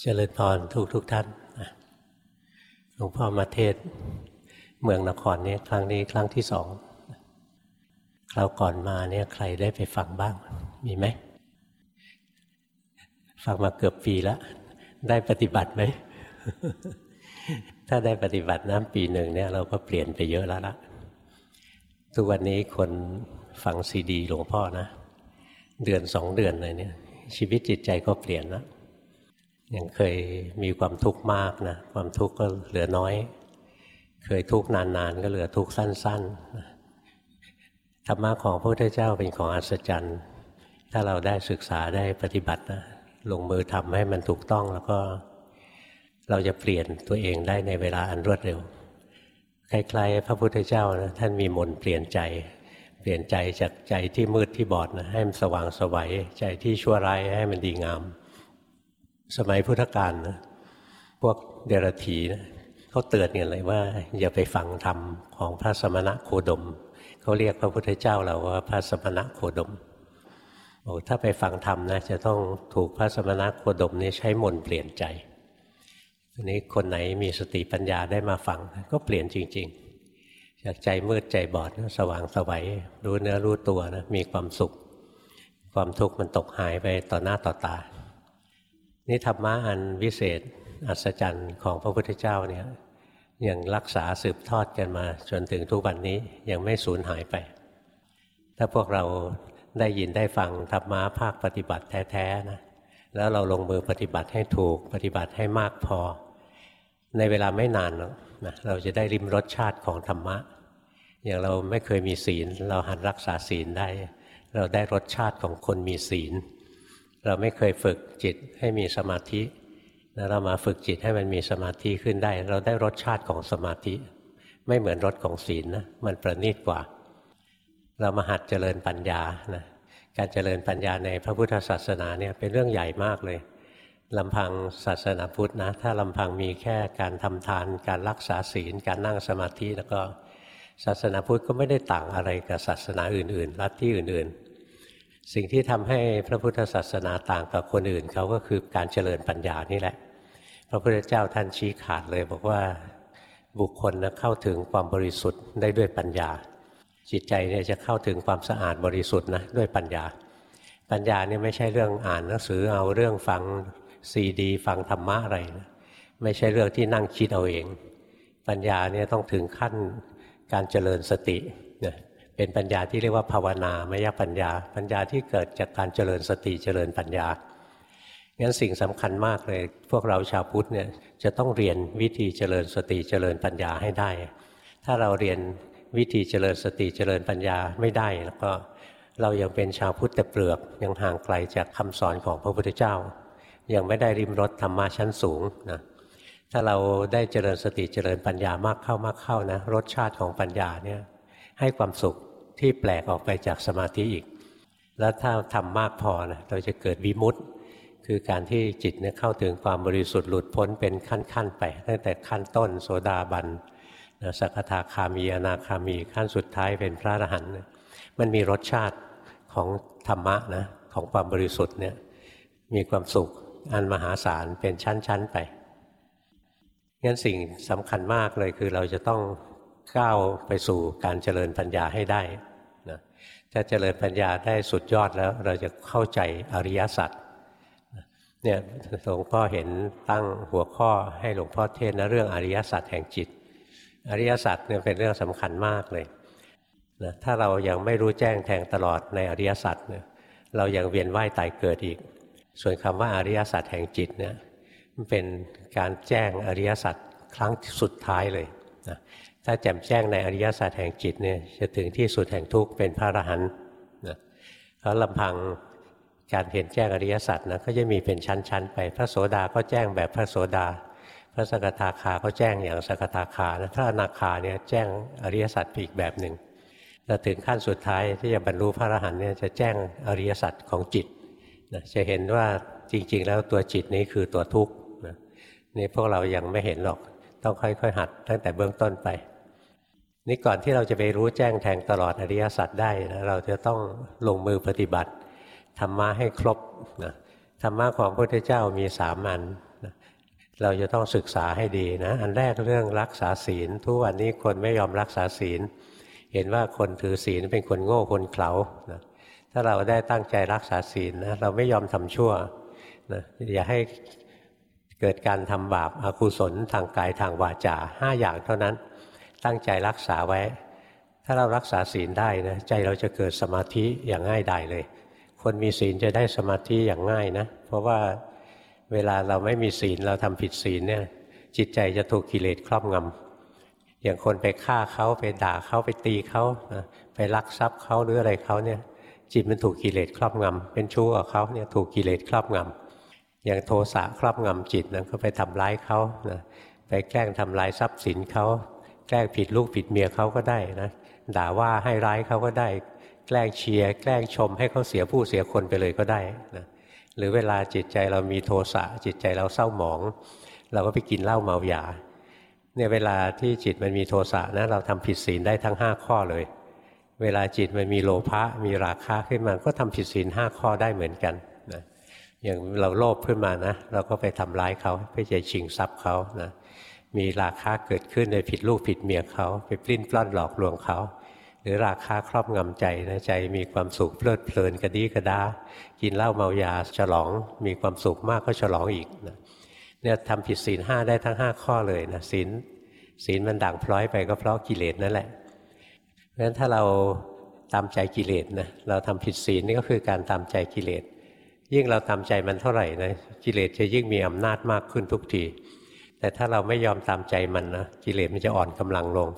เจริญพรทุกทุกท่านหลวงพ่อมาเทศ เมืองนครนี้ครั้งนี้ครั้งที่สองคราวก่อนมาเนี่ยใครได้ไปฟังบ้าง มีไหมฟังมาเกือบปีแล้วได้ปฏิบัติไหม ถ้าได้ปฏิบัตินะปีหนึ่งเนี่ยเราก็เปลี่ยนไปเยอะแล้วละทุกวันนี้คนฟังซีดีหลวงพ่อนะ เดือนสองเดือนเลยเนี่ย ชีวิตจิตใจก็เปลี่ยนแล้ว ยังเคยมีความทุกข์มากนะความทุกข์ก็เหลือน้อย เคยทุกข์นานๆ ก็เหลือทุกข์สั้นๆธรรมะของพระพุทธเจ้าเป็นของอัศจรรย์ถ้าเราได้ศึกษาได้ปฏิบัตินะลงมือทำให้มันถูกต้องแล้วก็เราจะเปลี่ยนตัวเองได้ในเวลาอันรวดเร็วคล้ายๆพระพุทธเจ้านะท่านมีมนเปลี่ยนใจ เปลี่ยนใจจากใจที่มืดที่บอดนะให้มันสว่างสวัยใจที่ชั่วร้ายให้มันดีงาม สมัยพุทธกาลนะพวกเดรัจฉีนะเขาเตือนกันเลยว่า อย่าไปฟังธรรมของพระสมณะโคดมเขาเรียกพระพุทธเจ้าเราว่าพระสมณะโคดมโอ้ถ้าไปฟังธรรมนะจะต้องถูกพระสมณะโคดมนี้ใช้มนเปลี่ยนใจทีนี้คนไหนมีสติปัญญาได้มาฟัง ก็เปลี่ยนจริง ๆ จากใจมืดใจบอดสว่างสวัยรู้เนื้อรู้ตัวนะมีความสุข ความทุกข์มันตกหายไปต่อหน้าต่อตา นี่ธรรมะอันวิเศษ อัศจรรย์ของพระพุทธเจ้าเนี่ยยังรักษาสืบทอดกันมาจนถึงทุกวันนี้ยังไม่สูญหายไป ถ้าพวกเราได้ยินได้ฟังธรรมะภาคปฏิบัติแท้ๆนะแล้วเราลงมือปฏิบัติให้ถูกปฏิบัติให้มากพอ ในเวลาไม่นานนะเราจะได้ริมรสชาติของธรรมะ อย่างเราไม่เคยมีศีล เราหัดรักษาศีลได้ เราได้รสชาติของคนมีศีล เราไม่เคยฝึกจิตให้มีสมาธิแล้วเรามาฝึกจิตให้มันมีสมาธิขึ้นได้ เราได้รสชาติของสมาธิ ไม่เหมือนรสของศีลนะมันประณีตกว่า เรามาหัดเจริญปัญญานะการเจริญปัญญาในพระพุทธศาสนาเนี่ยเป็นเรื่องใหญ่มากเลยลำพังศาสนาพุทธนะ ถ้าลำพังมีแค่การทำทาน การรักษาศีล การนั่งสมาธิแล้วก็ศาสนาพุทธก็ไม่ได้ต่างอะไรกับศาสนาอื่นๆลัทธิอื่นๆ สิ่งที่ทำให้พระพุทธศาสนาต่างกับคนอื่นเขาก็คือการเจริญปัญญานี่แหละ พระพุทธเจ้าท่านชี้ขาดเลย บอกว่าบุคคลนะเข้าถึงความบริสุทธิ์ได้ด้วยปัญญา จิตใจเนี่ยจะเข้าถึงความสะอาดบริสุทธิ์นะด้วยปัญญา ปัญญาเนี่ยไม่ใช่เรื่องอ่านหนังสือเอาเรื่องฟังซีดี ฟังธรรมะอะไรนะไม่ใช่เรื่องที่นั่งคิดเอาเอง ปัญญาเนี่ยต้องถึงขั้นการเจริญสติ เป็นปัญญาที่เรียกว่าภาวนามยปัญญา ปัญญาที่เกิดจากการเจริญสติเจริญปัญญางั้นสิ่งสำคัญมากเลย พวกเราชาวพุทธเนี่ยจะต้องเรียนวิธีเจริญสติเจริญปัญญาให้ได้ ถ้าเราเรียนวิธีเจริญสติเจริญปัญญาไม่ได้แล้วก็เรายังเป็นชาวพุทธแต่เปลือกยังห่างไกลจากคำสอนของพระพุทธเจ้า ยังไม่ได้ริมรถธรรมะชั้นสูงนะถ้าเราได้เจริญสติเจริญปัญญามากเข้ามากเข้านะรสชาติของปัญญาเนี่ยให้ความสุข ที่แปลกออกไปจากสมาธิอีก แล้วถ้าทำมากพอนะเราจะเกิดวิมุตต์คือการที่จิตเนี่ยเข้าถึงความบริสุทธิ์หลุดพ้นเป็นขั้นๆไป ตั้งแต่ขั้นต้นโสดาบันสักทาคามีอนาคามีขั้นสุดท้ายเป็นพระอรหันต์มันมีรสชาติของธรรมะนะของความบริสุทธิ์เนี่ยมีความสุขอันมหาศาลเป็นชั้นๆไปงั้นสิ่งสำคัญมากเลยคือเราจะต้อง ก้าวไปสู่การเจริญปัญญาให้ได้นะถ้าเจริญปัญญาได้สุดยอดแล้วเราจะเข้าใจอริยสัจเนี่ยหลวงพ่อเห็นตั้งหัวข้อให้หลวงพ่อเทศนะเรื่องอริยสัจแห่งจิต อริยสัจเนี่ยเป็นเรื่องสำคัญมากเลยนะถ้าเรายังไม่รู้แจ้งแทงตลอดในอริยสัจเนี่ยเรายังเวียนว่ายตายเกิดอีก ส่วนคำว่าอริยสัจแห่งจิตเนี่ยมันเป็นการแจ้งอริยสัจครั้งสุดท้ายเลย ถ้าแจ่มแจ้งในอริยสัจแห่งจิตเนี่ยจะถึงที่สุดแห่งทุกข์เป็นพระอรหันต์นะเขาลำพังการเห็นแจ้งอริยสัจนะก็จะมีเป็นชั้นๆ ไปพระโสดาก็แจ้งแบบพระโสดา พระสกทาคาก็แจ้งอย่างสกทาคานะพระอนาคาเนี่ยแจ้งอริยสัจอีกแบบหนึ่งแล้วถึงขั้นสุดท้ายที่จะบรรลุพระอรหันต์เนี่ยจะแจ้งอริยสัจของจิตนะจะเห็นว่าจริงๆ แล้วตัวจิตนี้คือตัวทุกข์นะนี่พวกเรายังไม่เห็นหรอกต้องค่อยๆหัดตั้งแต่เบื้องต้นไป นี่ก่อนที่เราจะไปรู้แจ้งแทงตลอดอริยสัจได้นะเราจะต้องลงมือปฏิบัติธรรมะให้ครบนะธรรมะของพระพุทธเจ้ามีสามอันเราจะต้องศึกษาให้ดีนะอันแรกเรื่องรักษาศีล ทุกวันนี้คนไม่ยอมรักษาศีล เห็นว่าคนถือศีลเป็นคนโง่คนเขลานะถ้าเราได้ตั้งใจรักษาศีลนะเราไม่ยอมทำชั่วนะอย่าให้เกิดการทำบาปอากุศลทางกายทางวาจาห้าอย่างเท่านั้น ตั้งใจรักษาไว้ ถ้าเรารักษาศีลได้นะใจเราจะเกิดสมาธิอย่างง่ายดายเลย คนมีศีลจะได้สมาธิอย่างง่ายนะ เพราะว่าเวลาเราไม่มีศีลเราทำผิดศีลเนี่ย จิตใจจะถูกกิเลสครอบงำอย่างคนไปฆ่าเขาไปด่าเขาไปตีเขาไปลักทรัพย์เขาหรืออะไรเขาเนี่ย จิตมันถูกกิเลสครอบงำเป็นชู้กับเขาเนี่ยถูกกิเลสครอบงำอย่างโทสะครอบงำจิตนั้นก็ไปทำร้ายเขานะไปแกล้งทำลายทรัพย์สินเขา แกล้งผิดลูกผิดเมียเขาก็ได้นะด่าว่าให้ร้ายเขาก็ได้ แกล้งเชียร์แกล้งชมให้เขาเสียผู้เสียคนไปเลยก็ได้นะหรือเวลาจิตใจเรามีโทสะจิตใจเราเศร้าหมอง เราก็ไปกินเหล้าเมายาเนี่ยเวลาที่จิตมันมีโทสะนะเราทำผิดศีลได้ทั้งห้าข้อเลย เวลาจิตมันมีโลภะมีราคะขึ้นมาก็ทำผิดศีลห้าข้อได้เหมือนกันนะอย่างเราโลภขึ้นมานะ เราก็ไปทำร้ายเขาไปจะชิงทรัพย์เขานะ มีราคาเกิดขึ้นในผิดลูกผิดเมียเขา ไปปลิ้นปล้อนหลอกลวงเขา หรือราคาครอบงำใจนะใจมีความสุขเพลิดเพลินกระดีกระดา กินเหล้าเมายาฉลองมีความสุขมากก็ฉลองอีกนะเนี่ยทำผิดศีลห้าได้ทั้งห้าข้อเลยนะศีลศีลมันด่างพร้อยไปก็เพราะกิเลสนั่นแหละเพราะฉะนั้นถ้าเราตามใจกิเลสนะเราทำผิดศีลนี่ก็คือการตามใจกิเลสยิ่งเราตามใจมันเท่าไหร่นะกิเลสจะยิ่งมีอำนาจมากขึ้นทุกที แต่ถ้าเราไม่ยอมตามใจมันนะกิเลสมันจะอ่อนกำลังลง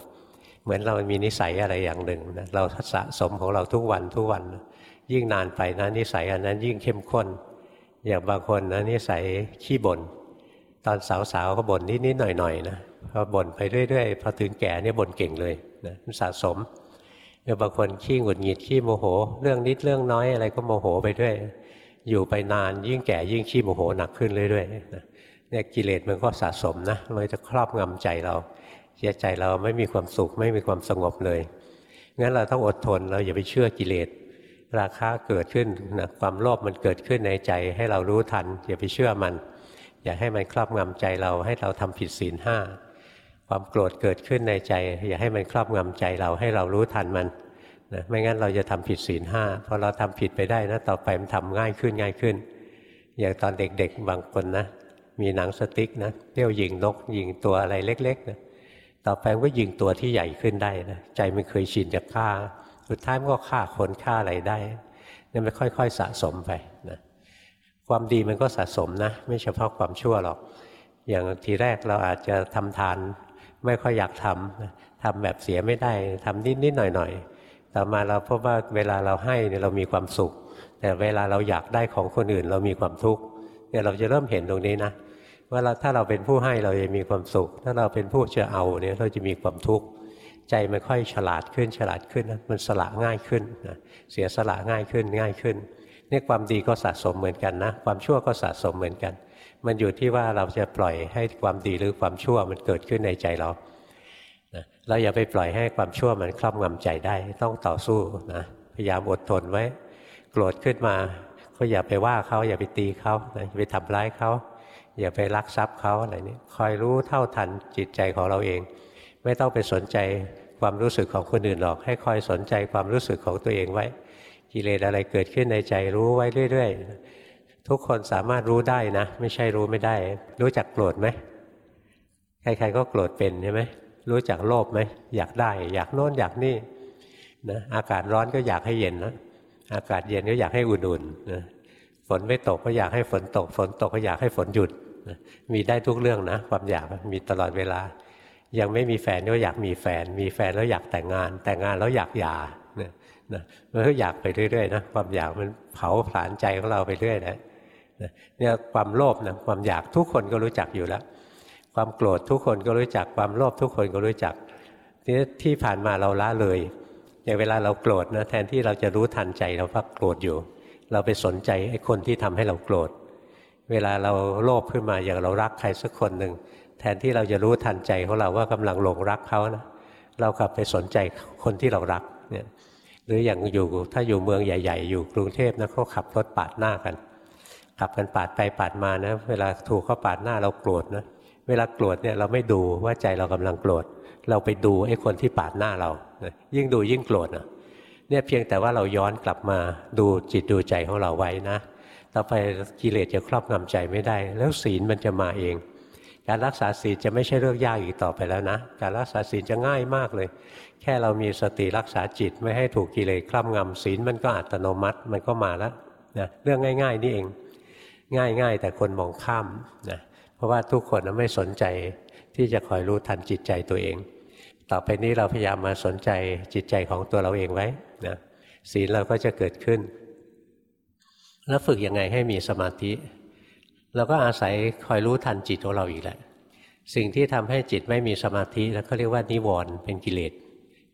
เหมือนเรามีนิสัยอะไรอย่างหนึ่งนะเราสะสมของเราทุกวันทุกวัน ยิ่งนานไปนะนิสัยอันนั้นยิ่งเข้มข้น อย่างบางคนนะนิสัยขี้บ่นตอนสาวๆก็บ่นนิดๆหน่อยๆนะพอบ่นไปเรื่อยๆพอถึงแก่เนี่ยบ่นเก่งเลยนะสะสมอย่างบางคนขี้หงุดหงิดขี้โมโห เรื่องนิดเรื่องน้อยอะไรก็โมโหไปด้วย อยู่ไปนานยิ่งแก่ยิ่งขี้โมโหหนักขึ้นเรื่อยๆนะ เนี่ยกิเลสมันก็สะสมนะมันจะครอบงำใจเราใจเราไม่มีความสุขไม่มีความสงบเลยงั้นเราต้องอดทนเราอย่าไปเชื่อกิเลสราคาเกิดขึ้นนะความโลภมันเกิดขึ้นในใจให้เรารู้ทัน อย่าไปเชื่อมัน อย่าให้มันครอบงำใจเราให้เราทำผิดศีลห้าความโกรธเกิดขึ้นในใจ อย่าให้มันครอบงำใจเราให้เรารู้ทันมันนะไม่งั้นเราจะทำผิดศีลห้าพอเราทำผิดไปได้นะต่อไปมันทำง่ายขึ้นง่ายขึ้น อย่างตอนเด็กๆบางคนนะ มีหนังสติ๊กนะเที่ยวยิงนกยิงตัวอะไรเล็กๆนะต่อไปก็ยิงตัวที่ใหญ่ขึ้นได้นะใจมันเคยชินจะฆ่า สุดท้ายมันก็ฆ่าคนฆ่าอะไรได้นี่มันค่อยๆสะสมไปนะความดีมันก็สะสมนะ ไม่เฉพาะความชั่วหรอก อย่างทีแรกเราอาจจะทำทาน ไม่ค่อยอยากทำทำแบบเสียไม่ได้ทำนิดๆหน่อยๆต่อมาเราพบว่าเวลาเราให้เนี่ยเรามีความสุข แต่เวลาเราอยากได้ของคนอื่น เรามีความทุกข์เนี่ยเราจะเริ่มเห็นตรงนี้นะ ว่าเราถ้าเราเป็นผู้ให้เราจะมีความสุข ถ้าเราเป็นผู้จะเอาเนี่ยเราจะมีความทุกข์ใจมันค่อยฉลาดขึ้นฉลาดขึ้นนะมันสละง่ายขึ้นนะเสียสละง่ายขึ้นง่ายขึ้นนี่ความดีก็สะสมเหมือนกันนะความชั่วก็สะสมเหมือนกัน มันอยู่ที่ว่าเราจะปล่อยให้ความดีหรือความชั่วมันเกิดขึ้นในใจเรานะเราอย่าไปปล่อยให้ความชั่วมันครอบงำใจได้ต้องต่อสู้นะพยายามอดทนไว้ โกรธขึ้นมาก็อย่าไปว่าเขาอย่าไปตีเขาอย่าไปทำร้ายเขา อย่าไปลักทรัพย์เขาอะไรนี้คอยรู้เท่าทันจิตใจของเราเอง ไม่ต้องไปสนใจความรู้สึกของคนอื่นหรอก ให้คอยสนใจความรู้สึกของตัวเองไว้ กิเลสอะไรเกิดขึ้นในใจรู้ไว้เรื่อย ๆ ทุกคนสามารถรู้ได้นะ ไม่ใช่รู้ไม่ได้ รู้จักโกรธไหมใครๆก็โกรธเป็นใช่ไหมรู้จักโลภไหมอยากได้ อยากโน้นอยากนี่นะอากาศร้อนก็อยากให้เย็นนะอากาศเย็นก็อยากให้อุ่นๆนะฝนไม่ตกก็อยากให้ฝนตก ฝนตกก็อยากให้ฝนหยุด มีได้ทุกเรื่องนะความอยากมีตลอดเวลา ยังไม่มีแฟนก็อยากมีแฟน มีแฟนแล้วอยากแต่งงาน แต่งงานแล้วอยากหย่าเนี่ยนะมันก็อยากไปเรื่อยๆนะความอยากมันเผาผลาญใจของเราไปเรื่อยนะเนี่ยความโลภนะความอยากทุกคนก็รู้จักอยู่แล้ว ความโกรธทุกคนก็รู้จักความโลภทุกคนก็รู้จักที่ที่ผ่านมาเราละเลยอย่างเวลาเราโกรธนะแทนที่เราจะรู้ทันใจเราพักโกรธอยู่ เราไปสนใจไอ้คนที่ทำให้เราโกรธ เวลาเราโลภขึ้นมาอย่างเรารักใครสักคนหนึ่งแทนที่เราจะรู้ทันใจของเราว่ากำลังหลงรักเขานะเรากลับไปสนใจคนที่เรารักเนี่ยหรืออย่างอยู่ถ้าอยู่เมืองใหญ่ ๆ อยู่กรุงเทพนะเขาขับรถปาดหน้ากันขับกันปาดไปปาดมานะเวลาถูกเขาปาดหน้าเราโกรธนะเวลาโกรธเนี่ยเราไม่ดูว่าใจเรากำลังโกรธเราไปดูไอ้คนที่ปาดหน้าเรายิ่งดูยิ่งโกรธนะเนี่ยเพียงแต่ว่าเราย้อนกลับมาดูจิตดูใจของเราไว้นะ ต่อไปกิเลสจะครอบงำใจไม่ได้ แล้วศีลมันจะมาเอง การรักษาศีลจะไม่ใช่เรื่องยากอีกต่อไปแล้วนะ การรักษาศีลจะง่ายมากเลย แค่เรามีสติรักษาจิตไม่ให้ถูกกิเลสครอบงำศีลมันก็อัตโนมัติมันก็มาแล้วนะเรื่องง่าย ๆ นี่เองง่าย ๆ แต่คนมองข้ามนะเพราะว่าทุกคนไม่สนใจที่จะคอยรู้ทันจิตใจตัวเอง ต่อไปนี้เราพยายามมาสนใจจิตใจของตัวเราเองไว้นะศีลเราก็จะเกิดขึ้น แล้วฝึกยังไงให้มีสมาธิเราก็อาศัยคอยรู้ทันจิตของเราอีกแหละสิ่งที่ทำให้จิตไม่มีสมาธิแล้วก็เรียกว่านิวรณ์เป็นกิเลส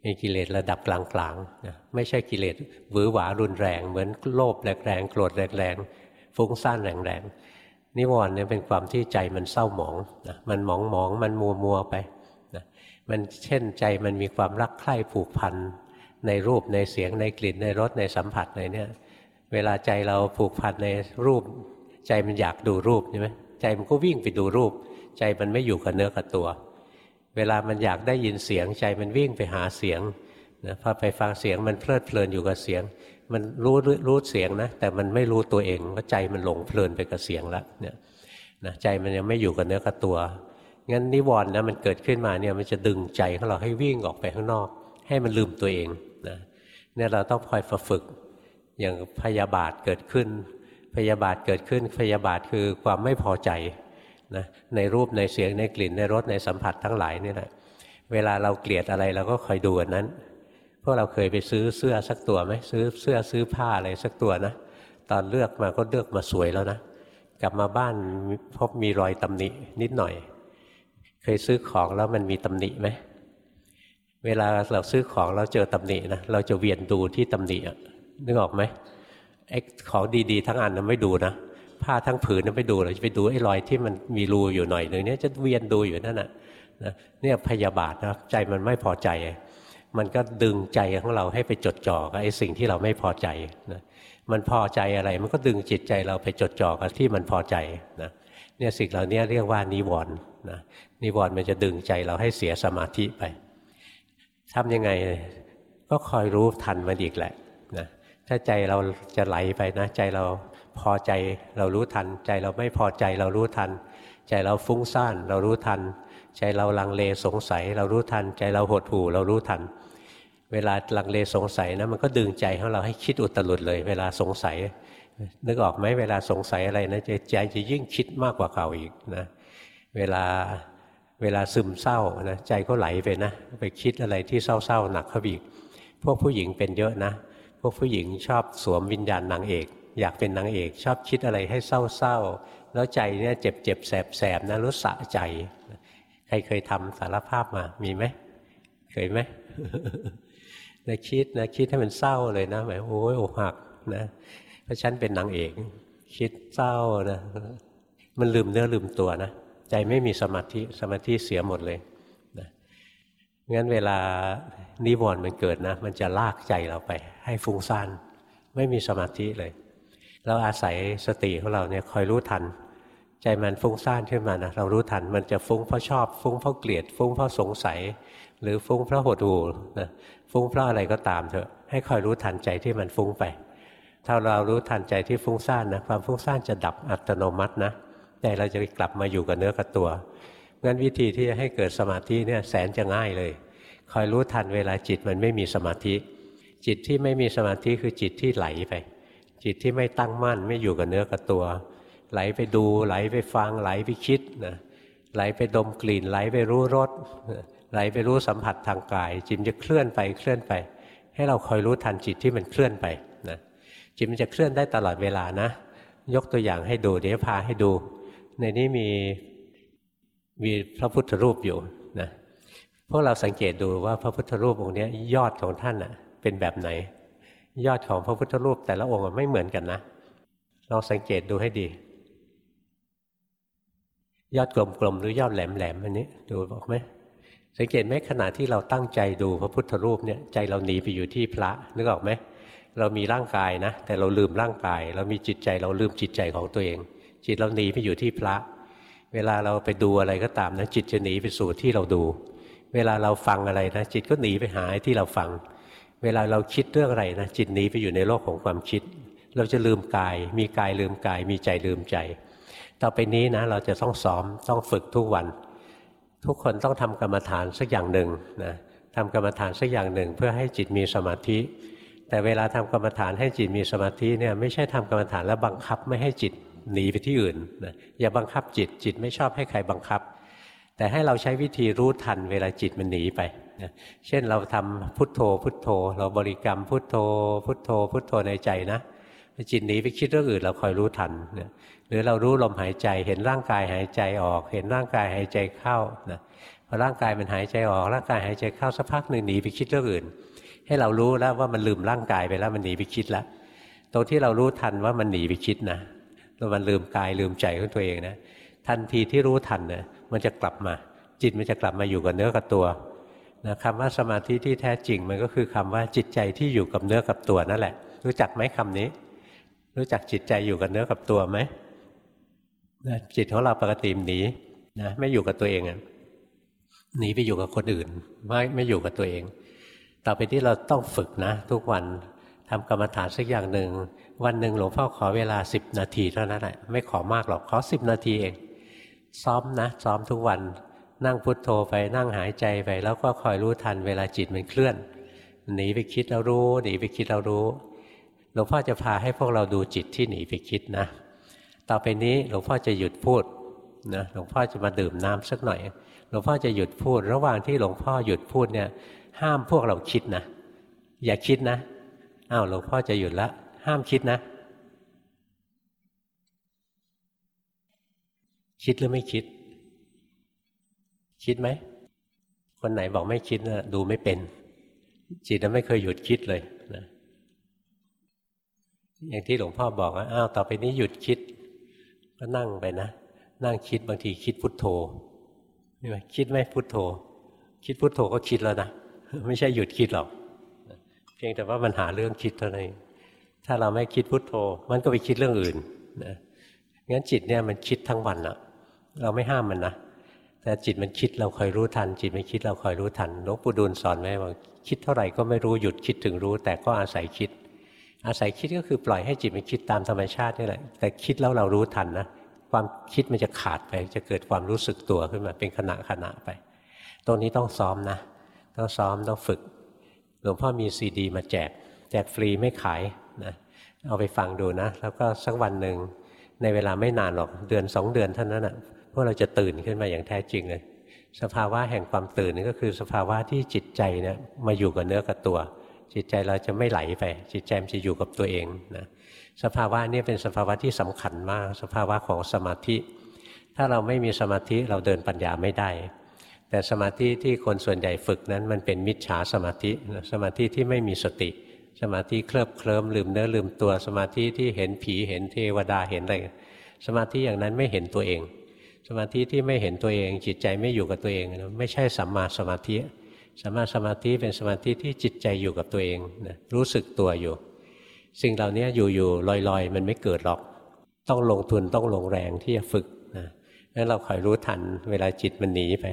เป็นกิเลสระดับกลางๆนะไม่ใช่กิเลสหวือหวารุนแรง เหมือนโลภแรงๆโกรธแรงๆฟุ้งซ่านแรงๆนิวรณ์เนี่ยเป็นความที่ใจมันเศร้าหมองนะมันหมองหมองมันมัวมัวไปนะมันเช่นใจมันมีความรักใคร่ผูกพันในรูปในเสียงในกลิ่นในรสในสัมผัสในเนี่ย เวลาใจเราผูกพันในรูป ใจมันอยากดูรูปใช่ไหมใจมันก็วิ่งไปดูรูป ใจมันไม่อยู่กับเนื้อกับตัว เวลามันอยากได้ยินเสียง ใจมันวิ่งไปหาเสียงนะพอไปฟังเสียงมันเพลิดเพลินอยู่กับเสียง มันรู้รู้เสียงนะ แต่มันไม่รู้ตัวเองว่าใจมันหลงเพลินไปกับเสียงแล้วเนี่ยนะใจมันยังไม่อยู่กับเนื้อกับตัวงั้นนิวรณ์นะมันเกิดขึ้นมาเนี่ยมันจะดึงใจของเราให้วิ่งออกไปข้างนอก ให้มันลืมตัวเองนะเนี่ยเราต้องคอยฝึก อย่างพยาบาทเกิดขึ้น พยาบาทเกิดขึ้นพยาบาทคือความไม่พอใจนะในรูปในเสียงในกลิ่นในรสในสัมผัสทั้งหลายนี่แหละเวลาเราเกลียดอะไรเราก็คอยดูอันนั้นพวกเราเคยไปซื้อเสื้อสักตัวไหมซื้อเสื้อซื้อผ้าอะไรสักตัวนะตอนเลือกมาก็เลือกมาสวยแล้วนะกลับมาบ้านพบมีรอยตำหนินิดหน่อย เคยซื้อของแล้วมันมีตำหนิไหมเวลาเราซื้อของเราเจอตำหนินะเราจะเวียนดูที่ตำหนิอะ นึกออกไหมไอ้ของดีๆ ทั้งอันนะไม่ดูนะผ้าทั้งผืนนะไม่ดูเราจะไปดูไอ้รอยที่มันมีรูอยู่หน่อยหนึ่งเนี่ยจะเวียนดูอยู่นั่นนะเนี่ยพยาบาทนะใจมันไม่พอใจ มันก็ดึงใจของเราให้ไปจดจ่อกับไอ้สิ่งที่เราไม่พอใจนะมันพอใจอะไร มันก็ดึงจิตใจเราไปจดจ่อกับที่มันพอใจนะเนี่ยสิ่งเหล่านี้เรียกว่านิวรณ์นะนิวรณ์มันจะดึงใจเราให้เสียสมาธิไปทำยังไงก็คอยรู้ทันมันอีกแหละนะ ถ้าใจเราจะไหลไปนะใจเราพอใจเรารู้ทัน ใจเราไม่พอใจเรารู้ทัน ใจเราฟุ้งซ่านเรารู้ทัน ใจเราลังเลสงสัยเรารู้ทัน ใจเราหดหู่เรารู้ทัน เวลาลังเลสงสัยนะมันก็ดึงใจของเราให้คิดอุตรุดเลย เวลาสงสัย นึกออกไหมเวลาสงสัยอะไรนะใจใจจะยิ่งคิดมากกว่าเก่าอีกนะเวลาเวลาซึมเศร้านะใจก็ไหลไปนะ ไปคิดอะไรที่เศร้าๆหนักเข้าอีก พวกผู้หญิงเป็นเยอะนะ วกผู้หญิงชอบสวมวิญญาณนางเอก อยากเป็นนางเอก ชอบคิดอะไรให้เศร้าๆแล้วใจเนี่ยเจ็บเจ็บแสบแสบนะรู้สะใจ ใครเคยทำสารภาพมามีไหมเคยไหมนะคิดนะคิดให้มันเศร้าเลยนะแบบโอ้ยอกหักนะเพราะฉันเป็นนางเอก คิดเศร้านะมันลืมเนื้อลืมตัวนะใจไม่มีสมาธิสมาธิเสียหมดเลย งั้นเวลานิวรณ์มันเกิดนะ มันจะลากใจเราไป ให้ฟุ้งซ่านไม่มีสมาธิเลย เราอาศัยสติของเราเนี่ยคอยรู้ทัน ใจมันฟุ้งซ่านขึ้นมานะเรารู้ทันมันจะฟุ้งเพราะชอบ ฟุ้งเพราะเกลียด ฟุ้งเพราะสงสัย หรือฟุ้งเพราะหดหู่นะฟุ้งเพราะอะไรก็ตามเถอะ ให้คอยรู้ทันใจที่มันฟุ้งไป ถ้าเรารู้ทันใจที่ฟุ้งซ่านนะความฟุ้งซ่านจะดับอัตโนมัตินะใจเราจะกลับมาอยู่กับเนื้อกับตัว งั้นวิธีที่จะให้เกิดสมาธิเนี่ยแสนจะง่ายเลย คอยรู้ทันเวลาจิตมันไม่มีสมาธิ จิตที่ไม่มีสมาธิคือจิตที่ไหลไป จิตที่ไม่ตั้งมั่นไม่อยู่กับเนื้อกับตัว ไหลไปดูไหลไปฟังไหลไปคิดนะไหลไปดมกลิ่นไหลไปรู้รสไหลไปรู้สัมผัสทางกาย จิตจะเคลื่อนไปเคลื่อนไป ให้เราคอยรู้ทันจิตที่มันเคลื่อนไปนะจิตมันจะเคลื่อนได้ตลอดเวลานะ ยกตัวอย่างให้ดูเดี๋ยวพาให้ดู ในนี้มี มีพระพุทธรูปอยู่นะพวกเราสังเกตดูว่าพระพุทธรูปองค์นี้ยอดของท่านอะ เป็นแบบไหน ยอดของพระพุทธรูปแต่ละองค์ไม่เหมือนกันนะลองสังเกตดูให้ดี ยอดกลมๆหรือยอดแหลมๆอันนี้ดูบอกไหมสังเกตไหมขณะที่เราตั้งใจดูพระพุทธรูปเนี่ยใจเราหนีไปอยู่ที่พระนึกออกไหมเรามีร่างกายนะแต่เราลืมร่างกาย เรามีจิตใจเราลืมจิตใจของตัวเอง จิตเราหนีไปอยู่ที่พระ เวลาเราไปดูอะไรก็ตามนะจิตจะหนีไปสู่ที่เราดู เวลาเราฟังอะไรนะจิตก็หนีไปหาที่เราฟัง เวลาเราคิดเรื่องอะไรนะจิตหนีไปอยู่ในโลกของความคิด เราจะลืมกาย มีกายลืมกาย มีใจลืมใจ ต่อไปนี้นะเราจะต้องซ้อมต้องฝึกทุกวัน ทุกคนต้องทำกรรมฐานสักอย่างหนึ่งนะทำกรรมฐานสักอย่างหนึ่ง เพื่อให้จิตมีสมาธิ แต่เวลาทำกรรมฐานให้จิตมีสมาธิเนี่ยไม่ใช่ทำกรรมฐานแล้วบังคับไม่ให้จิต หนีไปที่อื่นนะอย่าบังคับจิตจิตไม่ชอบให้ใครบังคับ แต่ให้เราใช้วิธีรู้ทันเวลาจิตมันหนีไปนะเช่นเราทำพุทโธ พุทโธ เราบริกรรมพุทโธ พุทโธ พุทโธในใจนะจิตหนีไปคิดเรื่องอื่นเราคอยรู้ทันนะหรือเรารู้ลมหายใจเห็นร่างกายหายใจออก เห็นร่างกายหายใจเข้านะพอร่างกายมันหายใจออก ร่างกายหายใจเข้าสักพักหนึ่งหนีไปคิดเรื่องอื่น ให้เรารู้แล้วว่ามันลืมร่างกายไปแล้วมันหนีไปคิดแล้วตรงที่เรารู้ทันว่ามันหนีไปคิดนะ มันลืมกายลืมใจของตัวเองนะทันทีที่รู้ทันเนี่ยมันจะกลับมา จิตมันจะกลับมาอยู่กับเนื้อกับตัวนะคำว่าสมาธิที่แท้จริงมันก็คือคำว่าจิตใจที่อยู่กับเนื้อกับตัวนั่นแหละ รู้จักไหมคำนี้ รู้จักจิตใจอยู่กับเนื้อกับตัวไหมจิตของเราปกติหนีนะไม่อยู่กับตัวเองหนีไปอยู่กับคนอื่น ไม่ไม่อยู่กับตัวเอง ต่อไปที่เราต้องฝึกนะ ทุกวันทำกรรมฐานสักอย่างหนึ่ง วันหนึ่งหลวงพ่อขอเวลาสิบนาทีเท่านั้นแหละไม่ขอมากหรอกขอสิบนาทีเอง ซ้อมนะ ซ้อมทุกวันนั่งพุทโธไปนั่งหายใจไป แล้วก็คอยรู้ทันเวลาจิตมันเคลื่อนหนีไปคิดเรารู้หนีไปคิดเรารู้หลวงพ่อจะพาให้พวกเราดูจิตที่หนีไปคิดนะ ต่อไปนี้หลวงพ่อจะหยุดพูดนะหลวงพ่อจะมาดื่มน้ำสักหน่อย หลวงพ่อจะหยุดพูด ระหว่างที่หลวงพ่อหยุดพูดเนี่ย ห้ามพวกเราคิดนะ อย่าคิดนะอ้าวหลวงพ่อจะหยุดละ ห้ามคิดนะ คิดหรือไม่คิด คิดไหม คนไหนบอกไม่คิดนะดูไม่เป็น จิตนั้นไม่เคยหยุดคิดเลยนะอย่างที่หลวงพ่อบอกว่าอ้าวต่อไปนี้หยุดคิด ก็นั่งไปนะ นั่งคิดบางทีคิดพุทโธคิดไหมพุทโธ คิดพุทโธก็คิดแล้วนะไม่ใช่หยุดคิดหรอกเพียงแต่ว่ามันหาเรื่องคิดเท่านั้น ถ้าเราไม่คิดพุทโธ มันก็ไปคิดเรื่องอื่นนะงั้นจิตเนี่ยมันคิดทั้งวันอะเราไม่ห้ามมันนะแต่จิตมันคิดเราคอยรู้ทัน จิตไม่คิดเราคอยรู้ทันหลวงปู่ดูลสอนไหมว่าคิดเท่าไหร่ก็ไม่รู้หยุดคิดถึงรู้ แต่ก็อาศัยคิด อาศัยคิดก็คือปล่อยให้จิตมันคิดตามธรรมชาตินี่แหละ แต่คิดแล้วเรารู้ทันนะความคิดมันจะขาดไป จะเกิดความรู้สึกตัวขึ้นมาเป็นขณะขณะไป ตรงนี้ต้องซ้อมนะต้องซ้อมต้องฝึก หลวงพ่อมีซีดี มาแจก แจกฟรีไม่ขาย นะเอาไปฟังดูนะ แล้วก็สักวันหนึ่งในเวลาไม่นานหรอกเดือนสองเดือนเท่านั้นนะ่ะพวกเราจะตื่นขึ้นมาอย่างแท้จริงเลย สภาวะแห่งความตื่นนี่ก็คือสภาวะที่จิตใจเนี่ยมาอยู่กับเนื้อกับตัว จิตใจเราจะไม่ไหลไป จิตใจมันจะอยู่กับตัวเองนะสภาวะนี้เป็นสภาวะที่สำคัญมาก สภาวะของสมาธิ ถ้าเราไม่มีสมาธิเราเดินปัญญาไม่ได้ แต่สมาธิที่คนส่วนใหญ่ฝึกนั้นมันเป็นมิจฉาสมาธิ สมาธิที่ไม่มีสติ สมาธิเคลิบเคลิ้มลืมเนื้อลืมตัวสมาธิที่เห็นผีเห็นเทวดาเห็นอะไรสมาธิอย่างนั้นไม่เห็นตัวเอง สมาธิที่ไม่เห็นตัวเอง จิตใจไม่อยู่กับตัวเองไม่ใช่สัมมาสมาธิสัมมาสมาธิเป็นสมาธิที่จิตใจอยู่กับตัวเองรู้สึกตัวอยู่ สิ่งเหล่านี้อยู่ๆลอยๆ มันไม่เกิดหรอก ต้องลงทุนต้องลงแรงที่จะฝึกนะงั้นเราคอยรู้ทันเวลาจิตมันหนีไป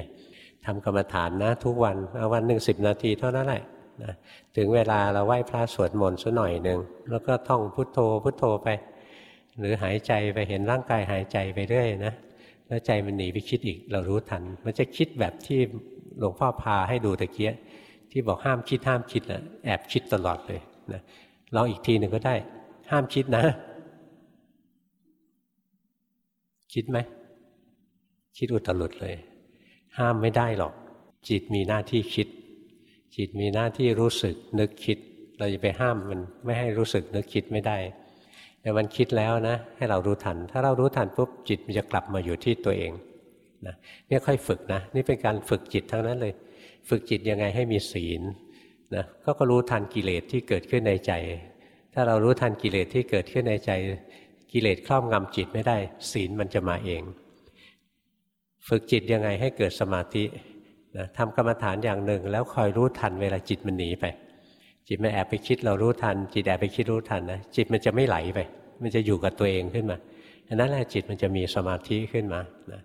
ทำกรรมฐานนะทุกวันเอาวันหนึ่งสิบนาทีเท่านั้นแหละ นะถึงเวลาเราไหว้พระสวดมนต์สักหน่อยหนึ่งแล้วก็ท่องพุทโธพุทโธไป หรือหายใจไปเห็นร่างกายหายใจไปเรื่อยนะแล้วใจมันหนีไปคิดอีกเรารู้ทัน มันจะคิดแบบที่หลวงพ่อพาให้ดูตะเกียที่บอกห้ามคิดห้ามคิดนะแอบคิดตลอดเลยนะลองอีกทีหนึ่งก็ได้ ห้ามคิดนะ คิดไหมคิดอุตลุดเลย ห้ามไม่ได้หรอก จิตมีหน้าที่คิด จิตมีหน้าที่รู้สึกนึกคิด เราจะไปห้ามมันไม่ให้รู้สึกนึกคิดไม่ได้ แต่มันคิดแล้วนะ ให้เรารู้ทัน ถ้าเรารู้ทันปุ๊บจิตมันจะกลับมาอยู่ที่ตัวเองนะนี่ค่อยฝึกนะ นี่เป็นการฝึกจิตทั้งนั้นเลย ฝึกจิตยังไงให้มีศีลนะก็ก็รู้ทันกิเลสที่เกิดขึ้นในใจ ถ้าเรารู้ทันกิเลสที่เกิดขึ้นในใจ กิเลสครอบงำจิตไม่ได้ ศีลมันจะมาเอง ฝึกจิตยังไงให้เกิดสมาธิ นะทำกรรมฐานอย่างหนึ่ง แล้วคอยรู้ทันเวลาจิตมันหนีไป จิตมันแอบไปคิดเรารู้ทัน จิตแอบไปคิดรู้ทันนะจิตมันจะไม่ไหลไป มันจะอยู่กับตัวเองขึ้นมาอันนั้นแหละจิตมันจะมีสมาธิขึ้นมานะ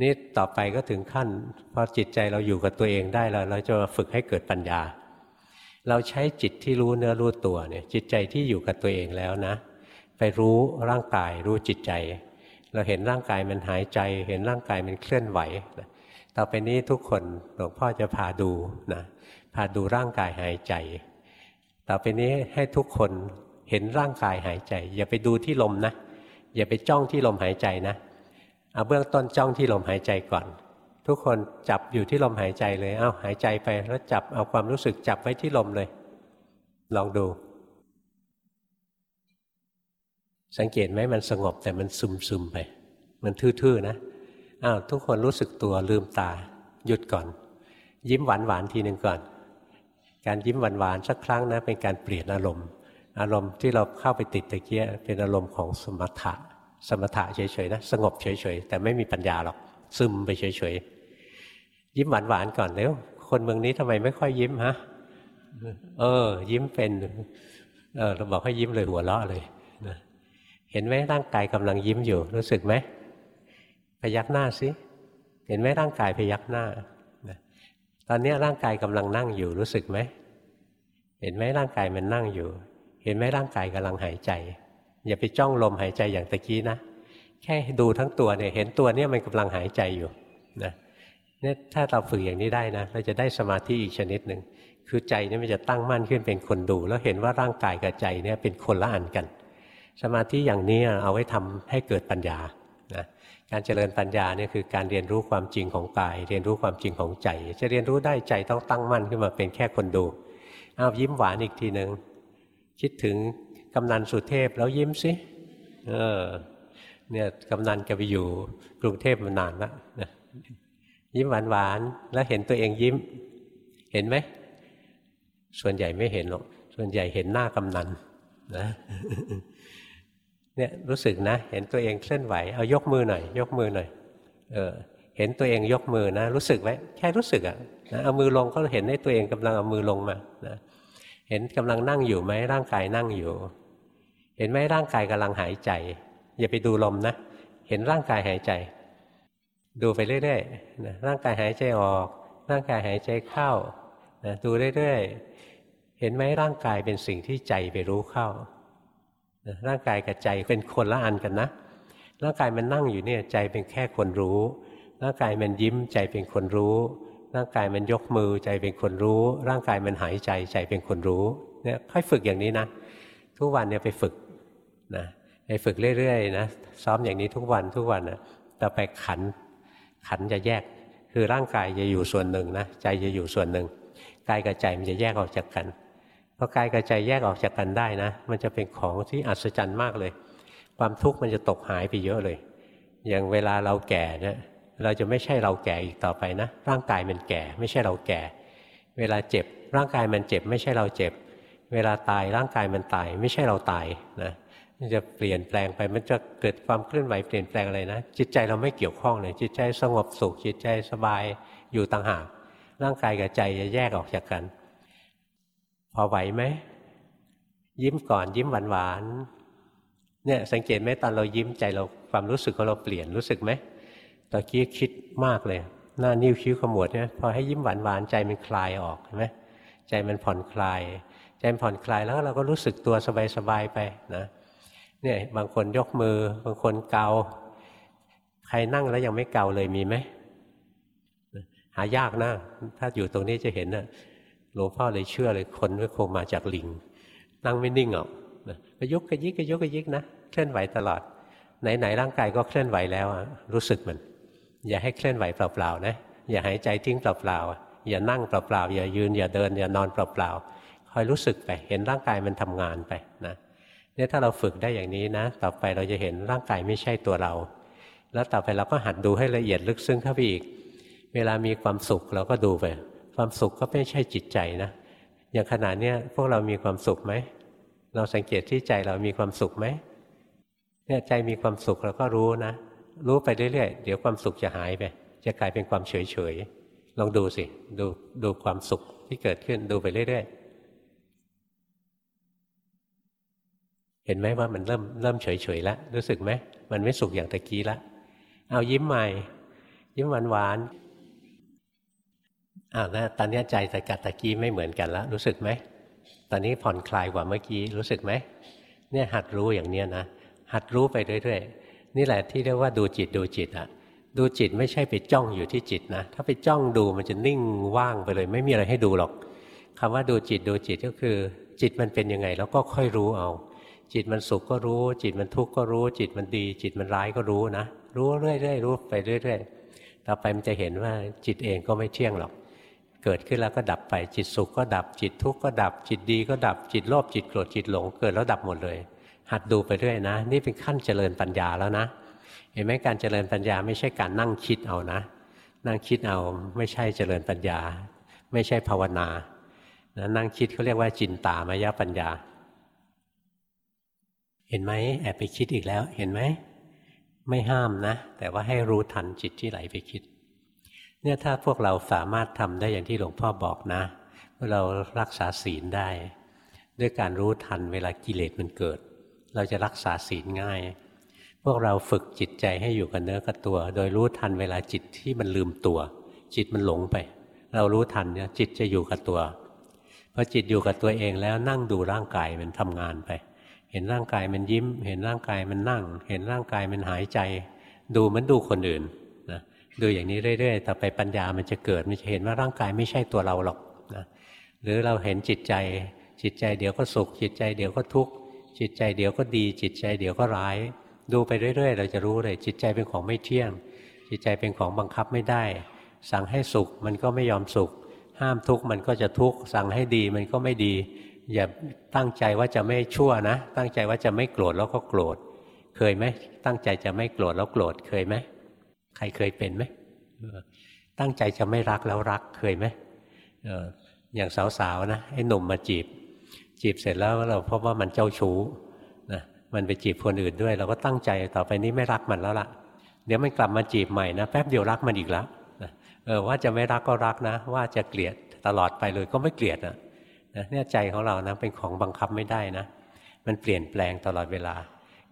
นี่ต่อไปก็ถึงขั้นพอจิตใจเราอยู่กับตัวเองได้แล้วเราจะมาฝึกให้เกิดปัญญา เราใช้จิตที่รู้เนื้อรู้ตัวเนี่ยจิตใจที่อยู่กับตัวเองแล้วนะ ไปรู้ร่างกายรู้จิตใจ เราเห็นร่างกายมันหายใจ เห็นร่างกายมันเคลื่อนไหวนะ ต่อไปนี้ทุกคนหลวงพ่อจะพาดูนะพาดูร่างกายหายใจ ต่อไปนี้ให้ทุกคนเห็นร่างกายหายใจ อย่าไปดูที่ลมนะ อย่าไปจ้องที่ลมหายใจนะเอาเบื้องต้นจ้องที่ลมหายใจก่อน ทุกคนจับอยู่ที่ลมหายใจเลยเอาหายใจไปแล้วจับเอาความรู้สึกจับไว้ที่ลมเลย ลองดู สังเกตไหมมันสงบแต่มันซึมซึมไป มันทื่อๆนะ อ้าวทุกคนรู้สึกตัวลืมตา หยุดก่อน ยิ้มหวานหวานทีหนึ่งก่อน การยิ้มหวานหวานสักครั้งนะเป็นการเปลี่ยนอารมณ์ อารมณ์ที่เราเข้าไปติดตะเกียเป็นอารมณ์ของสมถะ สมถะเฉยๆนะสงบเฉยๆแต่ไม่มีปัญญาหรอกซึมไปเฉยๆยิ้มหวานๆก่อนเร็วคนเมืองนี้ทำไมไม่ค่อยยิ้มฮะเออ ยิ้มเป็นเออเราบอกให้ยิ้มเลยหัวเราะเลยเห็นไหมร่างกายกำลังยิ้มอยู่รู้สึกไหม พยักหน้าสิเห็นไหมร่างกายพยักหน้าตอนนี้ร่างกายกำลังนั่งอยู่รู้สึกไหมเห็นไหมร่างกายมันนั่งอยู่ เห็นไหมร่างกายกำลังหายใจ อย่าไปจ้องลมหายใจอย่างตะกี้นะแค่ดูทั้งตัวเนี่ยเห็นตัวเนี่ยมันกำลังหายใจอยู่นะเนี่ยถ้าเราฝึกอย่างนี้ได้นะเราจะได้สมาธิอีกชนิดหนึ่งคือใจเนี่ยมันจะตั้งมั่นขึ้นเป็นคนดู แล้วเห็นว่าร่างกายกับใจเนี่ยเป็นคนละอันกัน สมาธิอย่างนี้เอาไว้ทำให้เกิดปัญญา นะการเจริญปัญญาเนี่ยคือการเรียนรู้ความจริงของกาย เรียนรู้ความจริงของใจ จะเรียนรู้ได้ใจต้องตั้งมั่นขึ้นมาเป็นแค่คนดูเอายิ้มหวานอีกทีหนึ่งคิดถึงกำนันสุเทพแล้วยิ้มสิเออเนี่ยกำนันแกไปอยู่กรุงเทพมานานแล้วนะยิ้มหวานหวานแล้วเห็นตัวเองยิ้ม เห็นไหมส่วนใหญ่ไม่เห็นหรอกส่วนใหญ่เห็นหน้ากำนันนะ เนี่ยรู้สึกนะ เห็นตัวเองเคลื่อนไหวเอายกมือหน่อย ยกมือหน่อยเออเห็นตัวเองยกมือนะ รู้สึกไหมแค่รู้สึกอะ่ะเอามือลงก็เห็นให้ตัวเองกำลังเอามือลงมานะเห็นกำลังนั่งอยู่ไหมร่างกายนั่งอยู่ เห็นไหมร่างกายกำลังหายใจ อย่าไปดูลมนะ เห็นร่างกายหายใจ ดูไปเรื่อยๆนะร่างกายหายใจออก ร่างกายหายใจเข้านะดูเรื่อยๆเห็นไหมร่างกายเป็นสิ่งที่ใจไปรู้เข้า ร่างกายกับใจเป็นคนละอันกันนะร่างกายมันนั่งอยู่เนี่ยใจเป็นแค่คนรู้ ร่างกายมันยิ้มใจเป็นคนรู้ ร่างกายมันยกมือใจเป็นคนรู้ ร่างกายมันหายใจใจเป็นคนรู้เนี่ยค่อยฝึกอย่างนี้นะ ทุกวันเนี่ยไปฝึกนะไปฝึกเรื่อยๆนะซ้อมอย่างนี้ทุกวันทุกวันนะต่อไปขันขันจะแยกคือร่างกายจะอยู่ส่วนหนึ่งนะใจจะอยู่ส่วนหนึ่งกายกับใจมันจะแยกออกจากกัน พอกายกับใจแยกออกจากกันได้นะ มันจะเป็นของที่อัศจรรย์มากเลย ความทุกข์มันจะตกหายไปเยอะเลย อย่างเวลาเราแก่เนี่ยเราจะไม่ใช่เราแก่อีกต่อไปนะ ร่างกายมันแก่ ไม่ใช่เราแก่ เวลาเจ็บ ร่างกายมันเจ็บ ไม่ใช่เราเจ็บ เวลาตายร่างกายมันตาย ไม่ใช่เราตายนะมันจะเปลี่ยนแปลงไปมันจะเกิดความเคลื่อนไหวเปลี่ยนแปลงอะไรนะจิตใจเราไม่เกี่ยวข้องเลยจิตใจสงบสุขจิตใจสบายอยู่ต่างหากร่างกายกับใจจะแยกออกจากกัน พอไหวไหม ยิ้มก่อนยิ้มหวานหวานเนี่ยสังเกตไหมตอนเรายิ้มใจเราความรู้สึกของเราเปลี่ยนรู้สึกไหมตะกี้คิดมากเลย หน้านิ้วคิ้วขมวดเนี่ยพอให้ยิ้มหวานหวานใจมันคลายออกเห็นไหมใจมันผ่อนคลาย ใจมันผ่อนคลายแล้วเราก็รู้สึกตัวสบายๆไปนะเนี่ยบางคนยกมือบางคนเกา ใครนั่งแล้วยังไม่เกาเลยมีไหมหายากนะ ถ้าอยู่ตรงนี้จะเห็นนะ หลวงพ่อเลยเชื่อเลยคนก็คงมาจากลิง นั่งไม่นิ่งหรอกก็ยกกระยิกกระยกกระยิกนะเคลื่อนไหวตลอด ไหนๆร่างกายก็เคลื่อนไหวแล้วรู้สึกมัน อย่าให้เคลื่อนไหวเปล่าๆนะอย่าหายใจทิ้งเปล่าๆอย่านั่งเปล่าๆอย่ายืน อย่าเดิน อย่านอนเปล่าๆคอยรู้สึกไปเห็นร่างกายมันทำงานไปนะเนี่ยถ้าเราฝึกได้อย่างนี้นะ ต่อไปเราจะเห็นร่างกายไม่ใช่ตัวเรา แล้วต่อไปเราก็หัดดูให้ละเอียดลึกซึ้งเข้าไปอีก เวลามีความสุขเราก็ดูไป ความสุขก็ไม่ใช่จิตใจนะอย่างขนาดนี้พวกเรามีความสุขไหมเราสังเกตที่ใจเรามีความสุขไหมเนี่ยใจมีความสุขเราก็รู้นะ รู้ไปเรื่อยๆเดี๋ยวความสุขจะหายไป จะกลายเป็นความเฉยๆลองดูสิดูดูความสุขที่เกิดขึ้นดูไปเรื่อยๆเห็นไหมว่ามันเริ่มเริ่มเฉยเฉยแล้วรู้สึกไหมมันไม่สุขอย่างตะกี้ละเอายิ้มใหม่ ยิ้มหวานหวาน อ้าวนะตอนนี้ใจแต่กับตะกี้ไม่เหมือนกันแล้วรู้สึกไหมตอนนี้ผ่อนคลายกว่าเมื่อกี้รู้สึกไหมเนี่ยหัดรู้อย่างเนี้ยนะหัดรู้ไปเรื่อยๆนี่แหละที่เรียกว่าดูจิตดูจิตอะดูจิตไม่ใช่ไปจ้องอยู่ที่จิตนะถ้าไปจ้องดูมันจะนิ่งว่างไปเลย ไม่มีอะไรให้ดูหรอกคำว่าดูจิตดูจิตก็คือ จิตมันเป็นยังไง แล้วก็ค่อยรู้เอา จิตมันสุขก็รู้ จิตมันทุกข์ก็รู้ จิตมันดี จิตมันร้ายก็รู้นะรู้เรื่อยๆรู้ไปเรื่อยๆต่อไปมันจะเห็นว่าจิตเองก็ไม่เที่ยงหรอก เกิดขึ้นแล้วก็ดับไป จิตสุขก็ดับ จิตทุกข์ก็ดับ จิตดีก็ดับ จิตโลภ จิตโกรธ จิตหลง เกิดแล้วดับหมดเลย หัดดูไปเรื่อยนะ นี่เป็นขั้นเจริญปัญญาแล้วนะ เห็นไหมการเจริญปัญญาไม่ใช่การนั่งคิดเอานะ นั่งคิดเอาไม่ใช่เจริญปัญญา ไม่ใช่ภาวนานะนั่งคิดเขาเรียกว่าจินตามายปัญญา เห็นไหมแอบไปคิดอีกแล้ว เห็นไหม ไม่ห้ามนะ แต่ว่าให้รู้ทันจิตที่ไหลไปคิด เนี่ยถ้าพวกเราสามารถทำได้อย่างที่หลวงพ่อบอกนะเรารักษาศีลได้ ด้วยการรู้ทันเวลากิเลสมันเกิด เราจะรักษาศีลง่าย พวกเราฝึกจิตใจให้อยู่กับเนื้อกับตัว โดยรู้ทันเวลาจิตที่มันลืมตัว จิตมันหลงไป เรารู้ทันเนี่ยจิตจะอยู่กับตัวพอจิตอยู่กับตัวเองแล้วนั่งดูร่างกายมันทำงานไป เห็นร่างกายมันยิ้ม เห็นร่างกายมันนั่ง เห็นร่างกายมันหายใจ ดูมันดูคนอื่น ดูอย่างนี้เรื่อยๆ ต่อไปปัญญามันจะเกิด มันจะเห็นว่าร่างกายไม่ใช่ตัวเราหรอกนะหรือเราเห็นจิตใจ จิตใจเดี๋ยวก็สุข จิตใจเดี๋ยวก็ทุกข์ จิตใจเดี๋ยวก็ดี จิตใจเดี๋ยวก็ร้าย ดูไปเรื่อยๆ เราจะรู้เลย จิตใจเป็นของไม่เที่ยง จิตใจเป็นของบังคับไม่ได้ สั่งให้สุขมันก็ไม่ยอมสุข ห้ามทุกข์มันก็จะทุกข์ สั่งให้ดีมันก็ไม่ดี อย่าตั้งใจว่าจะไม่ชั่วนะ ตั้งใจว่าจะไม่โกรธแล้วก็โกรธ เคยไหมตั้งใจจะไม่โกรธแล้วโกรธ เคยไหม ใครเคยเป็นไหมตั้งใจจะไม่รักแล้วรักเคยไหมอย่างสาวๆนะไอ้หนุ่มมาจีบ จีบเสร็จแล้วเราพบว่ามันเจ้าชู้นะมันไปจีบคนอื่นด้วย เราก็ตั้งใจต่อไปนี้ไม่รักมันแล้วล่ะ เดี๋ยวมันกลับมาจีบใหม่นะแป๊บเดียวรักมันอีกแล้วเออว่าจะไม่รักก็รักนะ ว่าจะเกลียดตลอดไปเลยก็ไม่เกลียดนะเนี่ยใจของเรานะเป็นของบังคับไม่ได้นะ มันเปลี่ยนแปลงตลอดเวลา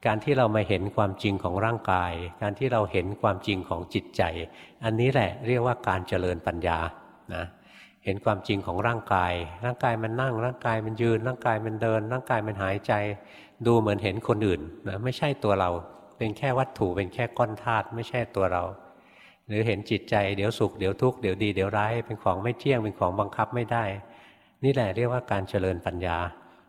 การที่เรามาเห็นความจริงของร่างกาย การที่เราเห็นความจริงของจิตใจ อันนี้แหละเรียกว่าการเจริญปัญญานะเห็นความจริงของร่างกาย ร่างกายมันนั่ง ร่างกายมันยืน ร่างกายมันเดิน ร่างกายมันหายใจ ดูเหมือนเห็นคนอื่นนะไม่ใช่ตัวเรา เป็นแค่วัตถุ เป็นแค่ก้อนธาตุ ไม่ใช่ตัวเรา หรือเห็นจิตใจ เดี๋ยวสุข เดี๋ยวทุกข์ เดี๋ยวดี เดี๋ยวร้าย เป็นของไม่เที่ยง เป็นของบังคับไม่ได้ นี่แหละเรียกว่าการเจริญปัญญา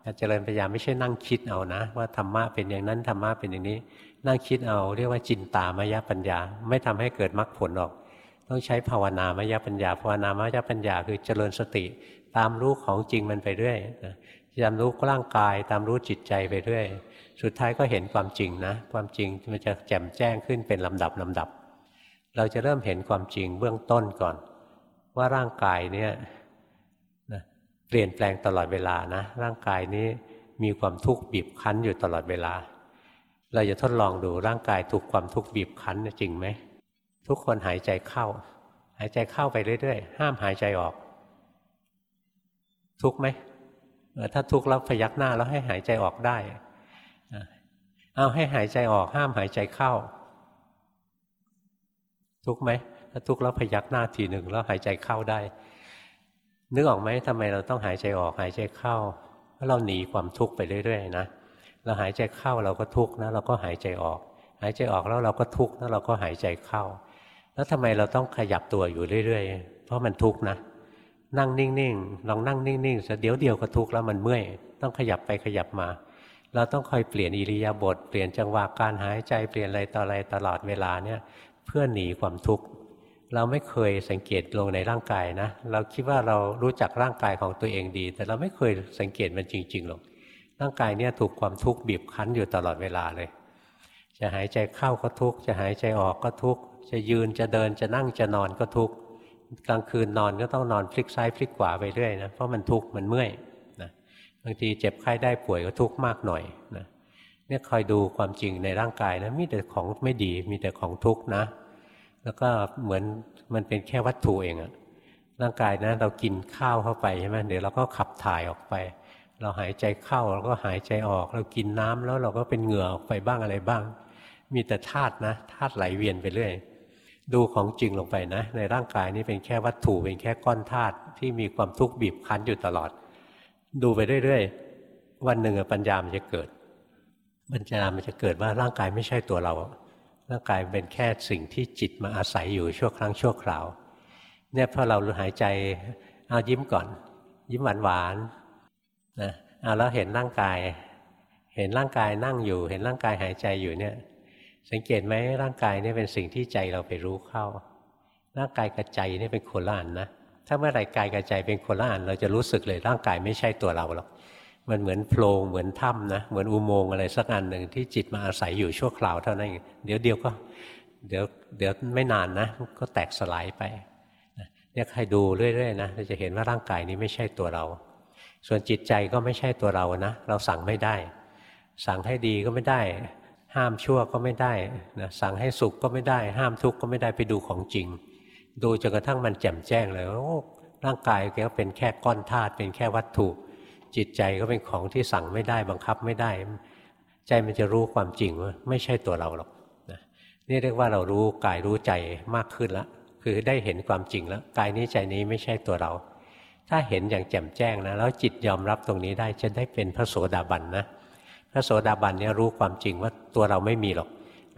การเจริญปัญญาไม่ใช่นั่งคิดเอานะ ว่าธรรมะเป็นอย่างนั้นธรรมะเป็นอย่างนี้ นั่งคิดเอาเรียกว่าจินตามายปัญญา ไม่ทำให้เกิดมรรคผลหรอก ต้องใช้ภาวนามายปัญญาภาวนามายปัญญาคือเจริญสติ ตามรู้ของจริงมันไปเรื่อยตามรู้ร่างกาย ตามรู้จิตใจไปเรื่อยสุดท้ายก็เห็นความจริงนะ ความจริงมันจะแจ่มแจ้งขึ้นเป็นลำดับลำดับ เราจะเริ่มเห็นความจริงเบื้องต้นก่อน ว่าร่างกายเนี่ย เปลี่ยนแปลงตลอดเวลานะ ร่างกายนี้มีความทุกข์บีบคั้นอยู่ตลอดเวลา เราจะทดลองดูร่างกายถูกความทุกข์บีบคั้นจริงไหม ทุกคนหายใจเข้า หายใจเข้าไปเรื่อยๆ ห้ามหายใจออก ทุกไหมถ้าทุกข์แล้วพยักหน้าแล้วให้หายใจออกได้เอาให้หายใจออกห้ามหายใจเข้า ทุกไหมถ้าทุกแล้วพยักหน้าทีหนึ่งแล้วหายใจเข้าได้ นึกออกไหมทำไมเราต้องหายใจออกหายใจเข้าเพราะเราหนีความทุกข์ไปเรื่อยๆนะเราหายใจเข้าเราก็ทุกข์นะเราก็หายใจออก หายใจออกแล้วเราก็ทุกข์แล้วเราก็หายใจเข้า แล้วทำไมเราต้องขยับตัวอยู่เรื่อยๆ เพราะมันทุกข์นะ นั่งนิ่งๆลองนั่งนิ่งๆสักเดี๋ยวเดียวก็ทุกข์แล้วมันเมื่อยต้องขยับไปขยับมา เราต้องคอยเปลี่ยนอิริยาบถเปลี่ยนจังหวะการหายใจเปลี่ยนอะไรต่ออะไรตลอดเวลาเนี่ยเพื่อหนีความทุกข์ เราไม่เคยสังเกตลงในร่างกายนะ เราคิดว่าเรารู้จักร่างกายของตัวเองดี แต่เราไม่เคยสังเกตมันจริงๆหรอก ร่างกายเนี่ยถูกความทุกข์บีบคั้นอยู่ตลอดเวลาเลย จะหายใจเข้าก็ทุกข์จะหายใจออกก็ทุกข์จะยืนจะเดินจะนั่งจะนอนก็ทุกข์กลางคืนนอนก็ต้องนอนพลิกซ้ายพลิกขวาไปเรื่อยนะเพราะมันทุกข์มันเมื่อยบางทีเจ็บไข้ได้ป่วยก็ทุกข์มากหน่อยนะเนี่ยคอยดูความจริงในร่างกายนะมีแต่ของไม่ดีมีแต่ของทุกข์นะ แล้วก็เหมือนมันเป็นแค่วัตถุเองอะร่างกายนะเรากินข้าวเข้าไปใช่ไหมเดี๋ยวเราก็ขับถ่ายออกไป เราหายใจเข้าเราก็หายใจออก เรากินน้ำแล้วเราก็เป็นเหงื่อออกไปบ้างอะไรบ้าง มีแต่ธาตุนะธาตุไหลเวียนไปเรื่อยดูของจริงลงไปนะ ในร่างกายนี้เป็นแค่วัตถุเป็นแค่ก้อนธาตุที่มีความทุกข์บีบคั้นอยู่ตลอด ดูไปเรื่อยๆวันหนึ่งปัญญามันจะเกิดปัญญามันจะเกิดว่าร่างกายไม่ใช่ตัวเรา ร่างกายเป็นแค่สิ่งที่จิตมาอาศัยอยู่ชั่วครั้งชั่วคราว เนี่ยพอเราหายใจเอายิ้มก่อน ยิ้มหวานหวานนะเอาแล้วเห็นร่างกาย เห็นร่างกายนั่งอยู่ เห็นร่างกายหายใจอยู่เนี่ย สังเกตไหมร่างกายนี่เป็นสิ่งที่ใจเราไปรู้เข้า ร่างกายกับใจนี่เป็นคนละอันนะถ้าเมื่อไรกายกับใจเป็นคนละอันเราจะรู้สึกเลยร่างกายไม่ใช่ตัวเราหรอก มันเหมือนโพรงเหมือนถ้ำนะเหมือนอุโมงค์อะไรสักอันหนึ่งที่จิตมาอาศัยอยู่ชั่วคราวเท่านั้นเองเดี๋ยวเดียวก็เดี๋ยวเดี๋ยวไม่นานนะก็แตกสลายไปเนี่ยใครดูเรื่อยๆนะเราจะเห็นว่าร่างกายนี้ไม่ใช่ตัวเรา ส่วนจิตใจก็ไม่ใช่ตัวเรานะเราสั่งไม่ได้ สั่งให้ดีก็ไม่ได้ ห้ามชั่วก็ไม่ได้นะสั่งให้สุขก็ไม่ได้ ห้ามทุกข์ก็ไม่ได้ไปดูของจริง ดูจนกระทั่งมันแจ่มแจ้งเลยโอ้ร่างกายก็เป็นแค่ก้อนธาตุเป็นแค่วัตถุ จิตใจก็เป็นของที่สั่งไม่ได้บังคับไม่ได้ ใจมันจะรู้ความจริงว่าไม่ใช่ตัวเราหรอกนะนี่เรียกว่าเรารู้กายรู้ใจมากขึ้นแล้วคือได้เห็นความจริงแล้วกายนี้ใจนี้ไม่ใช่ตัวเรา ถ้าเห็นอย่างแจ่มแจ้งนะแล้วจิตยอมรับตรงนี้ได้จะได้เป็นพระโสดาบันนะพระโสดาบันเนี่ยรู้ความจริงว่าตัวเราไม่มีหรอก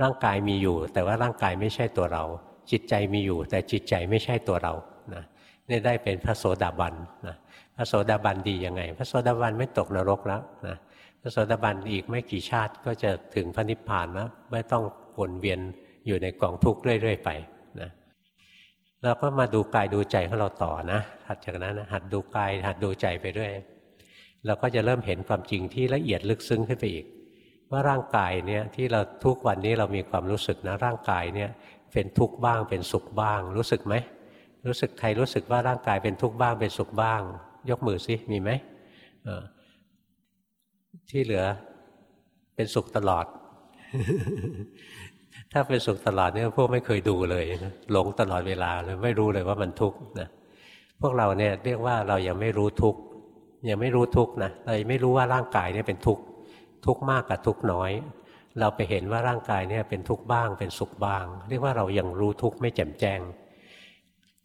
ร่างกายมีอยู่ แต่ว่าร่างกายไม่ใช่ตัวเรา จิตใจมีอยู่ แต่จิตใจไม่ใช่ตัวเรานะนี่ได้เป็นพระโสดาบันนะ ระโสดาบันดียังไง พระโสดาบันไม่ตกนรกแล้วนะพระโสดาบันอีกไม่กี่ชาติก็จะถึงพระนิพพานแล้วไม่ต้องวนเวียนอยู่ในกองทุกข์เรื่อยๆไปนะเราก็มาดูกายดูใจของเราต่อนะถัดจากนั้นนะหัดดูกายหัดดูใจไปเรื่อยเราก็จะเริ่มเห็นความจริงที่ละเอียดลึกซึ้งขึ้นไปอีก ว่าร่างกายเนี่ยที่เราทุกวันนี้เรามีความรู้สึกนะร่างกายเนี่ยเป็นทุกข์บ้างเป็นสุขบ้าง รู้สึกไหมรู้สึกใครรู้สึกว่าร่างกายเป็นทุกข์บ้างเป็นสุขบ้าง ยกมือสิมีไหมที่เหลือเป็นสุขตลอด ถ้าเป็นสุขตลอดเนี่ยพวกไม่เคยดูเลยหลงตลอดเวลาเลยไม่รู้เลยว่ามันทุกข์นะพวกเราเนี่ยเรียกว่าเรายังไม่รู้ทุกข์ยังไม่รู้ทุกข์นะเราไม่รู้ว่าร่างกายเนี่ยเป็นทุกข์ทุกข์มากกับทุกข์น้อย เราไปเห็นว่าร่างกายเนี่ยเป็นทุกข์บ้าง เป็นสุขบ้าง เรียกว่าเรายังรู้ทุกข์ไม่แจ่มแจ้ง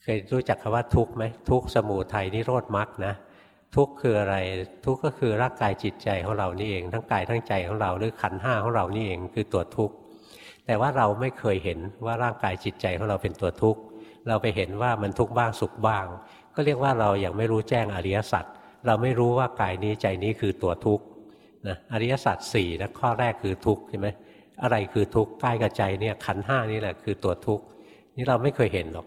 เคยรู้จักคำว่าทุกข์ไหมทุกข์สมูทัยนิโรธมรรคนะทุกข์คืออะไรทุกข์ก็คือร่างกายจิตใจของเรานี่เอง ทั้งกายทั้งใจของเราหรือขันห้าของเรานี่เองคือตัวทุกข์แต่ว่าเราไม่เคยเห็นว่าร่างกายจิตใจของเราเป็นตัวทุกข์เราไปเห็นว่ามันทุกข์บ้างสุขบ้าง ก็เรียกว่าเรายัางไม่รู้แจ้งอริยสัจเราไม่รู้ว่ากายนี้ใจนี้คือตัวทุกข์นะอริยสัจสี่นะข้อแรกคือทุกข์ใช่ไหมอะไรคือทุกข์กายกับใจเนี่ยขันห้านี่แหละคือตัวทุกข์นี่เราไม่เคยเห็นหรอก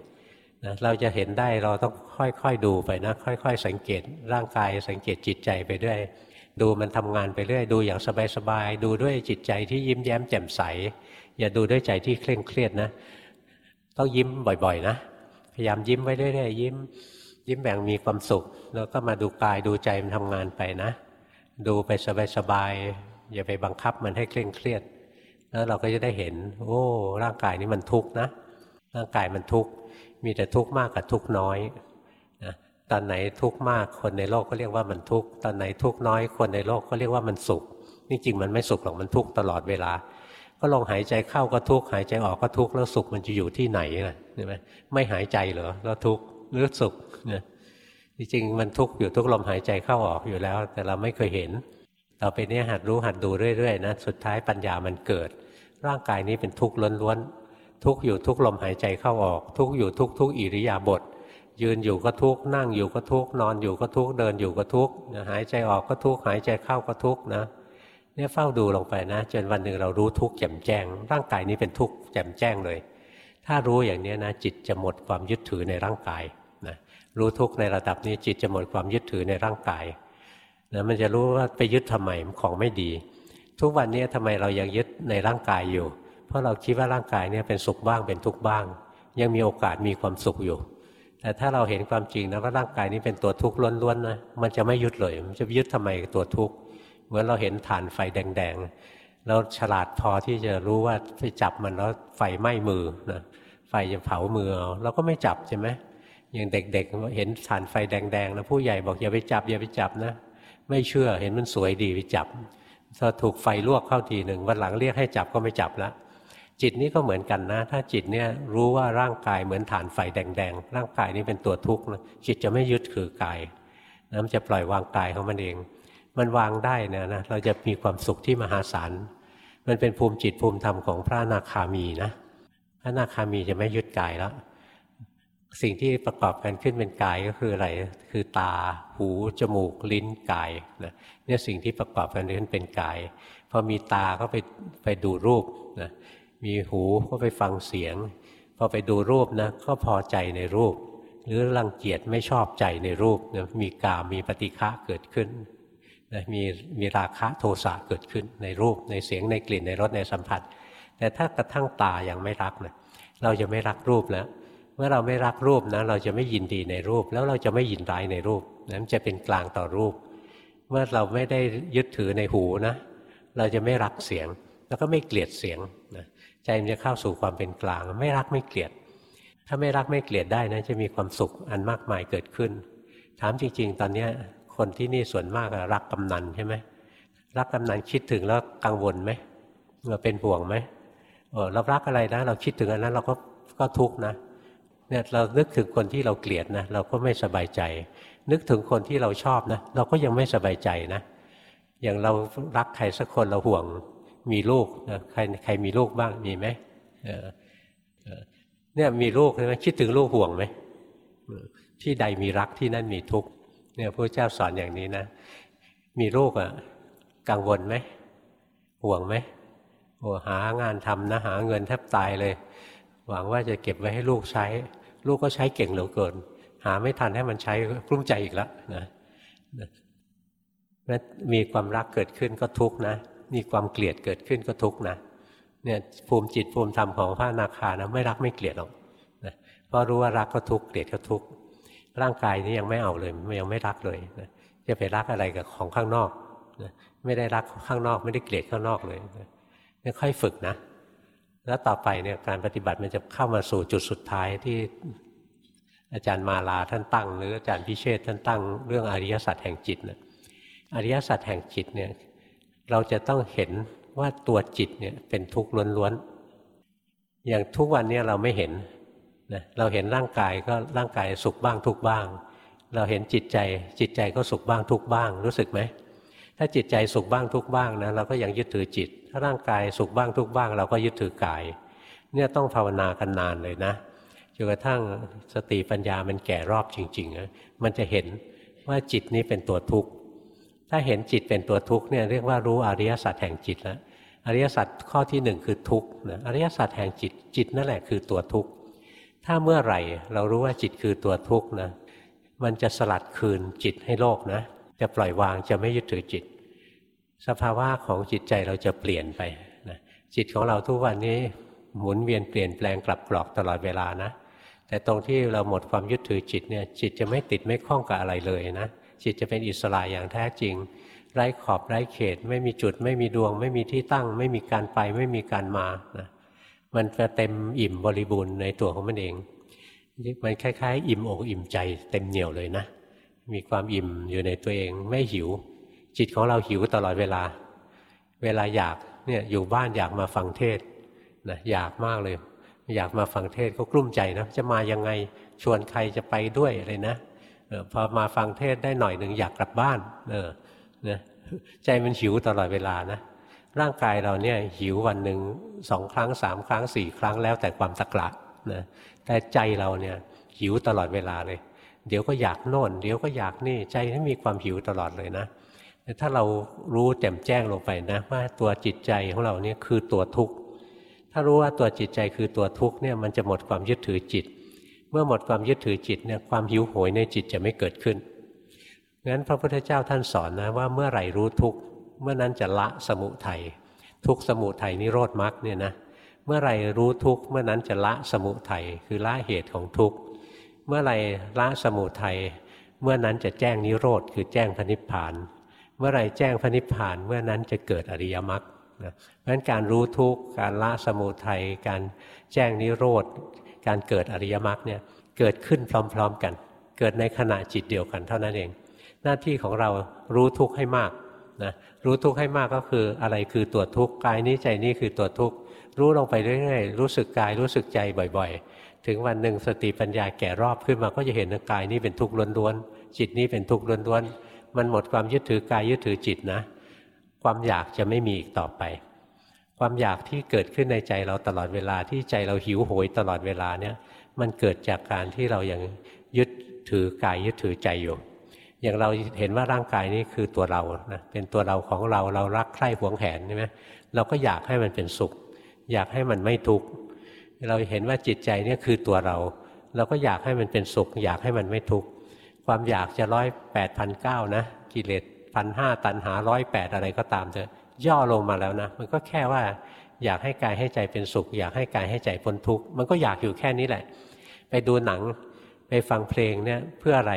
นะเราจะเห็นได้เราต้องค่อยๆดูไปนะ ค่อย ๆ สังเกตร่างกายสังเกตจิตใจไปด้วย ดูมันทำงานไปเรื่อยดูอย่างสบายๆดูด้วยจิตใจที่ยิ้มแย้มแจ่มใส อย่าดูด้วยใจที่เคร่งเครียดนะ ต้องยิ้มบ่อยๆนะ พยายามยิ้มไว้เรื่อยๆยิ้ม ยิ้มแบ่งมีความสุข แล้วก็มาดูกายดูใจมันทำงานไปนะ ดูไปสบายๆอย่าไปบังคับมันให้เคร่งเครียด แล้วเราก็จะได้เห็น โอ้ ร่างกายนี้มันทุกข์นะ ร่างกายมันทุกข์ มีแต่ทุกข์มากกับทุกข์น้อยนะตอนไหนทุกข์มากคนในโลกก็เรียกว่ามันทุกข์ตอนไหนทุกข์น้อยคนในโลกก็เรียกว่ามันสุขนี่จริงมันไม่สุขหรอกมันทุกข์ตลอดเวลา ก็ลองหายใจเข้าก็ทุกข์หายใจออกก็ทุกข์แล้วสุขมันจะอยู่ที่ไหนล่ะใช่ไหมไม่หายใจเหรอแล้วทุกข์หรือสุขเนี่ยจริงๆมันทุกข์อยู่ทุกลมหายใจเข้าออกอยู่แล้ว แต่เราไม่เคยเห็น ต่อไปนี้หัดรู้หัดดูเรื่อยๆนะสุดท้ายปัญญามันเกิด ร่างกายนี้เป็นทุกข์ล้วนๆ ทุกอยู่ทุกลมหายใจเข้าออก ทุกอยู่ทุกทุกอิริยาบถยืนอยู่ก็ทุกนั่งอยู่ก็ทุกนอนอยู่ก็ทุกเดินอยู่ก็ทุกหายใจออกก็ทุกหายใจเข้าก็ทุกนะเนี่ยเฝ้าดูลงไปนะจนวันหนึ่งเรารู้ทุกข์แจ่มแจ้ง ร่างกายนี้เป็นทุกข์แจ่มแจ้งเลย ถ้ารู้อย่างนี้นะจิตจะหมดความยึดถือในร่างกายนะรู้ทุกในระดับนี้จิตจะหมดความยึดถือในร่างกายนะมันจะรู้ว่าไปยึดทำไมของไม่ดี ทุกวันนี้ทำไมเรายังยึดในร่างกายอยู่ เพราะเราคิดว่าร่างกายเนี่ยเป็นสุขบ้างเป็นทุกข์บ้าง ยังมีโอกาสมีความสุขอยู่ แต่ถ้าเราเห็นความจริงนะว่าร่างกายนี้เป็นตัวทุกข์ล้วนๆนะมันจะไม่ยึดเลย มันจะยึดทำไมตัวทุกข์เหมือนเราเห็นฐานไฟแดงๆเราฉลาดพอที่จะรู้ว่าไปจับมันแล้วไฟไหม้มือนะไฟจะเผามือเราก็ไม่จับใช่ไหมอย่างเด็กๆเห็นฐานไฟแดงๆนะผู้ใหญ่บอกอย่าไปจับอย่าไปจับนะ ไม่เชื่อเห็นมันสวยดีไปจับถ้าถูกไฟลวกเข้าทีหนึ่งวันหลังเรียกให้จับก็ไม่จับแล้ว จิตนี้ก็เหมือนกันนะ ถ้าจิตเนี่ยรู้ว่าร่างกายเหมือนฐานไฟแดงๆ ร่างกายนี้เป็นตัวทุกข์นะจิตจะไม่ยึดถือกายนะมันจะปล่อยวางกายของมันเอง มันวางได้นี่ยนะเราจะมีความสุขที่มหาศาลมันเป็นภูมิจิตภูมิธรรมของพระนาคามีนะ พระนาคามีจะไม่ยึดกายแล้วสิ่งที่ประกอบกันขึ้นเป็นกายก็คืออะไรคือตา หู จมูก ลิ้นกายนะเนี่ยสิ่งที่ประกอบกันขึ้นเป็นกายพอมีตาก็ไปไปดูรูปนะ มีหูก็ไปฟังเสียง พอไปดูรูปนะก็พอใจในรูป หรือรังเกียจไม่ชอบใจในรูปนะมีกามีปฏิฆะเกิดขึ้นนะมีมีราคะโทสะเกิดขึ้นในรูปในเสียงในกลิ่นในรสในสัมผัส แต่ถ้ากระทั่งตายังไม่รักนะเราจะไม่รักรูปแล้วเมื่อเราไม่รักรูปนะเราจะไม่ยินดีในรูป แล้วเราจะไม่ยินร้ายในรูปนั้นจะเป็นกลางต่อรูป เมื่อเราไม่ได้ยึดถือในหูนะ เราจะไม่รักเสียง แล้วก็ไม่เกลียดเสียงนะ ใจมันจะเข้าสู่ความเป็นกลาง ไม่รักไม่เกลียด ถ้าไม่รักไม่เกลียดได้นะจะมีความสุขอันมากมายเกิดขึ้น ถามจริง ๆ ตอนนี้คนที่นี่ส่วนมากรักกำนันใช่ไหมรักกำนันคิดถึงแล้วกังวลไหมเราเป็นห่วงไหมเออเรารักอะไรนะ เราคิดถึงอันนั้นเราก็ก็ทุกข์นะเนี่ยเรานึกถึงคนที่เราเกลียดนะเราก็ไม่สบายใจ นึกถึงคนที่เราชอบนะ เราก็ยังไม่สบายใจนะ อย่างเรารักใครสักคนเราห่วง มีลูกนะใครใครมีลูกบ้างมีไหมเนี่ยมีลูกใช่ไหมคิดถึงลูกห่วงไหมที่ใดมีรักที่นั่นมีทุกข์เนี่ยพระเจ้าสอนอย่างนี้นะ มีลูกอะกังวลไหมห่วงไหมโอ้หางานทำนะหาเงินแทบตายเลย หวังว่าจะเก็บไว้ให้ลูกใช้ ลูกก็ใช้เก่งเหลือเกิน หาไม่ทันให้มันใช้กลุ้มใจอีกแล้วนะมีความรักเกิดขึ้นก็ทุกข์นะ มีความเกลียดเกิดขึ้นก็ทุกข์นะเนี่ยภูมิจิตภูมิธรรมของพระนาคานะไม่รักไม่เกลียดหรอกนะเพราะรู้ว่ารักก็ทุกข์เกลียดก็ทุกข์ร่างกายนี้ยังไม่เอาเลยยังไม่รักเลยนะจะไปรักอะไรกับของข้างนอกนะไม่ได้รักข้างนอกไม่ได้เกลียดข้างนอกเลยนะนี่ค่อยฝึกนะ แล้วต่อไปเนี่ยการปฏิบัติมันจะเข้ามาสู่จุดสุดท้ายที่อาจารย์มาลาท่านตั้ง หรืออาจารย์พิเชษท่านตั้งเรื่องอริยสัจแห่งจิตนะอริยสัจแห่งจิตเนี่ย เราจะต้องเห็นว่าตัวจิตเนี่ยเป็นทุกข์ล้วนๆ อย่างทุกวันนี้เราไม่เห็นนะเราเห็นร่างกายก็ร่างกายสุขบ้างทุกบ้าง เราเห็นจิตใจจิตใจก็สุขบ้างทุกบ้าง รู้สึกไหม ถ้าจิตใจสุขบ้างทุกบ้างนะเราก็ยังยึดถือจิต ถ้าร่างกายสุขบ้างทุกบ้าง เราก็ยึดถือกาย เนี่ยต้องภาวนากันนานเลยนะจนกระทั่งสติปัญญามันแก่รอบจริงๆนะมันจะเห็นว่าจิตนี้เป็นตัวทุกข์ ถ้าเห็นจิตเป็นตัวทุกข์เนี่ยเรียกว่ารู้อริยสัจแห่งจิตแล้วอริยสัจข้อที่หนึ่งคือทุกข์นะอริยสัจแห่งจิตจิตนั่นแหละคือตัวทุกข์ถ้าเมื่อไหร่เรารู้ว่าจิตคือตัวทุกข์นะมันจะสลัดคืนจิตให้โลกนะจะปล่อยวางจะไม่ยึดถือจิต สภาวะของจิตใจเราจะเปลี่ยนไปนะจิตของเราทุกวันนี้หมุนเวียนเปลี่ยนแปลงกลับกรอกตลอดเวลานะ แต่ตรงที่เราหมดความยึดถือจิตเนี่ยจิตจะไม่ติดไม่คล้องกับอะไรเลยนะ จิตจะเป็นอิสระอย่างแท้จริง ไร้ขอบไร้เขต ไม่มีจุด ไม่มีดวง ไม่มีที่ตั้ง ไม่มีการไป ไม่มีการมานะมันจะเต็มอิ่มบริบูรณ์ในตัวของมันเองมันคล้ายๆ อิ่มอกอิ่มใจเต็มเหนียวเลยนะ มีความอิ่มอยู่ในตัวเองไม่หิว จิตของเราหิวตลอดเวลา เวลาอยากเนี่ยอยู่บ้านอยากมาฟังเทศนะอยากมากเลย อยากมาฟังเทศก็กลุ้มใจนะจะมายังไงชวนใครจะไปด้วยอะไรนะ พอมาฟังเทศได้หน่อยหนึ่งอยากกลับบ้าน เออนะใจมันหิวตลอดเวลานะร่างกายเราเนี่ยหิววันหนึ่งสองครั้งสามครั้งสี่ครั้งแล้วแต่ความตะกละนะแต่ใจเราเนี่ยหิวตลอดเวลาเลย เดี๋ยวก็อยากโน่น เดี๋ยวก็อยากนี่ใจที่มีความหิวตลอดเลยนะแต่ถ้าเรารู้แจ่มแจ้งลงไปนะว่าตัวจิตใจของเราเนี่ยคือตัวทุกข์ถ้ารู้ว่าตัวจิตใจคือตัวทุกข์เนี่ยมันจะหมดความยึดถือจิต เมื่อหมดความยึดถือจิตเนี่ยความหิวโหยในจิตจะไม่เกิดขึ้นงั้นพระพุทธเจ้าท่านสอนนะว่าเมื่อไหร่รู้ทุกเมื่อนั้นจะละสมุทัยทุกสมุทัยนิโรธมรรคเนี่ยนะเมื่อไหร่รู้ทุกเมื่อนั้นจะละสมุทัยคือละเหตุของทุกเมื่อไหร่ละสมุทัยเมื่อนั้นจะแจ้งนิโรธคือแจ้งพระนิพพาน เมื่อไหร่แจ้งพระนิพพานเมื่อนั้นจะเกิดอริยมรรคนะเพราะฉะนั้นการรู้ทุกการละสมุทัยการแจ้งนิโรธ การเกิดอริยมรรคเนี่ยเกิดขึ้นพร้อมๆกัน เกิดในขณะจิตเดียวกันเท่านั้นเอง หน้าที่ของเรารู้ทุกข์ให้มากนะรู้ทุกข์ให้มากก็คืออะไรคือตัวทุกข์กายนี้ใจนี้คือตัวทุกข์รู้ลงไปเรื่อยๆรู้สึกกายรู้สึกใจบ่อย ๆ ถึงวันหนึ่งสติปัญญาแก่รอบขึ้นมาก็จะเห็นกายนี้เป็นทุกข์ล้วนๆจิตนี้เป็นทุกข์ล้วนๆมันหมดความยึดถือกายยึดถือจิตนะ ความอยากจะไม่มีอีกต่อไป ความอยากที่เกิดขึ้นในใจเราตลอดเวลาที่ใจเราหิวโหยตลอดเวลาเนี่ยมันเกิดจากการที่เรายังยึดถือกายยึดถือใจอยู่ อย่างเราเห็นว่าร่างกายนี้คือตัวเรานะเป็นตัวเราของเราเรารักใคร่หวงแหนใช่ไหมเราก็อยากให้มันเป็นสุข อยากให้มันไม่ทุกข์เราเห็นว่าจิตใจนี่คือตัวเรา เราก็อยากให้มันเป็นสุข อยากให้มันไม่ทุกข์ความอยากจะร้อยแปดพันเก้านะกิเลสพันห้าตันหาร้อยแปดอะไรก็ตามเถอะ ย่อลงมาแล้วนะ มันก็แค่ว่าอยากให้กายให้ใจเป็นสุข อยากให้กายให้ใจพ้นทุกข์มันก็อยากอยู่แค่นี้แหละ ไปดูหนังไปฟังเพลงเนี่ยเพื่ออะไร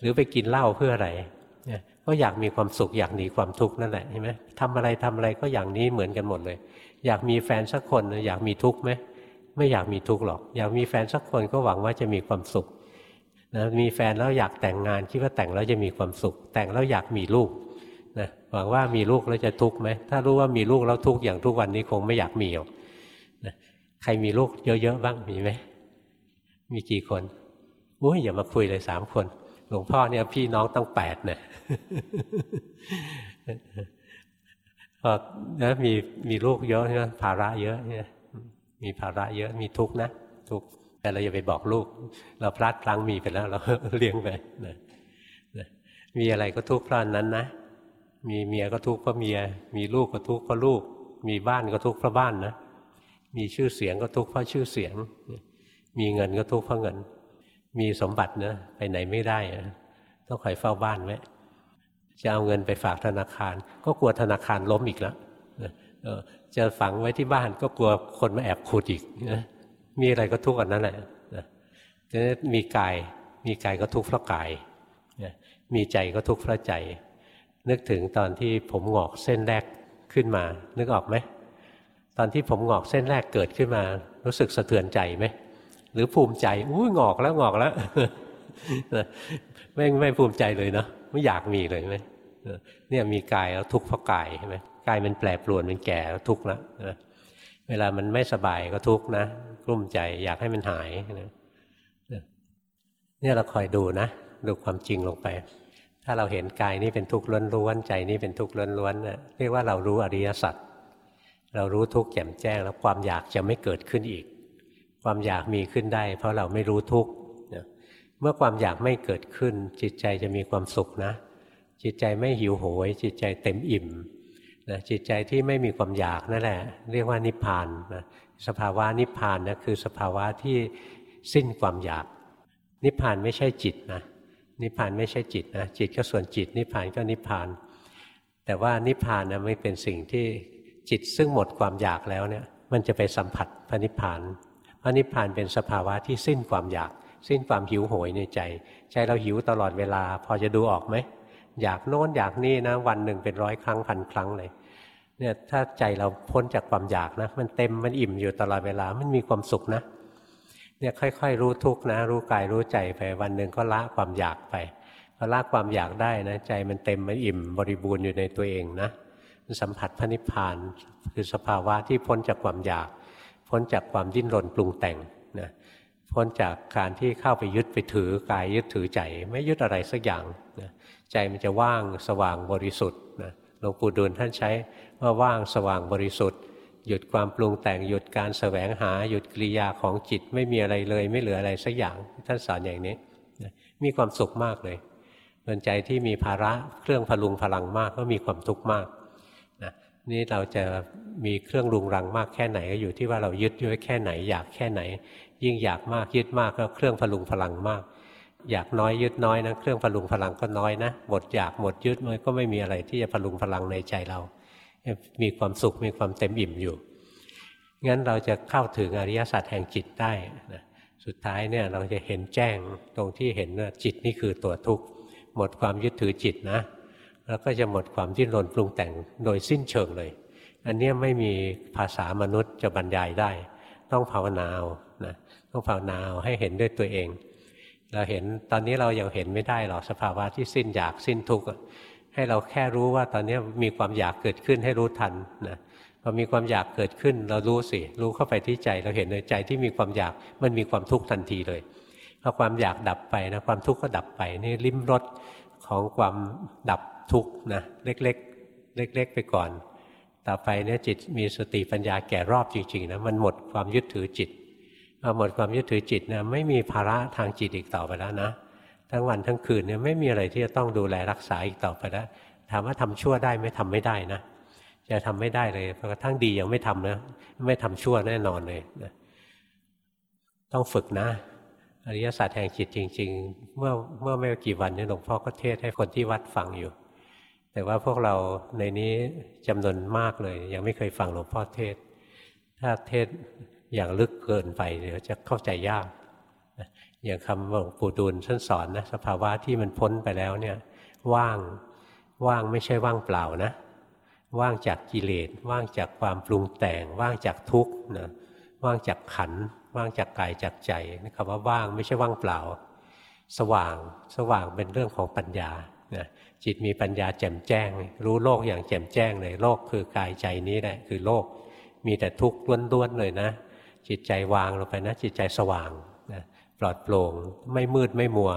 หรือไปกินเหล้าเพื่ออะไรก็อยากมีความสุขอยากหนีความทุกข์นั่นแหละใช่ไหมทำอะไรทำอะไรก็อย่างนี้เหมือนกันหมดเลย อยากมีแฟนสักคนอยากมีทุกข์ไหมไม่อยากมีทุกข์หรอก อยากมีแฟนสักคนก็หวังว่าจะมีความสุขนะมีแฟนแล้วอยากแต่งงานคิดว่าแต่งแล้วจะมีความสุข แต่งแล้วอยากมีลูก หวังว่ามีลูกแล้วจะทุกข์ไหมถ้ารู้ว่ามีลูกแล้วทุกข์อย่างทุกวันนี้คงไม่อยากมีหรอกนะใครมีลูกเยอะๆบ้างมีไหมมีกี่คนโอ้ยอย่ามาคุยเลยสามคน หลวงพ่อเนี่ยพี่น้องตั้งแปดเนี่ยพอนะมีมีลูกเยอะเนี่ยภาระเยอะเนี่ยมีภาระเยอะมีทุกข์นะทุกข์แต่เราอย่าไปบอกลูก เราพลัดพลั้งมีไปแล้ว เราเลี้ยงไปนะมีอะไรก็ทุกข์เพราะนั้นนะ มีเมียก็ทุกข์เพราะเมีย มีลูกก็ทุกข์เพราะลูก มีบ้านก็ทุกข์เพราะบ้านนะ มีชื่อเสียงก็ทุกข์เพราะชื่อเสียง มีเงินก็ทุกข์เพราะเงิน มีสมบัตินะไปไหนไม่ได้ต้องคอยเฝ้าบ้านไว้จะเอาเงินไปฝากธนาคาร ก็กลัวธนาคารล้มอีกแล้วจะฝังไว้ที่บ้านก็กลัวคนมาแอบขุดอีกนะมีอะไรก็ทุกข์อันนั้นแหละจะมีกาย มีกายก็ทุกข์เพราะกาย มีใจก็ทุกข์เพราะใจ นึกถึงตอนที่ผมหงอกเส้นแรกขึ้นมา นึกออกไหมตอนที่ผมหงอกเส้นแรกเกิดขึ้นมา รู้สึกสะเทือนใจไหมหรือภูมิใจอุ้ยงอกแล้วหงอกแล้วไม่ไม่ภูมิใจเลยเนาะไม่อยากมีเลยไหมเนี่ยมีกายแล้วทุกข์เพราะกายใช่ไหมกายมันแปรปรวนมันแก่แล้วทุกข์แล้วเวลามันไม่สบายก็ทุกข์นะกลุ้มใจอยากให้มันหายนะเนี่ยเราคอยดูนะ ดูความจริงลงไป ถ้าเราเห็นกายนี้เป็นทุกข์ล้วนๆใจนี้เป็นทุกข์ล้วนๆเรียกว่าเรารู้อริยสัจเรารู้ทุกข์แจ่มแจ้ง แล้วความอยากจะไม่เกิดขึ้นอีก ความอยากมีขึ้นได้ เพราะเราไม่รู้ทุกข์เมื่อความอยากไม่เกิดขึ้น จิตใจจะมีความสุขนะ จิตใจไม่หิวโหย จิตใจเต็มอิ่มนะจิตใจที่ไม่มีความอยากนั่นแหละ เรียกว่านิพพานนะสภาวะนิพพานนะคือสภาวะที่สิ้นความอยาก นิพพานไม่ใช่จิตนะ นิพพานไม่ใช่จิตนะจิตก็ส่วนจิต นิพพานก็นิพพาน แต่ว่านิพพานนะไม่เป็นสิ่งที่จิตซึ่งหมดความอยากแล้วเนี่ย มันจะไปสัมผัสพระนิพพานพระนิพพานเป็นสภาวะที่สิ้นความอยาก สิ้นความหิวโหยในใจ ใจเราหิวตลอดเวลา พอจะดูออกไหมอยากโน้นอยากนี่นะ วันหนึ่งเป็นร้อยครั้งพันครั้งเลยเนี่ยถ้าใจเราพ้นจากความอยากนะ มันเต็มมันอิ่มอยู่ตลอดเวลามันมีความสุขนะ เนี่ยค่อย ๆ รู้ทุกนะ รู้กายรู้ใจไปวันหนึ่งก็ละความอยากไปพอละความอยากได้นะใจมันเต็มมันอิ่มบริบูรณ์อยู่ในตัวเองนะสัมผัสพระนิพพานคือสภาวะที่พ้นจากความอยาก พ้นจากความดิ้นรนปรุงแต่งนะพ้นจากการที่เข้าไปยึดไปถือกายยึดถือใจ ไม่ยึดอะไรสักอย่างนะใจมันจะว่างสว่างบริสุทธิ์นะหลวงปู่ดูลท่านใช้ว่าว่างสว่างบริสุทธิ์ หยุดความปรุงแต่งหยุดการแสวงหาหยุดกิริยาของจิตไม่มีอะไรเลย ไม่เหลืออะไรสักอย่างท่านสอนอย่างนี้มีความสุขมากเลยเนใจที่มีภาระเครื่องพลุงพลังมากก็มีความทุกข์มากนี่เราจะมีเครื่องรุงรังมากแค่ไหนก็อยู่ที่ว่าเรายึดไว้แค่ไหน อยากแค่ไหน ยิ่งอยากมากยึดมากก็เครื่องพลุงพลังมาก อยากน้อยยึดน้อยนะเครื่องพลุงพลังก็น้อยนะหมดอยากหมดยึดมันก็ไม่มีอะไรที่จะพลุงพลังในใจเรา มีความสุขมีความเต็มอิ่มอยู่งั้นเราจะเข้าถึงอริยสัจแห่งจิตได้นะสุดท้ายเนี่ยเราจะเห็นแจ้งตรงที่เห็นว่าจิตนี่คือตัวทุกข์หมดความยึดถือจิตนะ แล้วก็จะหมดความดิ้นรนปรุงแต่งโดยสิ้นเชิงเลย อันนี้ไม่มีภาษามนุษย์จะบรรยายได้ ต้องภาวนาเอานะต้องภาวนาเอาให้เห็นด้วยตัวเอง เราเห็นตอนนี้เรายังเห็นไม่ได้หรอกสภาวะที่สิ้นอยากสิ้นทุกข์ ให้เราแค่รู้ว่าตอนนี้มีความอยากเกิดขึ้นให้รู้ทันนะพอมีความอยากเกิดขึ้น เรารู้สิรู้เข้าไปที่ใจเราเห็นในใจที่มีความอยากมันมีความทุกข์ทันทีเลยพอความอยากดับไปนะความทุกข์ก็ดับไปนี่ลิ้มรสของความดับทุกข์นะเล็กๆเล็ก ๆ ไปก่อน ต่อไปเนี่ยจิตมีสติปัญญาแก่รอบจริงๆนะมันหมดความยึดถือจิตพอหมดความยึดถือจิตนะไม่มีภาระทางจิตอีกต่อไปแล้วนะ ทั้งวันทั้งคืนเนี่ยไม่มีอะไรที่จะต้องดูแลรักษาอีกต่อไปแล้วถามว่าทำชั่วได้ไม่ทำไม่ได้นะจะทำไม่ได้เลยเพราะทั้งดียังไม่ทำนะไม่ทำชั่วแน่นอนเลยนะต้องฝึกนะ อริยศาสตร์แห่งจิตจริง ๆ เมื่อเมื่อไม่กี่วันนี้หลวงพ่อก็เทศให้คนที่วัดฟังอยู่ แต่ว่าพวกเราในนี้จำนวนมากเลย ยังไม่เคยฟังหลวงพ่อเทศ ถ้าเทศอย่างลึกเกินไปเดี๋ยวจะเข้าใจยาก อย่างคำหลวงปู่ดูลท่านสอนนะสภาวะที่มันพ้นไปแล้วเนี่ยว่างว่างไม่ใช่ว่างเปล่านะ ว่างจากกิเลสว่างจากความปรุงแต่ง ว่างจากทุกข์นะว่างจากขันว่างจากกายจากใจคำว่าว่างไม่ใช่ว่างเปล่า สว่างสว่างเป็นเรื่องของปัญญานะจิตมีปัญญาแจ่มแจ้ง รู้โลกอย่างแจ่มแจ้งเลยโลกคือกายใจนี้แหละคือโลกมีแต่ทุกข์ล้วนๆเลยนะ จิตใจวางลงไปนะ จิตใจสว่าง ปลอดโปร่งไม่มืดไม่มัว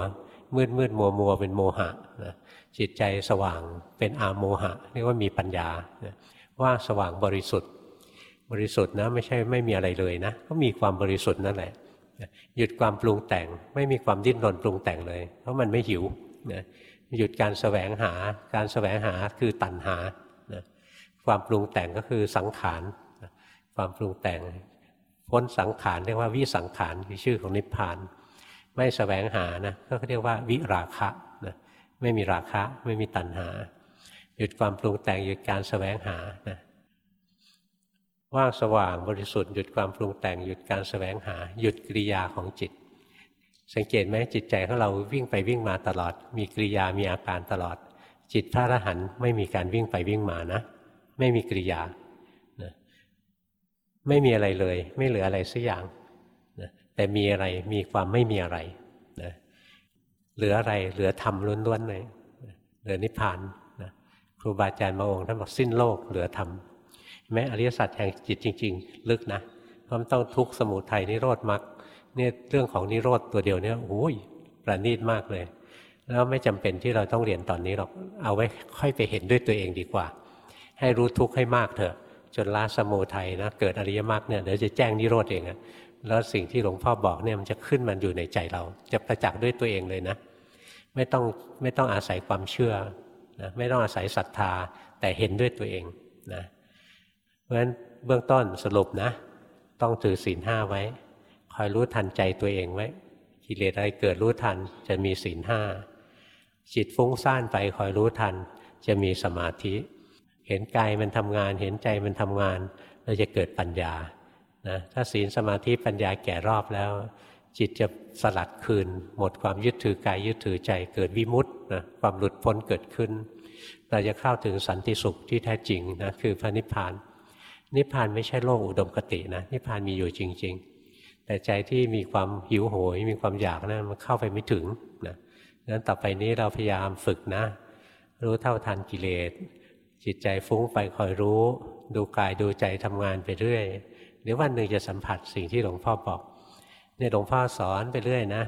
มืดมืดมัวมัวเป็นโมหะนะจิตใจสว่างเป็นอาโมหะ เรียกว่ามีปัญญาว่าสว่างบริสุทธิ์ บริสุทธิ์นะไม่ใช่ไม่มีอะไรเลยนะ ก็มีความบริสุทธิ์นั่นแหละหยุดความปรุงแต่งไม่มีความดิ้นรนปรุงแต่งเลย เพราะมันไม่หิวนะหยุดการแสวงหาการแสวงหาคือตัณหานะความปรุงแต่งก็คือสังขารความปรุงแต่ง พ้นสังขารเรียกว่าวิสังขารคือชื่อของนิพพาน ไม่แสวงหานะก็เรียกว่าวิราคะนะไม่มีราคะไม่มีตัณหา หยุดความปรุงแต่งหยุดการแสวงหานะว่างสว่างบริสุทธิ์หยุดความปรุงแต่งหยุดการแสวงหา หยุดกิริยาของจิต สังเกตไหมจิตใจของเราวิ่งไปวิ่งมาตลอด มีกิริยามีอาการตลอด จิตพระอรหันต์ไม่มีการวิ่งไปวิ่งมานะ ไม่มีกิริยา ไม่มีอะไรเลย ไม่เหลืออะไรสักอย่างนะแต่มีอะไรมีความไม่มีอะไรนะเหลืออะไรเหลือธรรมล้วนๆเลยเหลือนิพพานนะครูบาอาจารย์มาองค์ท่านบอกสิ้นโลกเหลือธรรมแม้อริยสัจแห่งจิตจริง ๆ ลึกนะเพราะมันต้องทุกสมุทัยนิโรธมรรคเนี่ยเรื่องของนิโรธตัวเดียวเนี่ยโอ้ยประณีตมากเลย แล้วไม่จำเป็นที่เราต้องเรียนตอนนี้หรอกเอาไว้ค่อยไปเห็นด้วยตัวเองดีกว่า ให้รู้ทุกข์ให้มากเถอะ จนละสมุทัยนะเกิดอริยมรรคเนี่ยเดี๋ยวจะแจ้งนิโรธเองอะแล้วสิ่งที่หลวงพ่อบอกเนี่ยมันจะขึ้นมันอยู่ในใจเรา จะประจักษ์ด้วยตัวเองเลยนะ ไม่ต้องไม่ต้องอาศัยความเชื่อนะไม่ต้องอาศัยศรัทธาแต่เห็นด้วยตัวเองนะเพราะฉะนั้นเบื้องต้นสรุปนะ ต้องถือศีลห้าไว้ คอยรู้ทันใจตัวเองไว้กิเลสอะไรเกิดรู้ทันจะมีศีลห้าจิตฟุ้งซ่านไปคอยรู้ทันจะมีสมาธิ เห็นกายมันทำงาน เห็นใจมันทำงาน เราจะเกิดปัญญานะถ้าศีลสมาธิปัญญาแก่รอบแล้ว จิตจะสลัดคืน หมดความยึดถือกายยึดถือใจเกิดวิมุตต์นะความหลุดพ้นเกิดขึ้น เราจะเข้าถึงสันติสุขที่แท้จริงนะคือพระนิพพาน นิพพานไม่ใช่โลกอุดมคตินะนิพพานมีอยู่จริง ๆ แต่ใจที่มีความหิวโหย มีความอยากนะั้นมันเข้าไปไม่ถึงนะนั้นต่อไปนี้เราพยายามฝึกนะ รู้เท่าทันกิเลส จิตใจฟุ้งไปคอยรู้ ดูกายดูใจทำงานไปเรื่อยเดี๋ยววันหนึ่งจะสัมผัสสิ่งที่หลวงพ่อบอกเนี่ยหลวงพ่อสอนไปเรื่อยนะ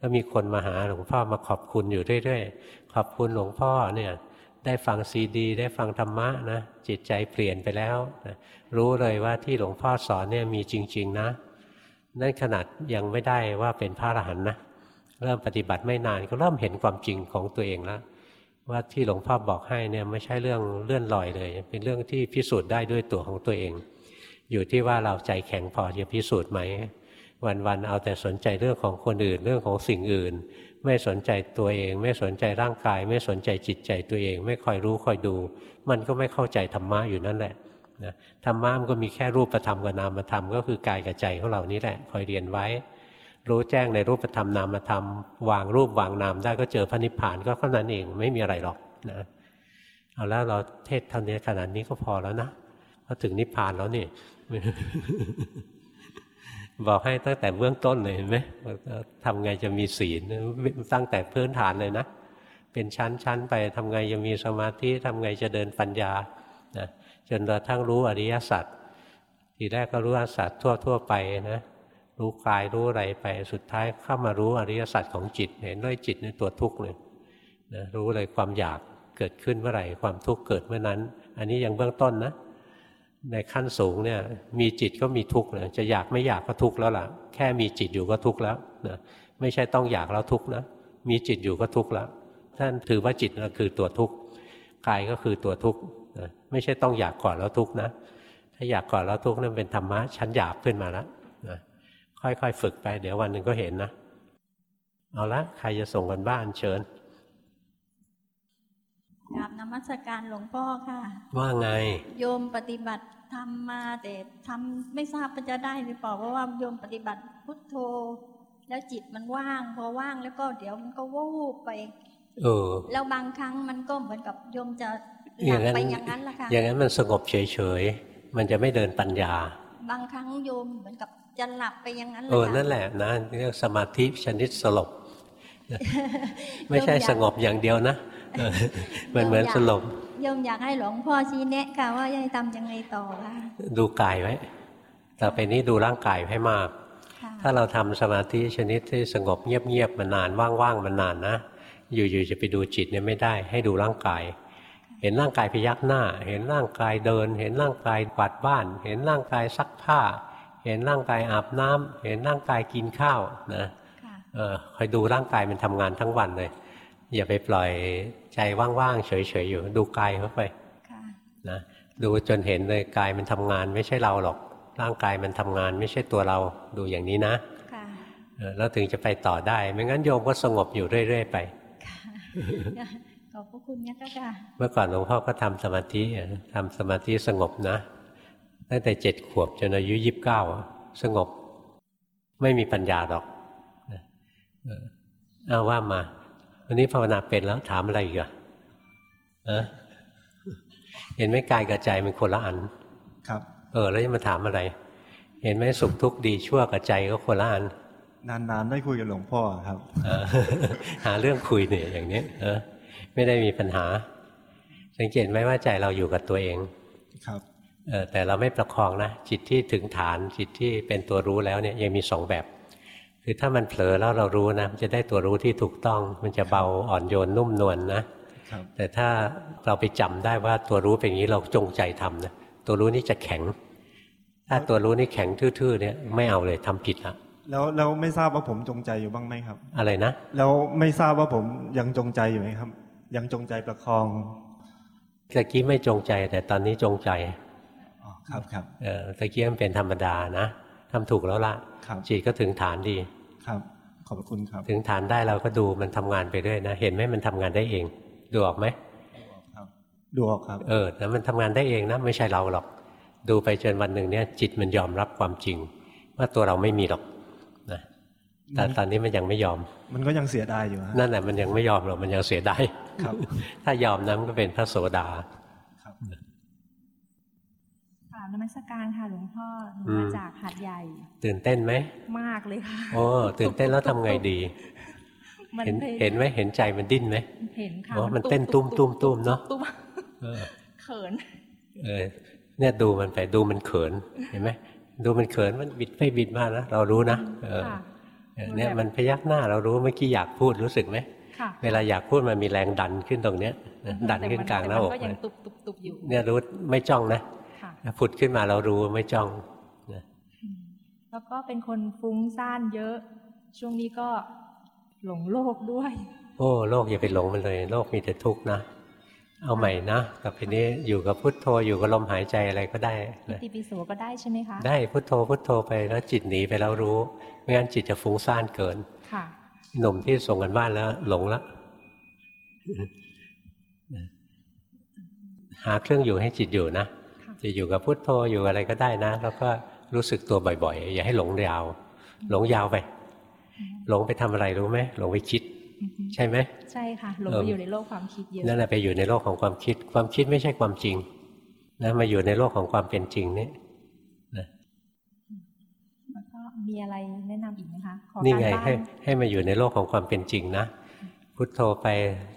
ก็มีคนมาหาหลวงพ่อมาขอบคุณอยู่เรื่อยๆขอบคุณหลวงพ่อเนี่ยได้ฟังซีดี ได้ฟังธรรมะนะจิตใจเปลี่ยนไปแล้วนะรู้เลยว่าที่หลวงพ่อสอนเนี่ยมีจริง ๆ นะนั่นขนาดยังไม่ได้ว่าเป็นพระอรหันต์นะเริ่มปฏิบัติไม่นานก็เริ่มเห็นความจริงของตัวเองแล้ว ว่าที่หลวงพ่อบอกให้เนี่ยไม่ใช่เรื่องเลื่อนลอยเลย เป็นเรื่องที่พิสูจน์ได้ด้วยตัวของตัวเอง อยู่ที่ว่าเราใจแข็งพอจะพิสูจน์ไหมวันๆเอาแต่สนใจเรื่องของคนอื่นเรื่องของสิ่งอื่น ไม่สนใจตัวเอง ไม่สนใจร่างกาย ไม่สนใจจิตใจตัวเอง ไม่คอยรู้คอยดู มันก็ไม่เข้าใจธรรมะอยู่นั่นแหละนะธรรมะมันก็มีแค่รูปธรรมกับนามธรรมก็คือกายกับใจของเรานี้แหละคอยเรียนไว้ รู้แจ้งในรูปธรรมนามธรรม วางรูปวางนามได้ก็เจอพระนิพพานก็เท่านั้นเองไม่มีอะไรหรอกนะเอาแล้วเราเทศเท่านี้ขนาดนี้ก็พอแล้วนะพอถึงนิพพานแล้วนี่บอกให้ตั้งแต่เบื้องต้นเลยเห็นไหมทำไงจะมีศีลตั้งแต่พื้นฐานเลยนะ เป็นชั้นๆไปทำไงจะมีสมาธิทำไงจะเดินปัญญานะจนกระทั่งรู้อริยสัจทีแรกก็รู้อริยสัจทั่วๆไปนะ รู้กายรู้อะไรไปสุดท้ายเข้ามารู้อริยสัจของจิตเห็นด้วยจิตในตัวทุกข์เลยนะรู้เลยความอยากเกิดขึ้นเมื่อไหร่ความทุกข์เกิดเมื่อนั้น อันนี้ยังเบื้องต้นนะ ในขั้นสูงเนี่ยมีจิตก็มีทุกข์นะจะอยากไม่อยากก็ทุกข์แล้วล่ะ แค่มีจิตอยู่ก็ทุกข์แล้วนะไม่ใช่ต้องอยากแล้วทุกข์นะมีจิตอยู่ก็ทุกข์แล้วท่านถือว่าจิตนะคือตัวทุกข์กายก็คือตัวทุกข์นะไม่ใช่ต้องอยากก่อนแล้วทุกข์นะถ้าอยากก่อนแล้วทุกข์นั่นเป็นธรรมะชั้นหยาบขึ้นมาแล้ว ค่อยๆฝึกไป เดี๋ยววันหนึ่งก็เห็นนะ เอาละใครจะส่งกันบ้านเชิญกราบนมัสการหลวงพ่อค่ะ ว่าไง โยมปฏิบัติทำมาแต่ทำไม่ทราบว่าจะได้หรือเปล่าเพราะว่าโยมปฏิบัติพุทโธ แล้วจิตมันว่าง พอว่างแล้วก็เดี๋ยวมันก็วูบไปเออแล้วบางครั้งมันก็เหมือนกับโยมจะหลับไปอย่างนั้นแหละค่ะอย่างนั้นมันสงบเฉยๆมันจะไม่เดินปัญญา บางครั้งโยมเหมือนกับ จะหลับไปอย่างนั้นเออนั่นแหละนะเรียกสมาธิชนิดสลบไม่ใช่สงบอย่างเดียวนะมันเหมือนสลบโยมอยากให้หลวงพ่อชี้แนะค่ะว่าจะทำยังไงต่อคะดูกายไว้ต่อไปนี้ดูร่างกายให้มาก ถ้าเราทำสมาธิชนิดที่สงบเงียบๆมานานว่างๆมานานนะอยู่ๆจะไปดูจิตเนี่ยไม่ได้ ให้ดูร่างกาย เห็นร่างกายพยักหน้า เห็นร่างกายเดิน เห็นร่างกายกวาดบ้าน เห็นร่างกายซักผ้า เห็นร่างกายอาบน้ำเห็นร่างกายกินข้าวนะเออคอยดูร่างกายมันทำงานทั้งวันเลย อย่าไปปล่อยใจว่างๆเฉยๆอยู่ ดูกายเข้าไปนะดูจนเห็นเลยกายมันทำงานไม่ใช่เราหรอก ร่างกายมันทำงานไม่ใช่ตัวเราดูอย่างนี้นะแล้วถึงจะไปต่อได้ ไม่งั้นโยมก็สงบอยู่เรื่อยๆไปขอบพระคุณนะเจ้าค่ะเมื่อก่อนหลวงพ่อก็ทำสมาธิทำสมาธิสงบนะ ตั้งแต่เจ็ดขวบจนอายุยิบเก้าสงบ ไม่มีปัญญาหรอกเอาว่ามา วันนี้ภาวนาเป็นแล้วถามอะไรอีกอะเห็นไหมกายกับใจมันคนละอัน ครับ เออ แล้วจะมาถามอะไร เห็นไหมสุขทุกข์ดีชั่วกับใจก็คนละอัน นานๆได้คุยกับหลวงพ่อครับหาเรื่องคุยเนี่ยอย่างนี้เออไม่ได้มีปัญหา สังเกตไหมว่าใจเราอยู่กับตัวเอง ครับเออ แต่เราไม่ประคองนะจิตที่ถึงฐานจิตที่เป็นตัวรู้แล้วเนี่ยยังมีสองแบบ คือถ้ามันเผลอแล้วเรารู้นะมันจะได้ตัวรู้ที่ถูกต้อง มันจะเบาอ่อนโยนนุ่มนวลนนะแต่ถ้าเราไปจำได้ว่าตัวรู้เป็นอย่างนี้เราจงใจทำนะตัวรู้นี่จะแข็ง ถ้าตัวรู้นี่แข็งทื่อๆเนี่ยไม่เอาเลยทำผิดละแล้วแล้วไม่ทราบว่าผมจงใจอยู่บ้างไหมครับ อะไรนะแล้วไม่ทราบว่าผมยังจงใจอยู่ไหมครับ ยังจงใจประคองตะกี้ไม่จงใจแต่ตอนนี้จงใจ ครับครับเออตะกี้มันเป็นธรรมดานะทำถูกแล้วล่ะจิตก็ถึงฐานดีครับ ขอบคุณครับ ถึงฐานได้เราก็ดูมันทำงานไปเรื่อยนะ เห็นไหมมันทำงานได้เอง ดูออกไหมดูออกครับ เออแล้วมันทำงานได้เองนะไม่ใช่เราหรอก ดูไปจนวันหนึ่งเนี่ย จิตมันยอมรับความจริง ว่าตัวเราไม่มีหรอกนะแต่ตอนนี้มันยังไม่ยอม มันก็ยังเสียดายอยู่นั่นแหละมันยังไม่ยอมหรอกมันยังเสียดายครับ ถ้ายอมนั้นก็เป็นพระโสดา นมัสการค่ะหลวงพ่อหนูมาจากหัดใหญ่ ตื่นเต้นไหมมากเลยค่ะโอ้ตื่นเต้นแล้วทำไงดีเห็นเห็นไหมเห็นใจมันดิ้นไหมเห็นค่ะมันเต้นตุ้มตุ้มตุ้มเนาะเขินเออเนี่ยดูมันไปดูมันเขินเห็นไหมดูมันเขินมันบิดไปบิดมานะเรารู้นะเออเนี่ยมันพยักหน้าเรารู้เมื่อกี้อยากพูดรู้สึกไหมเวลาอยากพูดมันมีแรงดันขึ้นตรงเนี้ยดันขึ้นกลางหน้าอกเนี่ยรู้ไม่จ้องนะ ผุดขึ้นมาเรารู้ไม่จ้องนะแล้วก็เป็นคนฟุ้งซ่านเยอะ ช่วงนี้ก็หลงโลกด้วย โอ้โลกอย่าไปหลงมันเลย โลกมีแต่ทุกข์นะ เอาใหม่นะกับทีนี้อยู่กับพุทโธอยู่กับลมหายใจอะไรก็ได้นะติปิโสก็ได้ใช่ไหมคะได้พุทโธพุทโธไปแล้วจิตหนีไปแล้วรู้ไม่งั้นจิตจะฟุ้งซ่านเกินค่ะหนุ่มที่ส่งกันบ้านแล้วหลงละหาเครื่องอยู่ให้จิตอยู่นะ จะอยู่กับพุทโธอยู่อะไรก็ได้นะ แล้วก็รู้สึกตัวบ่อยๆ อย่าให้หลงยาว หลงยาวไป หลงไปทำอะไรรู้ไหมหลงไปคิด ใช่ไหมใช่ค่ะหลงไปอยู่ในโลกความคิดเยอะนั่นแหละไปอยู่ในโลกของความคิด ความคิดไม่ใช่ความจริงนะมาอยู่ในโลกของความเป็นจริงนี่นะมีอะไรแนะนำอีกไหมคะขอนี่การไงบ้าให้นให้มาอยู่ในโลกของความเป็นจริงนะพุทโธไป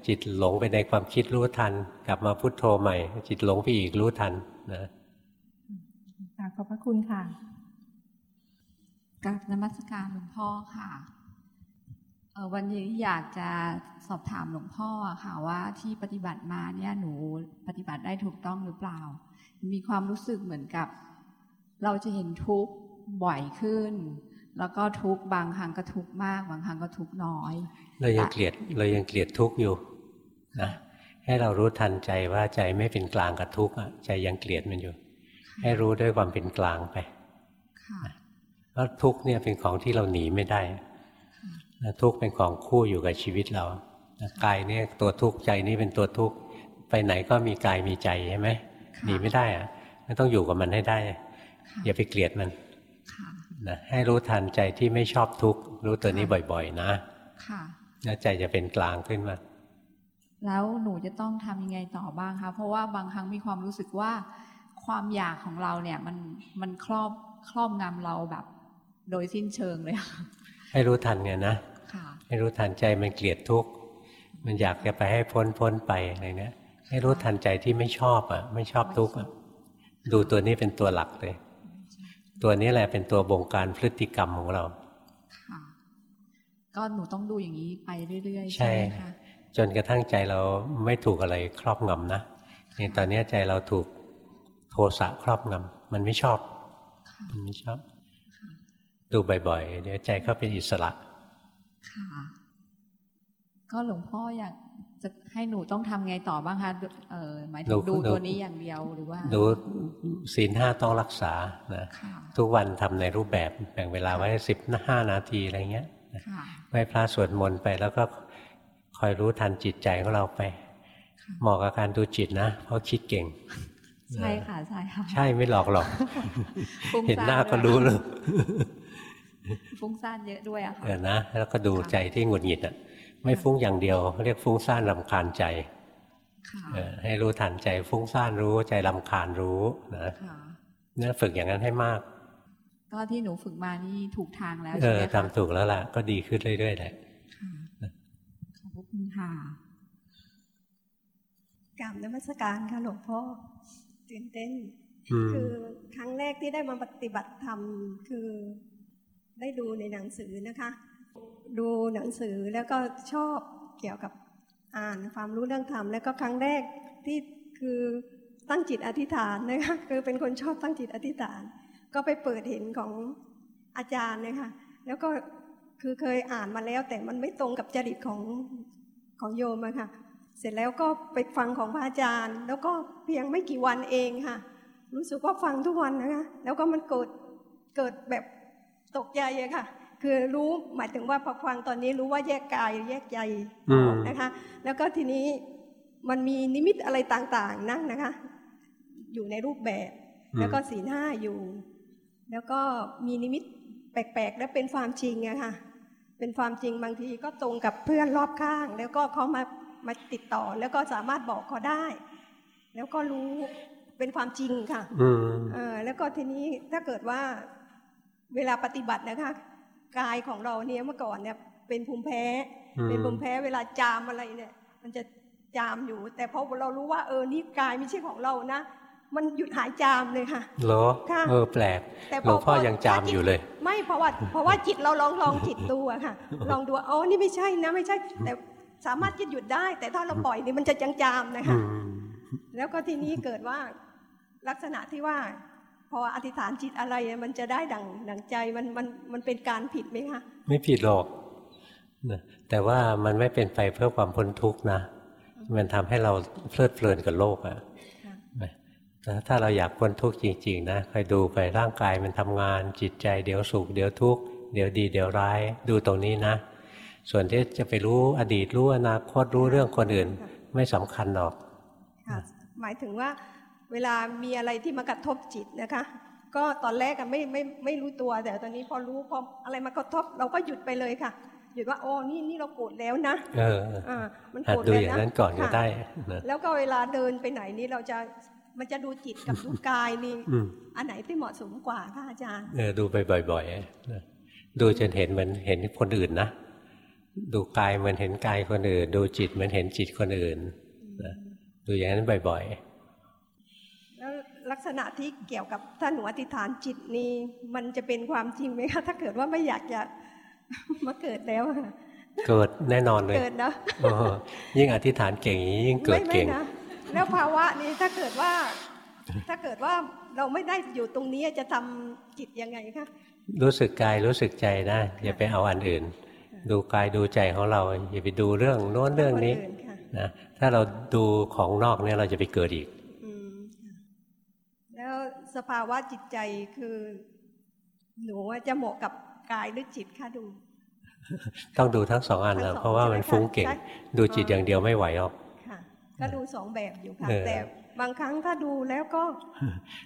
จิตหลงไปในความคิดรู้ทัน กลับมาพุทโธใหม่ จิตหลงไปอีกรู้ทัน นะค่ะขอบพระคุณค่ะกับนมัสการหลวงพ่อค่ะเอ่อวันนี้อยากจะสอบถามหลวงพ่ออะค่ะว่าที่ปฏิบัติมาเนี่ยหนูปฏิบัติได้ถูกต้องหรือเปล่า มีความรู้สึกเหมือนกับ เราจะเห็นทุกข์บ่อยขึ้น แล้วก็ทุกข์บางครั้งก็ทุกข์มาก บางครั้งก็ทุกข์น้อย เรายังเกลียดเรายังเกลียดทุกข์อยู่นะ ให้เรารู้ทันใจว่าใจไม่เป็นกลางกับทุกข์อะใจยังเกลียดมันอยู่ ให้รู้ด้วยความเป็นกลางไปค่ะเพราะทุกข์เนี่ยเป็นของที่เราหนีไม่ได้นะทุกข์เป็นของคู่อยู่กับชีวิตเรานะกายเนี่ยตัวทุกข์ใจนี่เป็นตัวทุกข์ไปไหนก็มีกายมีใจใช่ไหมค่ะหนีไม่ได้อะมันต้องอยู่กับมันให้ได้ค่ะอย่าไปเกลียดมันค่ะนะให้รู้ทันใจที่ไม่ชอบทุกข์รู้ตัวนี้บ่อย ๆ นะค่ะแล้วใจจะเป็นกลางขึ้นมา แล้วหนูจะต้องทำยังไงต่อบ้างคะเพราะว่าบางครั้งมีความรู้สึกว่าความอยากของเราเนี่ยมันมันครอบครอบงำเราแบบ โดยสิ้นเชิงเลยค่ะให้รู้ทันไงนะค่ะให้รู้ทันใจมันเกลียดทุกข์มันอยากจะไปให้พ้นพ้นไปอะไรเนี้ยให้รู้ทันใจที่ไม่ชอบอะ ไม่ชอบทุกข์อะดูตัวนี้เป็นตัวหลักเลย ตัวนี้แหละเป็นตัวบงการพฤติกรรมของเราค่ะก็หนูต้องดูอย่างนี้ไปเรื่อยๆ ใช่ใช่ไหมคะ จนกระทั่งใจเราไม่ถูกอะไรครอบงำนะนี่ตอนนี้ใจเราถูกโทสะครอบงำมันไม่ชอบค่ะมันไม่ชอบ ดูบ่อยๆ เดี๋ยวใจก็เป็นอิสระ ค่ะ ก็หลวงพ่ออยากจะให้หนูต้องทำไงต่อบ้างคะเออหมายถึหนูงดูหนูตัวนี้อย่างเดียวหรือว่า ดูศีลห้าต้องรักษานะค่ะทุกวันทำในรูปแบบแบ่งเวลาไว้สิบห้านาทีอะไรเงี้ยค่ะไหว้พระสวดมนต์ไปแล้วก็ คอยรู้ทันจิตใจของเราไปค่ะเหมาะกับการดูจิตนะ เพราะคิดเก่ง ใช่ค่ะ ใช่ค่ะ ใช่ไม่หลอกหรอกฟุ้งเห็นซ่หน้าก็ด้วยรู้เลยฟุ้งซ่านเยอะด้วยอะค่ะเออนะ แล้วก็ดูใจที่หงุดหงิดอะ ไม่ฟุ้งอย่างเดียว เรียกฟุ้งซ่านรำคาญใจค่ะเออให้รู้ทันใจฟุ้งซ่านรู้ใจรำคาญรู้นะค่ะเนี่ยฝึกอย่างนั้นให้มาก ก็ที่หนูฝึกมานี่ถูกทางแล้วเอใช่อไหมคะทำถูกแล้วล่ะ ก็ดีขึ้นเรื่อยๆแหละค่ะขอบพระ คุณค่ะกราบนมัสการค่ะหลวงพ่อตื่นเต้นอืมคือครั้งแรกที่ได้มาปฏิบัติธรรมคือได้ดูในหนังสือนะคะ ดูหนังสือแล้วก็ชอบเกี่ยวกับอ่านความรู้เรื่องธรรมแล้วก็ครั้งแรกที่คือตั้งจิตอธิษฐานนะคะคือเป็นคนชอบตั้งจิตอธิษฐาน ก็ไปเปิดเห็นของอาจารย์นะคะแล้วก็คือเคยอ่านมาแล้วแต่มันไม่ตรงกับจริตของ ของโยมอะค่ะ เสร็จแล้วก็ไปฟังของพระอาจารย์ แล้วก็เพียงไม่กี่วันเองค่ะ รู้สึกว่าฟังทุกวันนะคะ แล้วก็มันเกิดเกิดแบบตกใจอะค่ะ คือรู้หมายถึงว่าพอฟังตอนนี้รู้ว่าแยกกายแยกใจอืมนะคะ แล้วก็ทีนี้มันมีนิมิตอะไรต่างๆนั่งนะคะ อยู่ในรูปแบบ แล้วก็สีหน้าอยู่ แล้วก็มีนิมิตแปลกๆ และเป็นความจริงอะค่ะ เป็นความจริงบางทีก็ตรงกับเพื่อนรอบข้าง แล้วก็เขามามาติดต่อ แล้วก็สามารถบอกเขาได้ แล้วก็รู้เป็นความจริงค่ะอืมเออแล้วก็ทีนี้ถ้าเกิดว่าเวลาปฏิบัตินะคะกายของเราเนี่ยเมื่อก่อนเนี่ย เป็นภูมิแพ้อืมเป็นภูมิแพ้เวลาจามอะไรเนี่ย มันจะจามอยู่ แต่พอเรารู้ว่าเออนี่กายไม่ใช่ของเรานะ มันหยุดหายจามเลยค่ะเหรอค่ะเออแปลกแต่หลวงพ่อยังจามอยู่เลย ไม่เพราะว่าเพราะว่าจิตเราลองลองจิตดูอะค่ะ ลองดูว่าอ๋อนี่ไม่ใช่นะไม่ใช่ แต่สามารถจะหยุดได้ แต่ถ้าเราปล่อยนี่มันจะยังจามนะคะอืมแล้วก็ทีนี้เกิดว่าลักษณะที่ว่า พออธิษฐานจิตอะไรอะมันจะได้ดังดังใจมันมันมันเป็นการผิดไหมคะไม่ผิดหรอกนะแต่ว่ามันไม่เป็นไปเพื่อความพ้นทุกข์นะ มันทำให้เราเพลิดเพลินกับโลกอะค่ะ นะแต่ถ้าเราอยากพ้นทุกข์จริงๆนะคอยดูไปร่างกายมันทำงาน จิตใจเดี๋ยวสุขเดี๋ยวทุกข์เดี๋ยวดีเดี๋ยวร้ายดูตรงนี้นะ ส่วนที่จะไปรู้อดีตรู้อนาคตรู้เรื่องคนอื่น ไม่สำคัญหรอกค่ะหมายถึงว่าเวลามีอะไรที่มากระทบจิตนะคะ ก็ตอนแรกอะไม่ไม่ไม่รู้ตัวแต่ตอนนี้พอรู้พออะไรมากระทบเราก็หยุดไปเลยค่ะหยุดว่าโอ้นี่นี่เราโกรธแล้วนะเอออ่ามันหัดโกรธดูแล้วอย่างนะนั้นก่อนก็ค่ะได้นะแล้วก็เวลาเดินไปไหนนี่เราจะ มันจะดูจิตกับดูกายนี่อืมอันไหนที่เหมาะสมกว่าคะอาจารย์เออดูไปบ่อยๆนะดูจนเห็นเหมันเห็นคนอื่นนะดูกายเหมันเห็นกายคนอื่น ดูจิตเหมันเห็นจิตคนอื่นนะดูอย่างนั้นบ่อยแล้วลักษณะที่เกี่ยวกับท่านหนูอธิษฐานจิตนี่มันจะเป็นความจริงไหมคะถ้าเกิดว่าไม่อยากจะมาเกิดแล้วอะๆเกิดแน่นอนเลยเกิดนะโอ้โหยิ่งอธิษฐานเก่งอย่างนี้ยิ่งเกิดไม่เก่งไม่นะ แล้วภาวะนี้ถ้าเกิดว่า ถ้าเกิดว่าเราไม่ได้อยู่ตรงนี้จะทำจิตยังไงคะรู้สึกกายรู้สึกใจนะอย่าไปเอาอันอื่น ดูกายดูใจของเราอย่าไปดูเรื่องโน้นเรื่องนี้คค่ะนะถ้าเราดูของนอกเนี่ยเราจะไปเกิดอีกอืมค่ะแล้วสภาวะจิตใจคือ หนูว่าจะเหมาะกับกายหรือจิตคะดู ต้องดูทั้งสองอันทั้นะงสองเพราะว่ามันใช่ไหมคะฟุ้งเก่งใช่ดูจิตอย่างเดียวไม่ไหวหรอกค่ะ ก็ดูสองแบบอยู่ค่ะเออแต่บางครั้งถ้าดูแล้วก็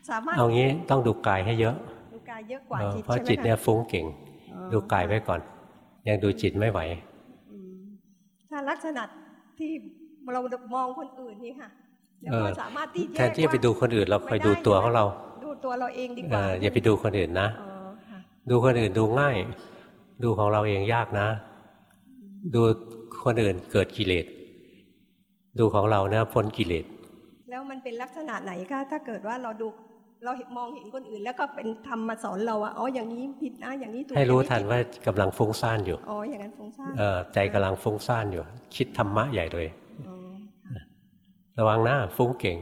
สามารถเอางี้ต้องดูกายให้เยอะ ดูกายเยอะกว่าเออจิตเพราะใช่ไหมจิตเนี่ยคะฟุ้งเก่งอ๋อดูกายไว้ก่อน ยังดูจิตไม่ไหวอืมถ้าลักษณะที่เรามองคนอื่นนี่ค่ะแล้วเอก็อสามารถที่แทนที่จะไปดูคนอื่นเราคอยดูตัวของเรา ดูตัวเราเองดีกเอว่าออย่าไปดูคนอื่นนะอ๋อค่ะดูคนอื่นดูง่าย ดูของเราเองยากนะ ดูคนอื่นเกิดกิเลส ดูของเราเนี่ยพ้นกิเลสแล้วมันเป็นลักษณะไหนคะถ้าเกิดว่าเราดูเราเห็นมองเห็นคนอื่น แล้วก็เป็นธรรมมาสอนเราอะอ๋ออย่างนี้ผิดนะอย่างนี้ถูกให้รู้อย่งทันว่ากำลังฟุ้งซ่านอยู่อ๋ออย่างนั้นฟุ้งซ่านเออใจกำลังฟุ้งซ่านอยู่ คิดธรรมะใหญ่เลยอ๋อระวังนะฟุ้งเก่ง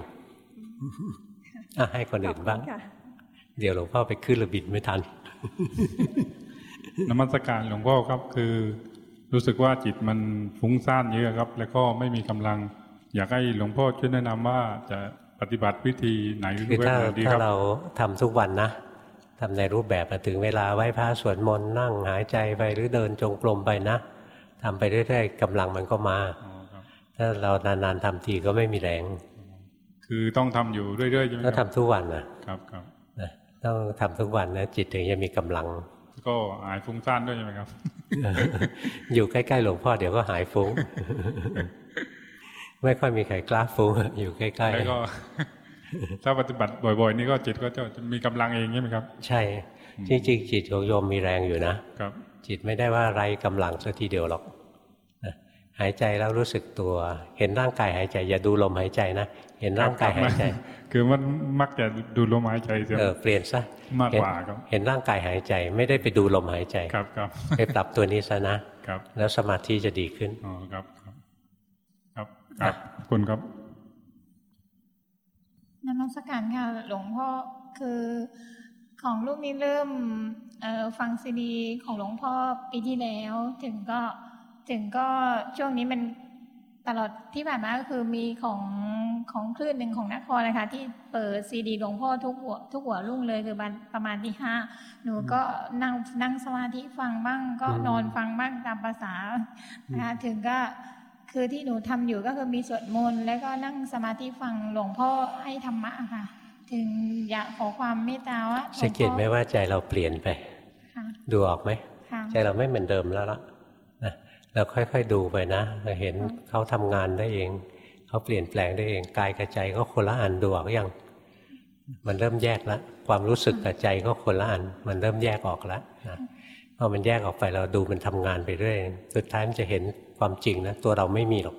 อะให้คนอื่นบ้างขอบคุณค่ะเดี๋ยวหลวงพ่อไปขึ้นระบิดไม่ทันนมัสการหลวงพ่อครับคือ รู้สึกว่าจิตมันฟุ้งซ่านเยอะครับ แล้วก็ไม่มีกำลัง อยากให้หลวงพ่อช่วยแนะนำว่าจะปฏิบัติวิธีไหนหรือคือเวถ้าไหนดีคถ้ารับเราทำทุกวันนะทำในรูปแบบมาถึงเวลาไหว้พระสวดมนต์นั่งหายใจไปหรือเดินจงกรมไปนะทำไปเรื่อยๆกำลังมันก็มาอ๋อครับถ้าเรานานๆทำทีก็ไม่มีแรง คือต้องทำอยู่เรื่อยๆใช่ไหมต้องครับทำทุกวันนะครับครับนะต้องทำทุกวันนะจิตถึงจะมีกำลัง ก็หายฟุ้งซ่านด้วยใช่ไหมครับ อยู่ใกล้ๆหลวงพ่อเดี๋ยวก็หายฟุ้ง ไม่ค่อยมีใครกล้าฟุ้งอยู่ใกล้แล้วก็ ถ้าปฏิบัติบ่อยๆ นี่ก็จิตก็จะจะมีกำลังเองใช่ไหมครับๆใช่ จริงๆจิตของโยมมีแรงอยู่นะครับ จิตไม่ได้ว่าไรกำลังสักทีเดียวหรอกนะหายใจแล้วรู้สึกตัว เห็นร่างกายหายใจ อย่าดูลมหายใจนะเห็นร่างกายหายใจ คือมันมักจะดูลมหายใจเสียเออเปลี่ยนซะมากกว่าเห็นครับ เห็นร่างกายหายใจไม่ได้ไปดูลมหายใจครับครับไปปรับตัวนี้ซะนะครับ แล้วสมาธิจะดีขึ้นอ๋อครับ ครับครับครับขอบคุณครับนมัสการค่ะหลวงพ่อคือของลูกนี่เริ่มเอ่อฟังซีดีของหลวงพ่อปีที่แล้ว ถึงก็ถึงก็ช่วงนี้มันตลอดที่ผ่านมาก็คือมีของของคลื่นหนึ่งของนครนะคะ ที่เปิดซีดีหลวงพ่อทุกหัวทุกหัวรุ่งเลยคือประมาณประมาณที่ห้าหนูก็นั่งนั่งสมาธิฟังบ้าง ก็อืมนอนฟังบ้างตามภาษานะคะถึงก็ คือที่หนูทำอยู่ก็คือมีสวดมนต์แล้วก็นั่งสมาธิฟังหลวงพ่อให้ธรรมะค่ะ ถึงอยากขอความเมตตาว่าหลวงพ่อสังเกตไหมว่าใจเราเปลี่ยนไปค่ะดูออกไหมค่ะใจเราไม่เหมือนเดิมแล้วล่ะนะเราค่อยๆดูไปนะเราเห็นเขาทำงานได้เองเขาเปลี่ยนแปลงได้เองกายกับใจก็คนละอันดูออกยังมันเริ่มแยกแล้วความรู้สึกกับใจก็คนละอัน มันเริ่มแยกออกแล้วนะพอมันแยกออกไปเราดูมันทำงานไปเรื่อยสุดท้ายมันจะเห็น ความจริงนะตัวเราไม่มีหรอก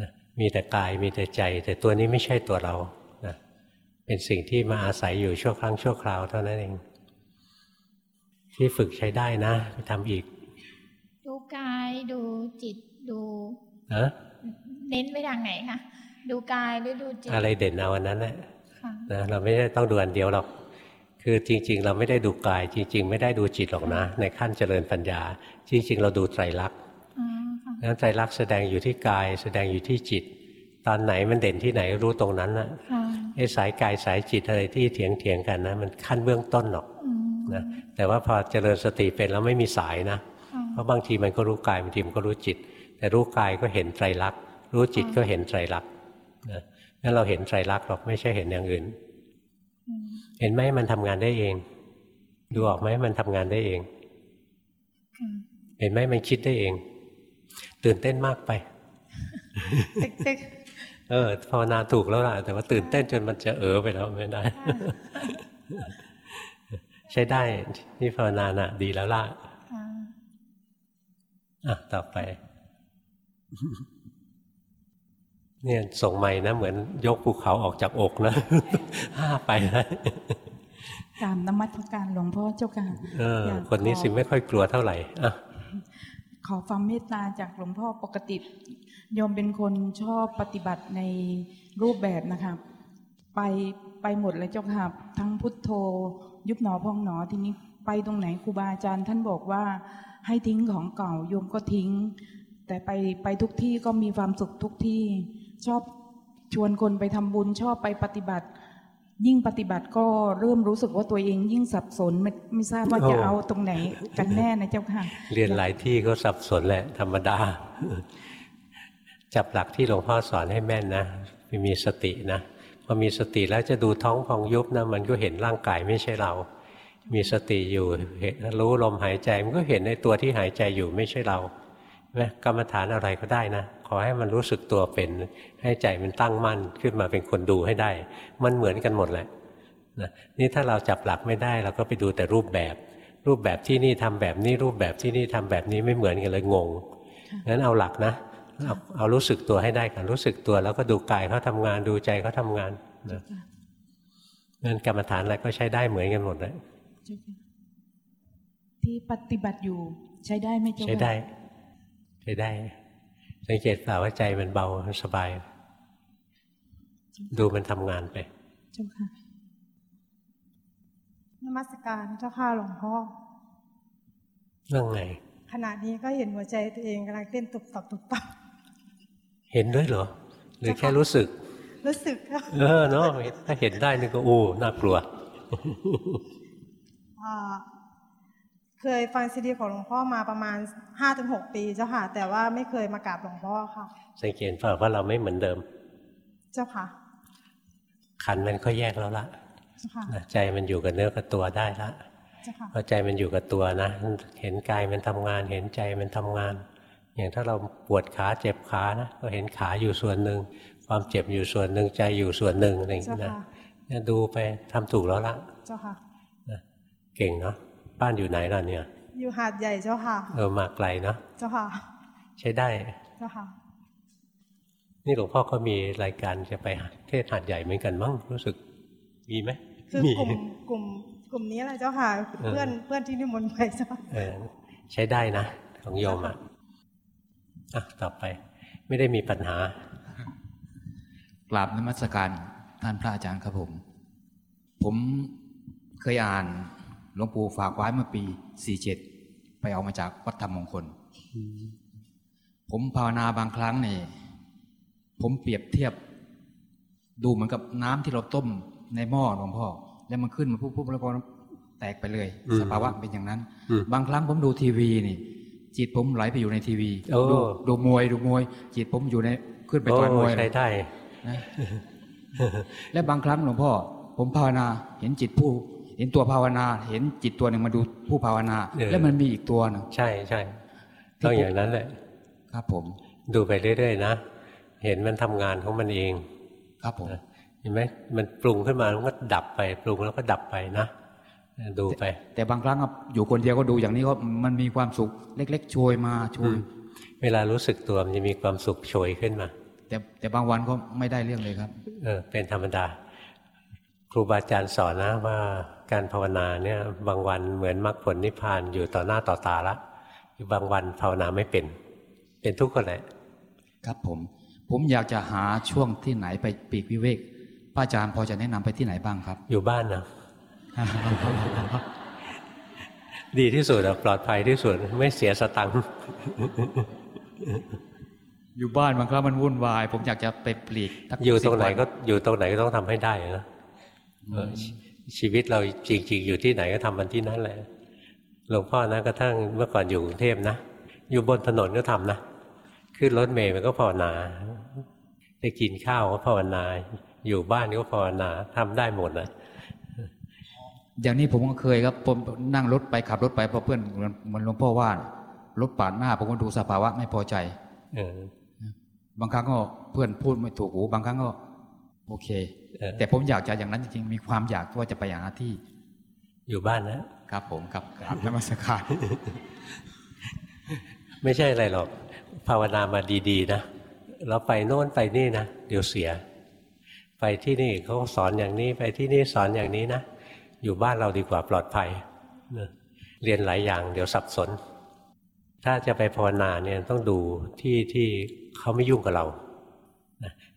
นะมีแต่กายมีแต่ใจ แต่ตัวนี้ไม่ใช่ตัวเรานะเป็นสิ่งที่มาอาศัยอยู่ชั่วครั้งชั่วคราวเท่านั้นเอง ที่ฝึกใช้ได้นะไปทำอีก ดูกายดูจิตดูนะเน้นไปทางไหนคะดูกายหรือดูจิต อะไรเด่นเอาอันนั้นแหละค่ะนะเราไม่ได้ต้องดูอันเดียวหรอก คือจริง ๆ เราไม่ได้ดูกาย จริง ๆ ไม่ได้ดูจิตหรอกนะ ในขั้นเจริญปัญญา จริง ๆ เราดูไตรลักษณ์ อ๋อค่ะนั้นไตรลักษณ์แสดงอยู่ที่กาย แสดงอยู่ที่จิต ตอนไหนมันเด่นที่ไหนรู้ตรงนั้นนะค่ะไอ้สายกายสายจิตอะไรที่เถียงเถียงๆกันนะมันขั้นเบื้องต้นหรอกอืมนะแต่ว่าพอเจริญสติเป็นแล้วไม่มีสายนะค่ะเพราะบางทีมันก็รู้กายบางทีมันก็รู้จิต แต่รู้กายก็เห็นไตรลักษณ์รู้จิตก็เห็นไตรลักษณ์นะงั้นเราเห็นไตรลักษณ์หรอกไม่ใช่เห็นอย่างอื่นอืมเห็นไหมมันทำงานได้เอง ดูออกไหมมันทำงานได้เองค่ะเห็นไหมมันคิดได้เอง ตื่นเต้นมากไปแต่แต่เออภาวนาถูกแล้วล่ะ แต่ว่าตื่นเต้นจนมันจะเออไปแล้วไม่ได้ ใช้ได้ที่ภาวนาน่ะ ดีแล้วล่ะค่ะอะต่อไปเนี่ยส่งใหม่นะ เหมือนยกภูเขาออกจากอกนะห้าไปนะกรารนมัสการหลวงพ่อเจ้าค่ะเอออยากคนนี้ขอสิไม่ค่อยกลัวเท่าไหร่อะ ขอความเมตตาจากหลวงพ่อปกติโยมเป็นคนชอบปฏิบัติในรูปแบบนะคะไปไปหมดเลยเจ้าค่ะทั้งพุทโธ ยุบหนอพองหนอทีนี้ไปตรงไหนครูบาอาจารย์ท่านบอกว่าให้ทิ้งของเก่าโยมก็ทิ้ง แต่ไปไปทุกที่ก็มีความสุขทุกที่ชอบชวนคนไปทำบุญชอบไปปฏิบัติ ยิ่งปฏิบัติก็เริ่มรู้สึกว่าตัวเองยิ่งสับสนไม่ไม่ทราบว่าจะโอ้เอาตรงไหนกันแน่นะเจ้าค่ะ เรียนหลายที่ก็สับสนแหละธรรมดา จับหลักที่หลวงพ่อสอนให้แม่นนะมีสตินะพอมีสติแล้วจะดูท้องพองยุบนะมันก็เห็นร่างกายไม่ใช่เรา มีสติอยู่เห็นรู้ลมหายใจมันก็เห็นในตัวที่หายใจอยู่ไม่ใช่เรา ใช่ไหมกรรมฐานอะไรก็ได้นะ ขอให้มันรู้สึกตัวเป็น ให้ใจมันตั้งมั่นขึ้นมาเป็นคนดูให้ได้ มันเหมือนกันหมดแหละนะนี่ถ้าเราจับหลักไม่ได้เราก็ไปดูแต่รูปแบบ รูปแบบที่นี่ทำแบบนี้รูปแบบที่นี่ทำแบบนี้ไม่เหมือนกันเลยงงงั้นเอาหลักนะเอาเอารู้สึกตัวให้ได้กันรู้สึกตัวแล้วก็ดูกายเขาทำงานดูใจเขาทำงานนะงั้นกรรมฐานอะไรก็ใช้ได้เหมือนกันหมดเลยเจ้าค่ะที่ปฏิบัติอยู่ใช้ได้ไหมเจ้าค่ะใช้ได้ ใช้ได้ สังเกตเปล่าว่าใจมันเบาสบาย ดูมันทำงานไปเจ้าค่ะนมัสการเจ้าค่ะหลวงพ่อเรื่องไหนขณะนี้ก็เห็นหัวใจตัวเองกำลังเต้นตุบตับตุบตับเห็นด้วยเหรอหรือแค่รู้สึก รู้สึกค่ะเออเนาะถ้าเห็นได้นี่ก็อู้น่ากลัวอ่า เคยฟังซีดีของหลวงพ่อมาประมาณห้าถึงหกปีเจ้าค่ะ แต่ว่าไม่เคยมากราบหลวงพ่อค่ะ สังเกตเปล่าว่าเราไม่เหมือนเดิม เจ้าค่ะ ขันมันก็แยกแล้วละเจ้าค่ะนะใจมันอยู่กับเนื้อกับตัวได้ละเจ้าค่ะพอใจมันอยู่กับตัวนะเห็นกายมันทำงาน เห็นใจมันทำงาน อย่างถ้าเราปวดขาเจ็บขานะก็เห็นขาอยู่ส่วนหนึ่งความเจ็บอยู่ส่วนหนึ่งใจอยู่ส่วนหนึ่งอะไรอย่างเจ้านี้นะค่ะเนี่ยดูไปทำถูกแล้วละเจ้าค่ะเก่งเนาะ บ้านอยู่ไหนล่ะเนี่ย อยู่หาดใหญ่เจ้าค่ะ เออมาไกลเนาะเจ้าค่ะ ใช้ได้เจ้าค่ะ นี่หลวงพ่อก็มีรายการจะไปเทศหาดใหญ่เหมือนกันมั้งรู้สึกมีไหมคือกลุ่มกลุ่มกลุ่มนี้แหละเจ้าค่ะเออเพื่อนเพื่อนที่นิมนต์ไปเจ้าค่ะเออใช้ได้นะ ของโยมอะอะต่อไป ไม่ได้มีปัญหากราบนมัสการท่านพระอาจารย์ครับผม ผมเคยอ่าน หลวงปู่ฝากไว้เมื่อปี47ไปเอามาจากวัดธรรมมงคล ผมภาวนาบางครั้งเนี่ยผมเปรียบเทียบ ดูเหมือนกับน้ำที่เราต้มในหม้อหลวงพ่อ แล้วมันขึ้นมาปุ๊บปุ๊บแล้วก็แตกไปเลยอืมสภาวะเป็นอย่างนั้นอืมบางครั้งผมดูทีวีนี่จิตผมไหลไปอยู่ในทีวีโอ้ดูดูมวยดูมวย จิตผมอยู่ในขึ้นไปต่อยมวยโใช้ได้นะและบางครั้งหลวงพ่อ ผมภาวนาเห็นจิตผู้ เห็นตัวภาวนา เห็นจิตตัวหนึ่งมาดูผู้ภาวนาเออแล้วมันมีอีกตัวหนึงใช่ใช่ต้องอย่างนั้นแหละครับผม ดูไปเรื่อยๆนะเห็นมันทำงานของมันเอง ครับผมเห็นไหมมันปรุงขึ้นมาแล้วก็ดับไป ปรุงแล้วก็ดับไปนะดูไป แต่บางครั้งอะอยู่คนเดียวก็ดูอย่างนี้ก็มันมีความสุขเล็กๆโชยมาโชยเวลารู้สึกตัวมันจะมีความสุขโชยขึ้นมา แต่แต่บางวันก็ไม่ได้เรื่องเลยครับ เออเป็นธรรมดา ครูบาอาจารย์สอนนะว่าการภาวนาเนี่ยบางวันเหมือนมรรคผลนิพพานอยู่ต่อหน้าต่อตาละบางวันภาวนาไม่เป็น เป็นทุกคนแหละครับผม ผมอยากจะหาช่วงที่ไหนไปปีกวิเวกป้าอาจารย์พอจะแนะนำไปที่ไหนบ้างครับ อยู่บ้านนะดีที่สุดอะปลอดภัยที่สุดไม่เสียสตังค์อยู่บ้านบางครั้งมันวุ่นวาย ผมอยากจะไปปลีกสัอยู่ตรงไหนสิบวัก็อยู่ตรงไหนก็ต้องทำให้ได้นะเออ ชชีวิตเราจริง ๆ อยู่ที่ไหนก็ทำมันที่นั่นแหละหลวงพ่อนะกระทั่งเมื่อก่อนอยู่กรุงเทพนะอยู่บนถนนก็ทำนะขึ้นรถเมล์มันก็ภาวนาไปกินข้าวก็ภาวนา อยู่บ้านก็ภาวนาทำได้หมดนะอย่างนี้ผมก็เคยครับผมนั่งรถไปขับรถไปเพราะเพื่อนเหมือนเหมือนหลวงพ่อว่ารถปาดหน้าผมก็ดูสภาวะไม่พอใจ เออบางครั้งก็เพื่อนพูดไม่ถูกหูบางครั้งก็ โอเค แต่ผมอยากจะอย่างนั้นจริงๆมีความอยากว่าจะไปอย่างนั้นที่ อยู่บ้านนะครับผมครับกราบนมัสการไม่ใช่อะไรหรอก ภาวนามาดีๆนะเราไปโน่นไปนี่นะเดี๋ยวเสีย ไปที่นี่เขาสอนอย่างนี้ไปที่นี่สอนอย่างนี้นะอยู่บ้านเราดีกว่าปลอดภัยเรียนหลายอย่าง เดี๋ยวสับสน ถ้าจะไปภาวนาเนี่ยต้องดูที่ที่เขาไม่ยุ่งกับเรา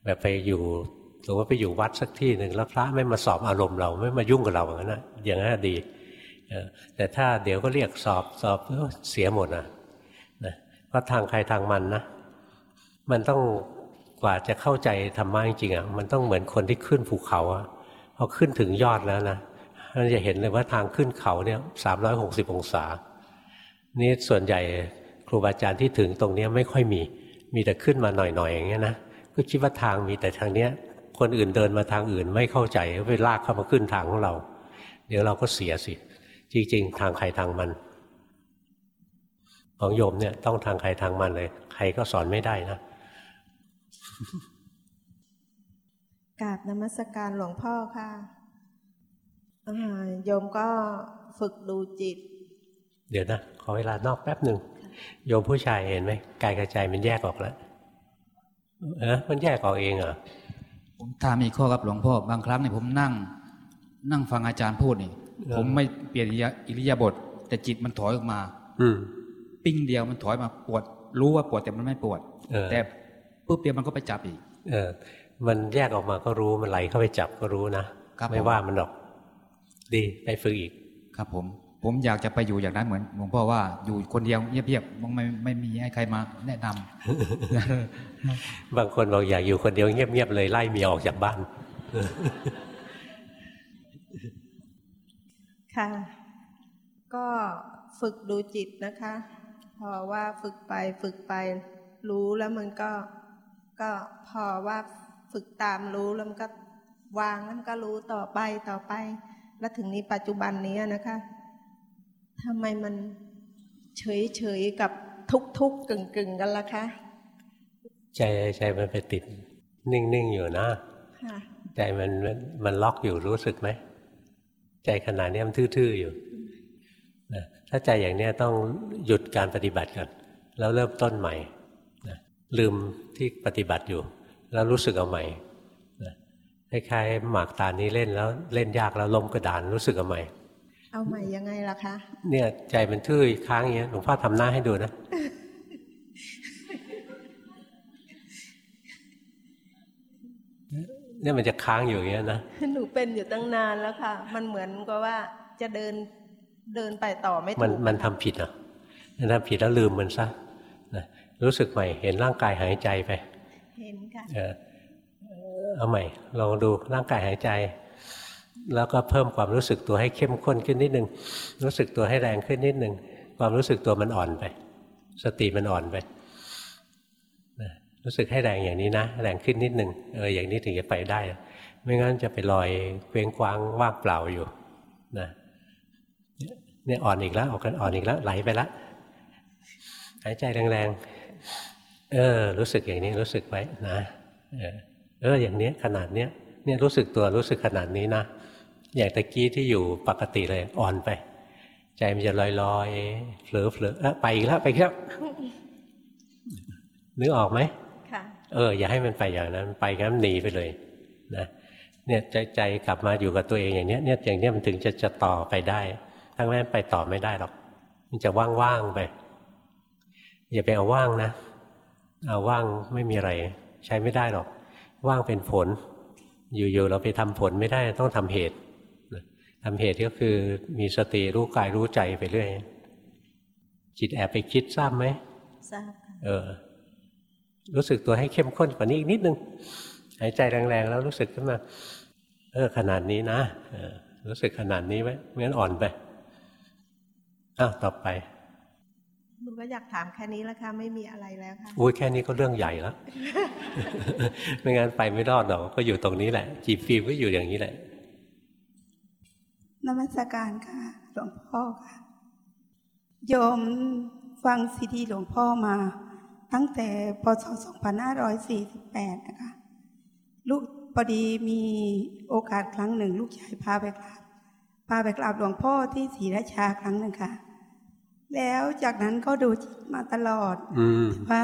แบบไปอยู่ สมมติว่าไปอยู่วัดสักที่หนึ่งแล้วพระไม่มาสอบอารมณ์เราไม่มายุ่งกับเราอย่างนั้นนะอย่างนั้นดีแต่ถ้าเดี๋ยวก็เรียกสอบสอบเสียหมดนะนะเพราะทางใครทางมันนะ มันต้องกว่าจะเข้าใจธรรมะจริงๆอะมันต้องเหมือนคนที่ขึ้นภูเขาอะพอขึ้นถึงยอดแล้วนะมันจะเห็นเลยว่าทางขึ้นเขาเนี่ยสามร้อยหกสิบองศา นี่ส่วนใหญ่ครูบาอาจารย์ที่ถึงตรงนี้ไม่ค่อยมี มีแต่ขึ้นมาหน่อยๆอย่างเงี้ยนะก็คิดว่าทางมีแต่ทางเนี้ย คนอื่นเดินมาทางอื่นไม่เข้าใจก็ไปลากเข้ามาขึ้นทางของเรา เดี๋ยวเราก็เสียสิ จริง ๆ ทางใครทางมัน ของโยมเนี่ยต้องทางใครทางมันเลย ใครก็สอนไม่ได้นะกราบนมัสการหลวงพ่อค่ะโยมก็ฝึกดูจิต เดี๋ยวนะ ขอเวลานอกแป๊บหนึ่งโยมผู้ชายเห็นไหมกายกระใจมันแยกออกแล้วเออมันแยกออกเองเหรอ ผมถามอีกข้อครับหลวงพ่อบางครั้งเนี่ยผมนั่ง นั่งฟังอาจารย์พูดนี่ผมไม่เปลี่ยนอิริยาบถแต่จิตมันถอยออกมา อืปิ้งเดียวมันถอยมาปวด รู้ว่าปวดแต่มันไม่ปวดแต่ปุ๊บเดียวมันก็ไปจับอีก เออ มันแยกออกมาก็รู้มันไหลเข้าไปจับก็รู้นะไม่ว่ามันหรอก ดีไปฝึกอีก ครับผม ผมอยากจะไปอยู่อย่างนั้นเหมือนหลวงพ่อว่าอยู่คนเดียวเงียบๆมันไม่ไม่มีให้ใครมาแนะนำบางคนบอกอยากอยู่คนเดียวเงียบๆเลยไล่เมียออกจากบ้าน ค่ะ ก็ฝึกดูจิตนะคะ พอว่าฝึกไปฝึกไปรู้แล้วมันก็ก็พอว่าฝึกตามรู้แล้วมันก็วางแล้วมันก็รู้ต่อไปต่อไป แล้วถึงนี้ปัจจุบันนี้นะคะ ทำไมมันเฉยเฉยกับทุกทุกกึ่งกึ่งกันล่ะคะ ใจใจมันไปติด นิ่งๆอยู่นะใจมันมันล็อกอยู่รู้สึกไหม ใจขนาดนี้มันทื่อๆอยู่นะถ้าใจอย่างนี้ต้องหยุดการปฏิบัติก่อนแล้วเริ่มต้นใหม่นะลืมที่ปฏิบัติอยู่ แล้วรู้สึกเอาใหม่นะคล้ายๆหมากตานี้เล่นแล้วเล่นยากแล้วล้มกระดานรู้สึกเอาใหม่ เอาใหม่ยังไงล่ะคะ เนี่ย ใจมันทื่อค้างอย่างเงี้ยหลวงพ่อทำหน้าให้ดูนะเนี่ยมันจะค้างอยู่อย่างเงี้ยนะหนูเป็นอยู่ตั้งนานแล้วค่ะ มันเหมือนกับว่าจะเดินเดินไปต่อไม่ถูกมันมันทำผิดอะมันทำผิดแล้วลืมมันซะนะรู้สึกใหม่ เห็นร่างกายหายใจไป เห็นค่ะเออเอาใหม่ลองดูร่างกายหายใจ แล้วก็เพิ่มความรู้สึกตัวให้เข้มข้นขึ้นนิดนึง รู้สึกตัวให้แรงขึ้นนิดนึง ความรู้สึกตัวมันอ่อนไป สติมันอ่อนไปรู้สึกให้แรงอย่างนี้นะ แรงขึ้นนิดหนึ่งเอออย่างนี้ถึงจะไปได้ ไม่งั้นจะไปลอยเคว้งคว้างว่างเปล่าอยู่นะเนี่ยอ่อนอีกแล้วออกกันอ่อนอีกแล้วไหลไปละหายใจแรงๆเออ รู้สึกอย่างนี้รู้สึกไว้นะเออเอออย่างนี้ขนาดเนี้ยเนี่ยรู้สึกตัวรู้สึกขนาดนี้นะ อย่างตะกี้ที่อยู่ปกติเลยอ่อนไป ใจมันจะลอยลอยเผลอเผลอไปอีกแล้วไปแค่นึกออกไหมเออ อย่าให้มันไปอย่างนั้น ไปงั้นหนีไปเลย นะเนี่ยใจใจกลับมาอยู่กับตัวเองอย่างเนี้ยเนี่ยอย่างเนี้ยมันถึงจะจะต่อไปได้ ทั้งแม้ไปต่อไม่ได้หรอก มันจะว่างๆไปอย่าไปเอาว่างนะเอาว่างไม่มีอะไร ใช้ไม่ได้หรอก ว่างเป็นผล อยู่ๆเราไปทำผลไม่ได้ต้องทำเหตุ ทำเหตุก็คือมีสติรู้กายรู้ใจไปเรื่อยจิตแอบไปคิดทราบไหมทราบเออ รู้สึกตัวให้เข้มข้นกว่านี้อีกนิดนึงหายใจแรงๆแล้วรู้สึกขึ้นมา เออขนาดนี้นะรู้สึกขนาดนี้ไหมไม่งั้นอ่อนไปอ้าวต่อไปหนูก็อยากถามแค่นี้แล้วค่ะไม่มีอะไรแล้วค่ะอุ้ยแค่นี้ก็เรื่องใหญ่แล้วไม่งั้นไปไม่รอดหรอกก็อยู่ตรงนี้แหละจีบฟีก็อยู่อย่างนี้แหละ นมัสการค่ะ หลวงพ่อค่ะ โยมฟังซีดีหลวงพ่อมา ตั้งแต่พศ 2548 นะคะ ลูกพอดีมีโอกาสครั้งหนึ่ง ลูกชายพาไปกราบพาไปกราบหลวงพ่อที่ศรีราชาครั้งหนึ่งค่ะ แล้วจากนั้นก็ดูจิตมาตลอดอืมว่า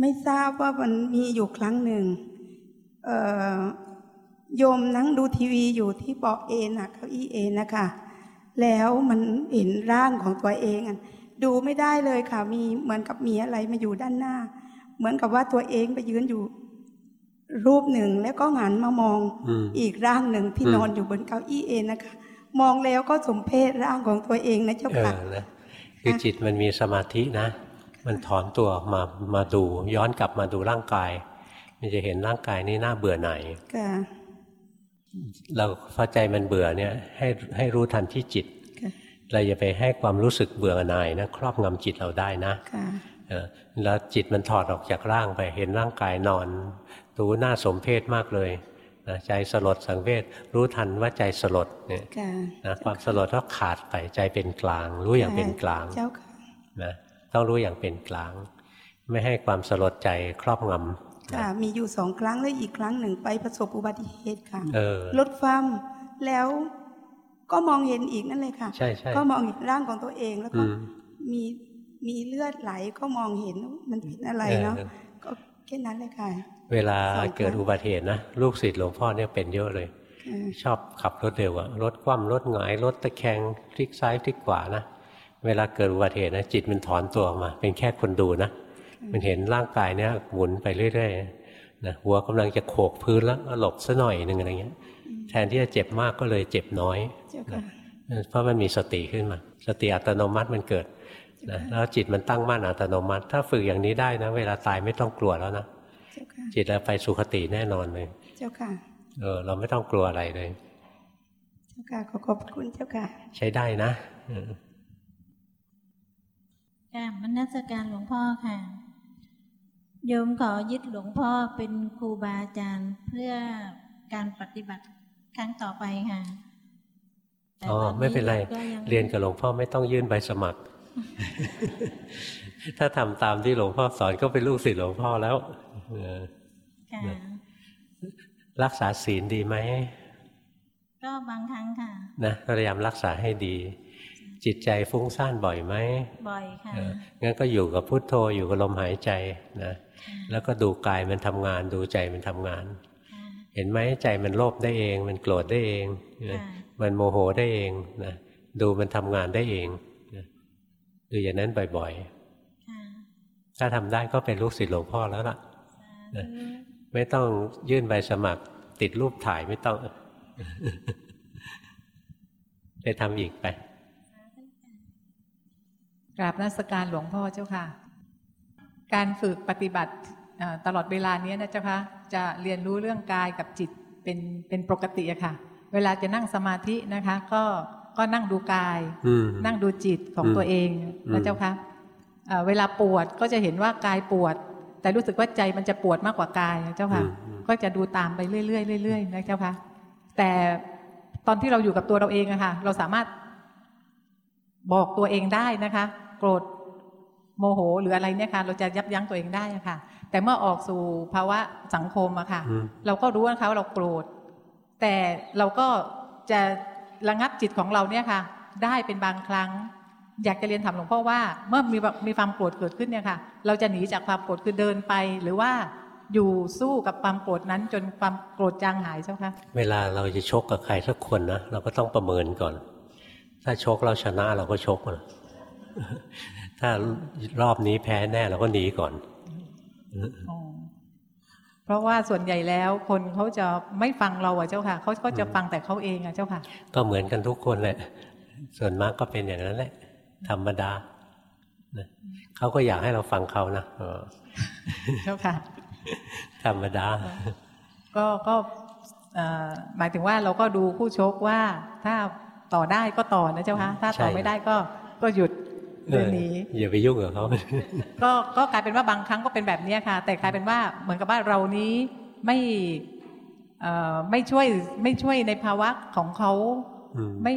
ไม่ทราบว่ามันมีอยู่ครั้งหนึ่งเอ่อ โยมนั่งดูทีวีอยู่ที่เบาะเอนนะเก้าอี้เอนนะคะแล้วมันเห็นร่างของตัวเองอะดูไม่ได้เลยค่ะ มีเหมือนกับมีอะไรมาอยู่ด้านหน้า เหมือนกับว่าตัวเองไปยืนอยู่ รูปหนึ่งแล้วก็หันมามองอืมอีกร่างหนึ่งที่อืมนอนอยู่บนเก้าอี้เอนนะคะ มองแล้วก็สมเพศร่างของตัวเองนะเจ้าเอค่ะอนะคือจิตมันมีสมาธินะ มันถอนตัวมามาดู ย้อนกลับมาดูร่างกาย มันจะเห็นร่างกายนี่น่าเบื่อหน่ายค่ะ เราพอใจมันเบื่อเนี่ยให้ให้รู้ทันที่จิตค่ะเราอย่าไปให้ความรู้สึกเบื่อหน่ายนะครอบงำจิตเราได้นะค่ะเออแล้วจิตมันถอดออกจากร่างไปเห็นร่างกายนอนดูน่าสมเพชมากเลยนะใจสลดสังเวชรู้ทันว่าใจสลดเนี่ยค่ะนะความสลดก็ขาดไปใจเป็นกลาง รู้อย่างเป็นกลางเจ้าค่ะนะต้องรู้อย่างเป็นกลาง ไม่ให้ความสลดใจครอบงำ ค่ะ มีอยู่สองครั้งแล้วอีกครั้งหนึ่งไปประสบอุบัติเหตุค่ะเออรถฟัมแล้วก็มองเห็นอีกนั่นเลยค่ะ ใช่ใช่ก็มองเห็นร่างของตัวเองแล้วก็อืมมีมีเลือดไหลก็มองเห็นมันเป็นอะไรเนาะเออก็แค่นั้นเลยค่ะ เวลาสองครั้งเกิดอุบัติเหตุนะลูกศิษย์หลวงพ่อเนี่ยเป็นเยอะเลยค่ะชอบขับรถเร็วอะรถคว่ำรถหงายรถตะแคงพลิกซ้ายพลิกขวานะเวลาเกิดอุบัติเหตุนะจิตมันถอนตัวออกมา เป็นแค่คนดูนะ มันเห็นร่างกายเนี่ยหมุนไปเรื่อยๆนะหัวกำลังจะโขกพื้นแล้วหลบซะหน่อยหนึ่งอะไรเงี้ย แทนที่จะเจ็บมากก็เลยเจ็บน้อยเจ้าค่ะเพราะมันมีสติขึ้นมา สติอัตโนมัติมันเกิดนะแล้วจิตมันตั้งมั่นอัตโนมัติ ถ้าฝึกอย่างนี้ได้นะ เวลาตายไม่ต้องกลัวแล้วนะเจ้าค่ะจิตเราไปสุคติแน่นอนเลยเจ้าค่ะเออเราไม่ต้องกลัวอะไรเลย เจ้าค่ะขอขอบคุณเจ้าค่ะ ใช้ได้นะเออค่ะมนัสการหลวงพ่อค่ะ โยมขอยึดหลวงพ่อเป็นครูบาอาจารย์เพื่อการปฏิบัติครั้งต่อไปค่ะแต่อ๋อตไม่เป็นไรก็ยังเรียนกับหลวงพ่อไม่ต้องยื่นใบสมัคร ถ้าทำตามที่หลวงพ่อสอนก็เป็นลูกศิษย์หลวงพ่อแล้วเออค่ะรักษาศีลดีไหม ก็บางครั้งค่ะ นะพยายามรักษาให้ดี จิตใจฟุ้งซ่านบ่อยไหม บ่อยค่ะเอองั้นก็อยู่กับพุทโธอยู่กับลมหายใจนะ แล้วก็ดูกายมันทำงาน ดูใจมันทำงาน เห็นไหมใจมันโลภได้เอง มันโกรธได้เองนะมันโมโหได้เองนะดูมันทำงานได้เองนะดูอย่างนั้นบ่อยๆ ถ้าทำได้ก็เป็นลูกศิษย์หลวงพ่อแล้วล่ะนะไม่ต้องยื่นใบสมัครติดรูปถ่ายไม่ต้อง ไปทำอีกไปกราบนมัสการหลวงพ่อเจ้าค่ะ การฝึกปฏิบัติเอ่อตลอดเวลาเนี้ยนะเจ้าค่ะจะเรียนรู้เรื่องกายกับจิตเป็นเป็นปกติอะค่ะ เวลาจะนั่งสมาธินะคะ ก็ก็นั่งดูกายอืมนั่งดูจิตของอืมตัวเองอืนะมเจ้าค่ะเอ่อเวลาปวดก็จะเห็นว่ากายปวด แต่รู้สึกว่าใจมันจะปวดมากกว่ากายนะเจ้าค่ะ ก็จะดูตามไปเรื่อยๆเรื่อยๆนะเจ้าค่ะแต่ตอนที่เราอยู่กับตัวเราเองอะค่ะ เราสามารถบอกตัวเองได้นะคะ โกรธ โมโหหรืออะไรเนี่ยค่ะ เราจะยับยั้งตัวเองได้อะค่ะ แต่เมื่อออกสู่ภาวะสังคมอะค่ะอืมเราก็รู้นะคะว่าเราโกรธ แต่เราก็จะระงับจิตของเราเนี่ยค่ะ ได้เป็นบางครั้ง อยากจะเรียนถามหลวงพ่อว่า เมื่อมีมีความโกรธเกิดขึ้นเนี่ยค่ะ เราจะหนีจากความโกรธคือเดินไป หรือว่าอยู่สู้กับความโกรธนั้นจนความโกรธจางหายเจ้าค่ะเวลาเราจะชกกับใครสักคนนะเราก็ต้องประเมินก่อน ถ้าชกเราชนะเราก็ชกนะ ถ้ารอบนี้แพ้แน่เราก็หนีก่อน เพราะว่าส่วนใหญ่แล้วคนเขาจะไม่ฟังเราอะเจ้าค่ะเขาก็จะฟังแต่เขาเองอะเจ้าค่ะ ก็เหมือนกันทุกคนแหละ ส่วนมากก็เป็นอย่างนั้นแหละ ธรรมดานะเขาก็อยากให้เราฟังเขานะเออเจ้าค่ะ ธรรมดา ก็ก็เอ่อหมายถึงว่าเราก็ดูผู้ชกว่าถ้าต่อได้ก็ต่อนะเจ้าค่ะถ้าต่อใช่ไม่ได้ก็ก็หยุด เดินหนีเอออย่าไปยุ่งกับเขาก็ก็กลายเป็นว่าบางครั้งก็เป็นแบบเนี้ยค่ะ แต่กลายเป็นว่าเหมือนกับว่าเรานี้ไม่เอ่อไม่ช่วยไม่ช่วยในภาวะของเขาอืมไม่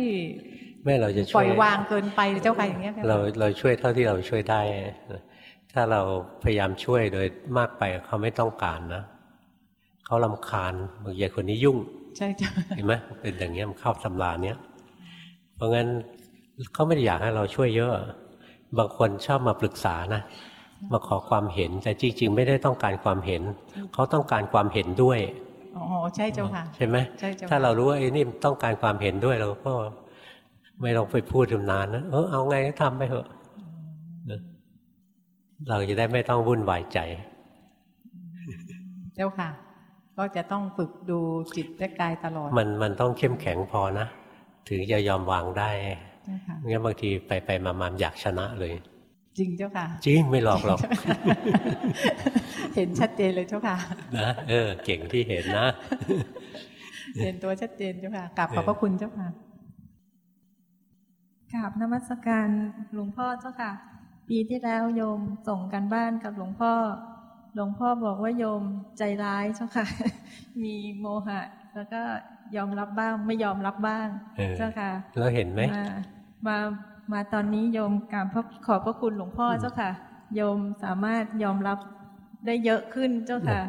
ไม่เราจะปช่ล่วอยยวางเกินไปเจ้าค่ะอย่างเงี้ยค่ะเราเราช่วยเท่าที่เราช่วยได้นะถ้าเราพยายามช่วยโดยมากไปเขาไม่ต้องการนะเขาลำคาญบางอย่างคนนี้ยุ่ง ใช่จ้ะเห็นไหมเป็นอย่างเงี้ยมันเข้าตำราเนี้ยเพราะงั้นเขาไม่ได้อยากให้เราช่วยเยอะ บางคนชอบมาปรึกษานะมาขอความเห็นแต่จริง ๆ ไม่ได้ต้องการความเห็น เขาต้องการความเห็นด้วยอ๋อใช่เจ้าค่ะใช่ไหมใช่เจ้าถ้าเรารู้ว่าไอ้นี่ต้องการความเห็นด้วยเราก็ไม่ต้องไปพูดนานนะเออเอาไงก็ทำไปเถอะนะเราจะได้ไม่ต้องวุ่นวายใจ เจ้าค่ะ ก็จะต้องฝึกดูจิตและกายตลอด มันมันต้องเข้มแข็งพอนะ ถึงจะยอมวางได้เจ้าค่ะ งั้นบางทีไปไปมามาอยากชนะเลย จริงเจ้าค่ะ จริงไม่หลอกหรอก เห็นชัดเจนเลยเจ้าค่ะนะเออ เก่งที่เห็นนะเห็นตัวชัดเจนเจ้าค่ะกลับขอบพระคุณเจ้าค่ะกราบนมัสการหลวงพ่อเจ้าค่ะ ปีที่แล้วโยมส่งกันบ้านกับหลวงพ่อ หลวงพ่อบอกว่าโยมใจร้ายเจ้าค่ะ มีโมหะ แล้วก็ยอมรับบ้างไม่ยอมรับบ้างเออเจ้าค่ะ แล้วเห็นไหม มามามาตอนนี้โยมกราบพระขอบพระคุณหลวงพ่อเจ้าค่ะ โยมสามารถยอมรับได้เยอะขึ้นเจ้าค่ะ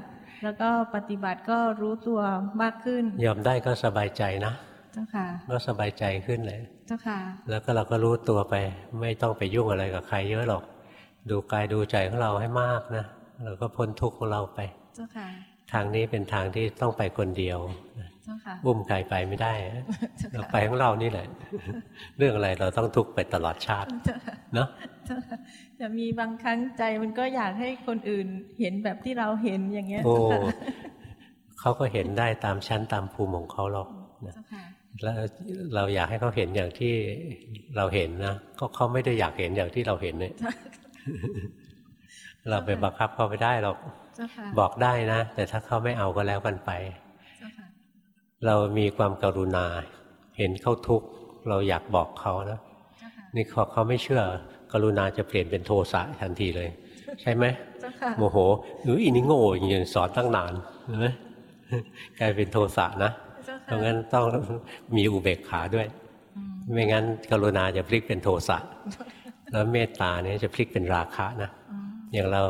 แล้วก็ปฏิบัติก็รู้ตัวมากขึ้น ยอมได้ก็สบายใจนะ เจ้าค่ะ ก็สบายใจขึ้นเลย เจ้าค่ะ แล้วก็เราก็รู้ตัวไป ไม่ต้องไปยุ่งอะไรกับใครเยอะหรอก ดูกายดูใจของเราให้มากนะเราก็พ้นทุกข์ของเราไป เจ้าค่ะ ทางนี้เป็นทางที่ต้องไปคนเดียวเจ้าค่ะอุ้มใครไปไม่ได้เราไปของเรานี่แหละ เรื่องอะไรเราต้องทุกข์ไปตลอดชาติเจ้าค่ะเนาะเจ้าค่ะแต่มีบางครั้งใจมันก็อยากให้คนอื่นเห็นแบบที่เราเห็นอย่างเงี้ยโอ้เจ้าค่ะเขาก็เห็นได้ตามชั้นตามภูมิของเขาหรอกนะเจ้าค่ะแล้วเราอยากให้เขาเห็นอย่างที่เราเห็นนะก็เขาไม่ได้อยากเห็นอย่างที่เราเห็นเนี่ยเราไปบังคับเขาไม่ได้หรอกเจ้าค่ะ บอกได้นะ แต่ถ้าเขาไม่เอาก็แล้วกันไปเจ้าค่ะเรามีความกรุณา เห็นเขาทุกข์เราอยากบอกเขานะนี่เขาเขาไม่เชื่อ กรุณาจะเปลี่ยนเป็นโทสะทันทีเลย ใช่ไหมเจ้าค่ะโมโหหรืออินี่โง่อย่างนี้สอนตั้งนานเห็นไหมกลายเป็นโทสะนะเจ้าค่ะเพราะงั้นต้องมีอุเบกขาด้วย ไม่งั้นกรุณาจะพลิกเป็นโทสะแล้วเมตตาเนี่ยจะพลิกเป็นราคะนะ อย่างเรา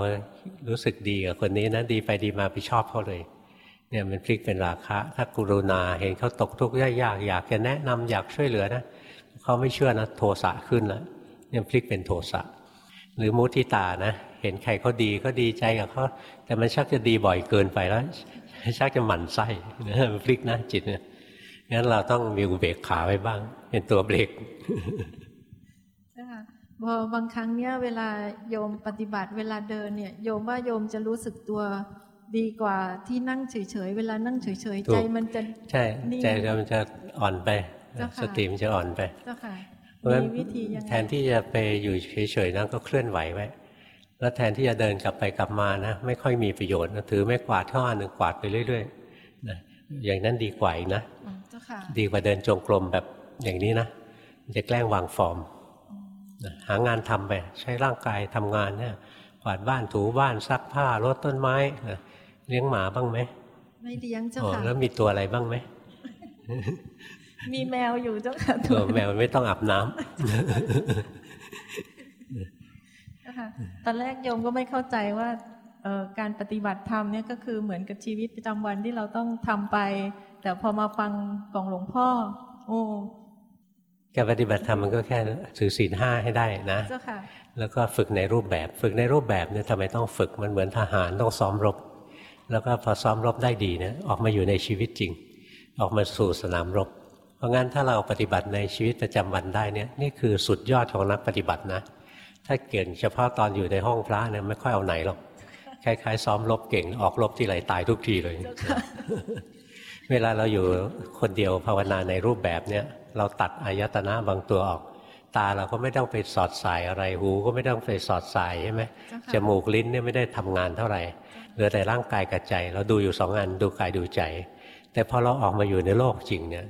รู้สึกดีกับคนนี้นะดีไปดีมาไปชอบเขาเลย เนี่ยมันพลิกเป็นราคะ ถ้ากรุณาเห็นเขาตกทุกข์ยากๆอยากจะแนะนำอยากช่วยเหลือนะเขาไม่เชื่อนะโทสะขึ้นแล้วเนี่ยพลิกเป็นโทสะหรือมุทิตานะเห็นใครเขาดีก็ดีใจกับเขาแต่มันชักจะดีบ่อยเกินไปแล้ว ชักจะหมั่นไส้นะมันพลิกนะจิตเนี่ยงั้นเราต้องมีอุเบกขาไว้บ้าง เป็นตัวเบรก พอบางครั้งเนี่ยเวลาโยมปฏิบัติเวลาเดินเนี่ย โยมว่าโยมจะรู้สึกตัวดีกว่าที่นั่งเฉยๆเวลานั่งเฉยถูๆกใจมันจะใช่นิ่งใจเรามันจะอ่อนไปเจ้าค่ะสติมันจะอ่อนไปเจ้าค่ะเพราะฉะนั้นมีวิธียังไงแทนที่จะไปอยู่เฉยๆนะก็เคลื่อนไหวไว้แล้วแทนที่จะเดินกลับไปกลับมานะไม่ค่อยมีประโยชน์นะถือไม่กวาดท่อหนึ่งกวาดไปเรื่อยๆนะอย่างนั้นดีกว่าอีกนะอืมเจ้าค่ะดีกว่าเดินจงกรมแบบอย่างนี้นะมันจะแกล้งวางฟอร์มนะ หางานทำไปใช้ร่างกายทำงานเนี่ยกวาดบ้านถูบ้านซักผ้ารดต้นไม้นะเลี้ยงหมาบ้างไหมไม่เลี้ยงเจ้าอ๋อค่ะแล้วมีตัวอะไรบ้างไหมมีแมวอยู่เจ้าค่ะเออแมวไม่ต้องอาบน้ำเจ้าค่ะตอนแรกโยมก็ไม่เข้าใจว่าเอ่อการปฏิบัติธรรมเนี่ยก็คือเหมือนกับชีวิตประจำวันที่เราต้องทำไป แต่พอมาฟังของหลวงพ่อ โอ้ การปฏิบัติธรรมมันก็แค่ถือศีลห้าให้ได้นะเจ้าค่ะแล้วก็ฝึกในรูปแบบ ฝึกในรูปแบบเนี่ยทำไมต้องฝึกมันเหมือนทหารต้องซ้อมรบ แล้วก็พอซ้อมรบได้ดีเนี่ยออกมาอยู่ในชีวิตจริง ออกมาสู่สนามรบ เพราะงั้นถ้าเราปฏิบัติในชีวิตประจำวันได้เนี่ยนี่คือสุดยอดของนักปฏิบัตินะ ถ้าเก่งเฉพาะตอนอยู่ในห้องพระเนี่ยไม่ค่อยเอาไหนหรอกคล้ายๆซ้อมรบเก่งออกรบที่ไหนตายทุกทีเลย เวลาเราอยู่คนเดียวภาวนาในรูปแบบเนี่ย เราตัดอายตนะบางตัวออก ตาเราก็ไม่ต้องไปสอดสายอะไรหูก็ไม่ต้องไปสอดสายใช่ไหมเจ้าค่ะจมูกลิ้นเนี่ยไม่ได้ทำงานเท่าไหร่เหลือแต่ร่างกายกับใจ เราดูอยู่สองอันดูกายดูใจ แต่พอเราออกมาอยู่ในโลกจริงเนี่ย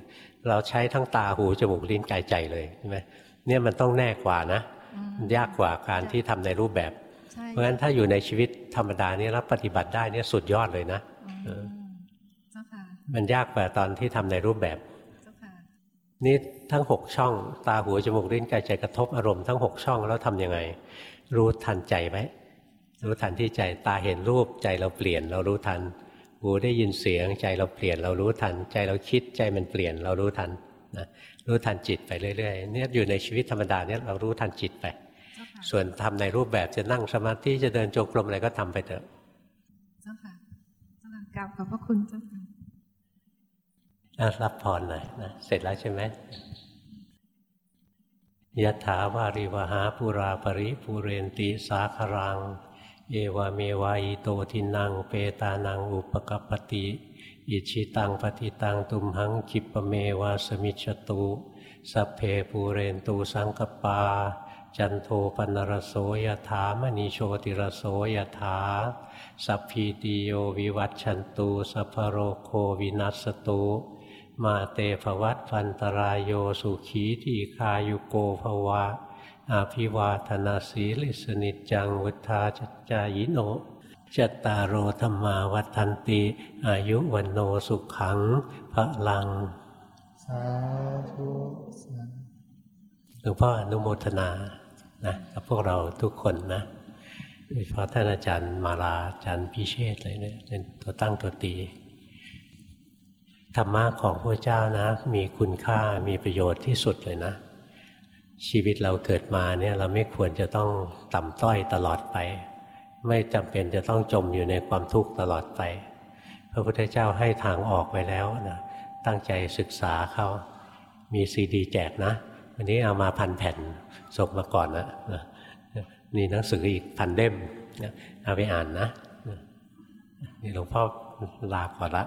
เราใช้ทั้งตาหูจมูกลิ้นกายใจเลยใช่ไหมเนี่ยมันต้องแน่กว่านะมันยากกว่าการที่ทำในรูปแบบใช่เพราะฉะนั้นถ้าอยู่ในชีวิตธรรมดานี่รับปฏิบัติได้เนี่ยสุดยอดเลยนะเออเจ้าค่ะมันยากกว่าตอนที่ทำในรูปแบบเจ้าค่ะ นี่ทั้งหกช่อง ตาหูจมูกลิ้นกายใจกระทบอารมณ์ทั้งหกช่องแล้วทำยังไง รู้ทันใจไว้รู้ทันที่ใจตาเห็นรูปใจเราเปลี่ยนเรารู้ทัน หูได้ยินเสียงใจเราเปลี่ยนเรารู้ทัน ใจเราคิดใจมันเปลี่ยนเรารู้ทันนะรู้ทันจิตไปเรื่อยๆเนี่ยอยู่ในชีวิตธรรมดาเนี่ยเรารู้ทันจิตไป ส่วนทำในรูปแบบจะนั่งสมาธิจะเดินจงกรมอะไรก็ทำไปเถอะเจ้าค่ะเจ้าค่ะกราบขอบพระคุณเจ้าค่ะอะ รับพรหน่อยนะเสร็จแล้วใช่ไหมยะถาวาริวหาปุราปริปุเรนติสาครัง เอวเมวายโตทินัง เปตานังอุปกปปติ อิจฉิตังปัตถิตังตุมหังขิปปเมวะสมิชฌตุสัพเพปูเรนตูสังกปา จันโทปนรโสยถามณีโชติรโสยถาสัพพีติโยวิวัชชันตุสัพพโรโควินัสสตุ มาเตภวัตฟันตรายโยสุขีทีคายุโกภวะ อาภิวาธนาสีลิสนิจจังวุธาจจายโนจตารโอธรรมาวัฏันติ อายุวันโนสุขังพระลังสาธุสาธุหลวงพ่ออนุโมทนานะกับพวกเราทุกคนนะโดยเฉพาะท่านอาจารย์มาลาอาจารย์พิเชษเลยเนี่ยเป็นตัวตั้งตัวตี ธรรมะของพระเจ้านะ มีคุณค่ามีประโยชน์ที่สุดเลยนะ ชีวิตเราเกิดมาเนี่ยเราไม่ควรจะต้องต่ำต้อยตลอดไป ไม่จำเป็นจะต้องจมอยู่ในความทุกข์ตลอดไป พระพุทธเจ้าให้ทางออกไว้แล้วนะตั้งใจศึกษาเขามีซีดีแจกนะวันนี้เอามาพันแผ่นส่งมาก่อนนะนี่หนังสืออีกพันเล่มเอาไปอ่านนะนี่หลวงพ่อลาก่อนละ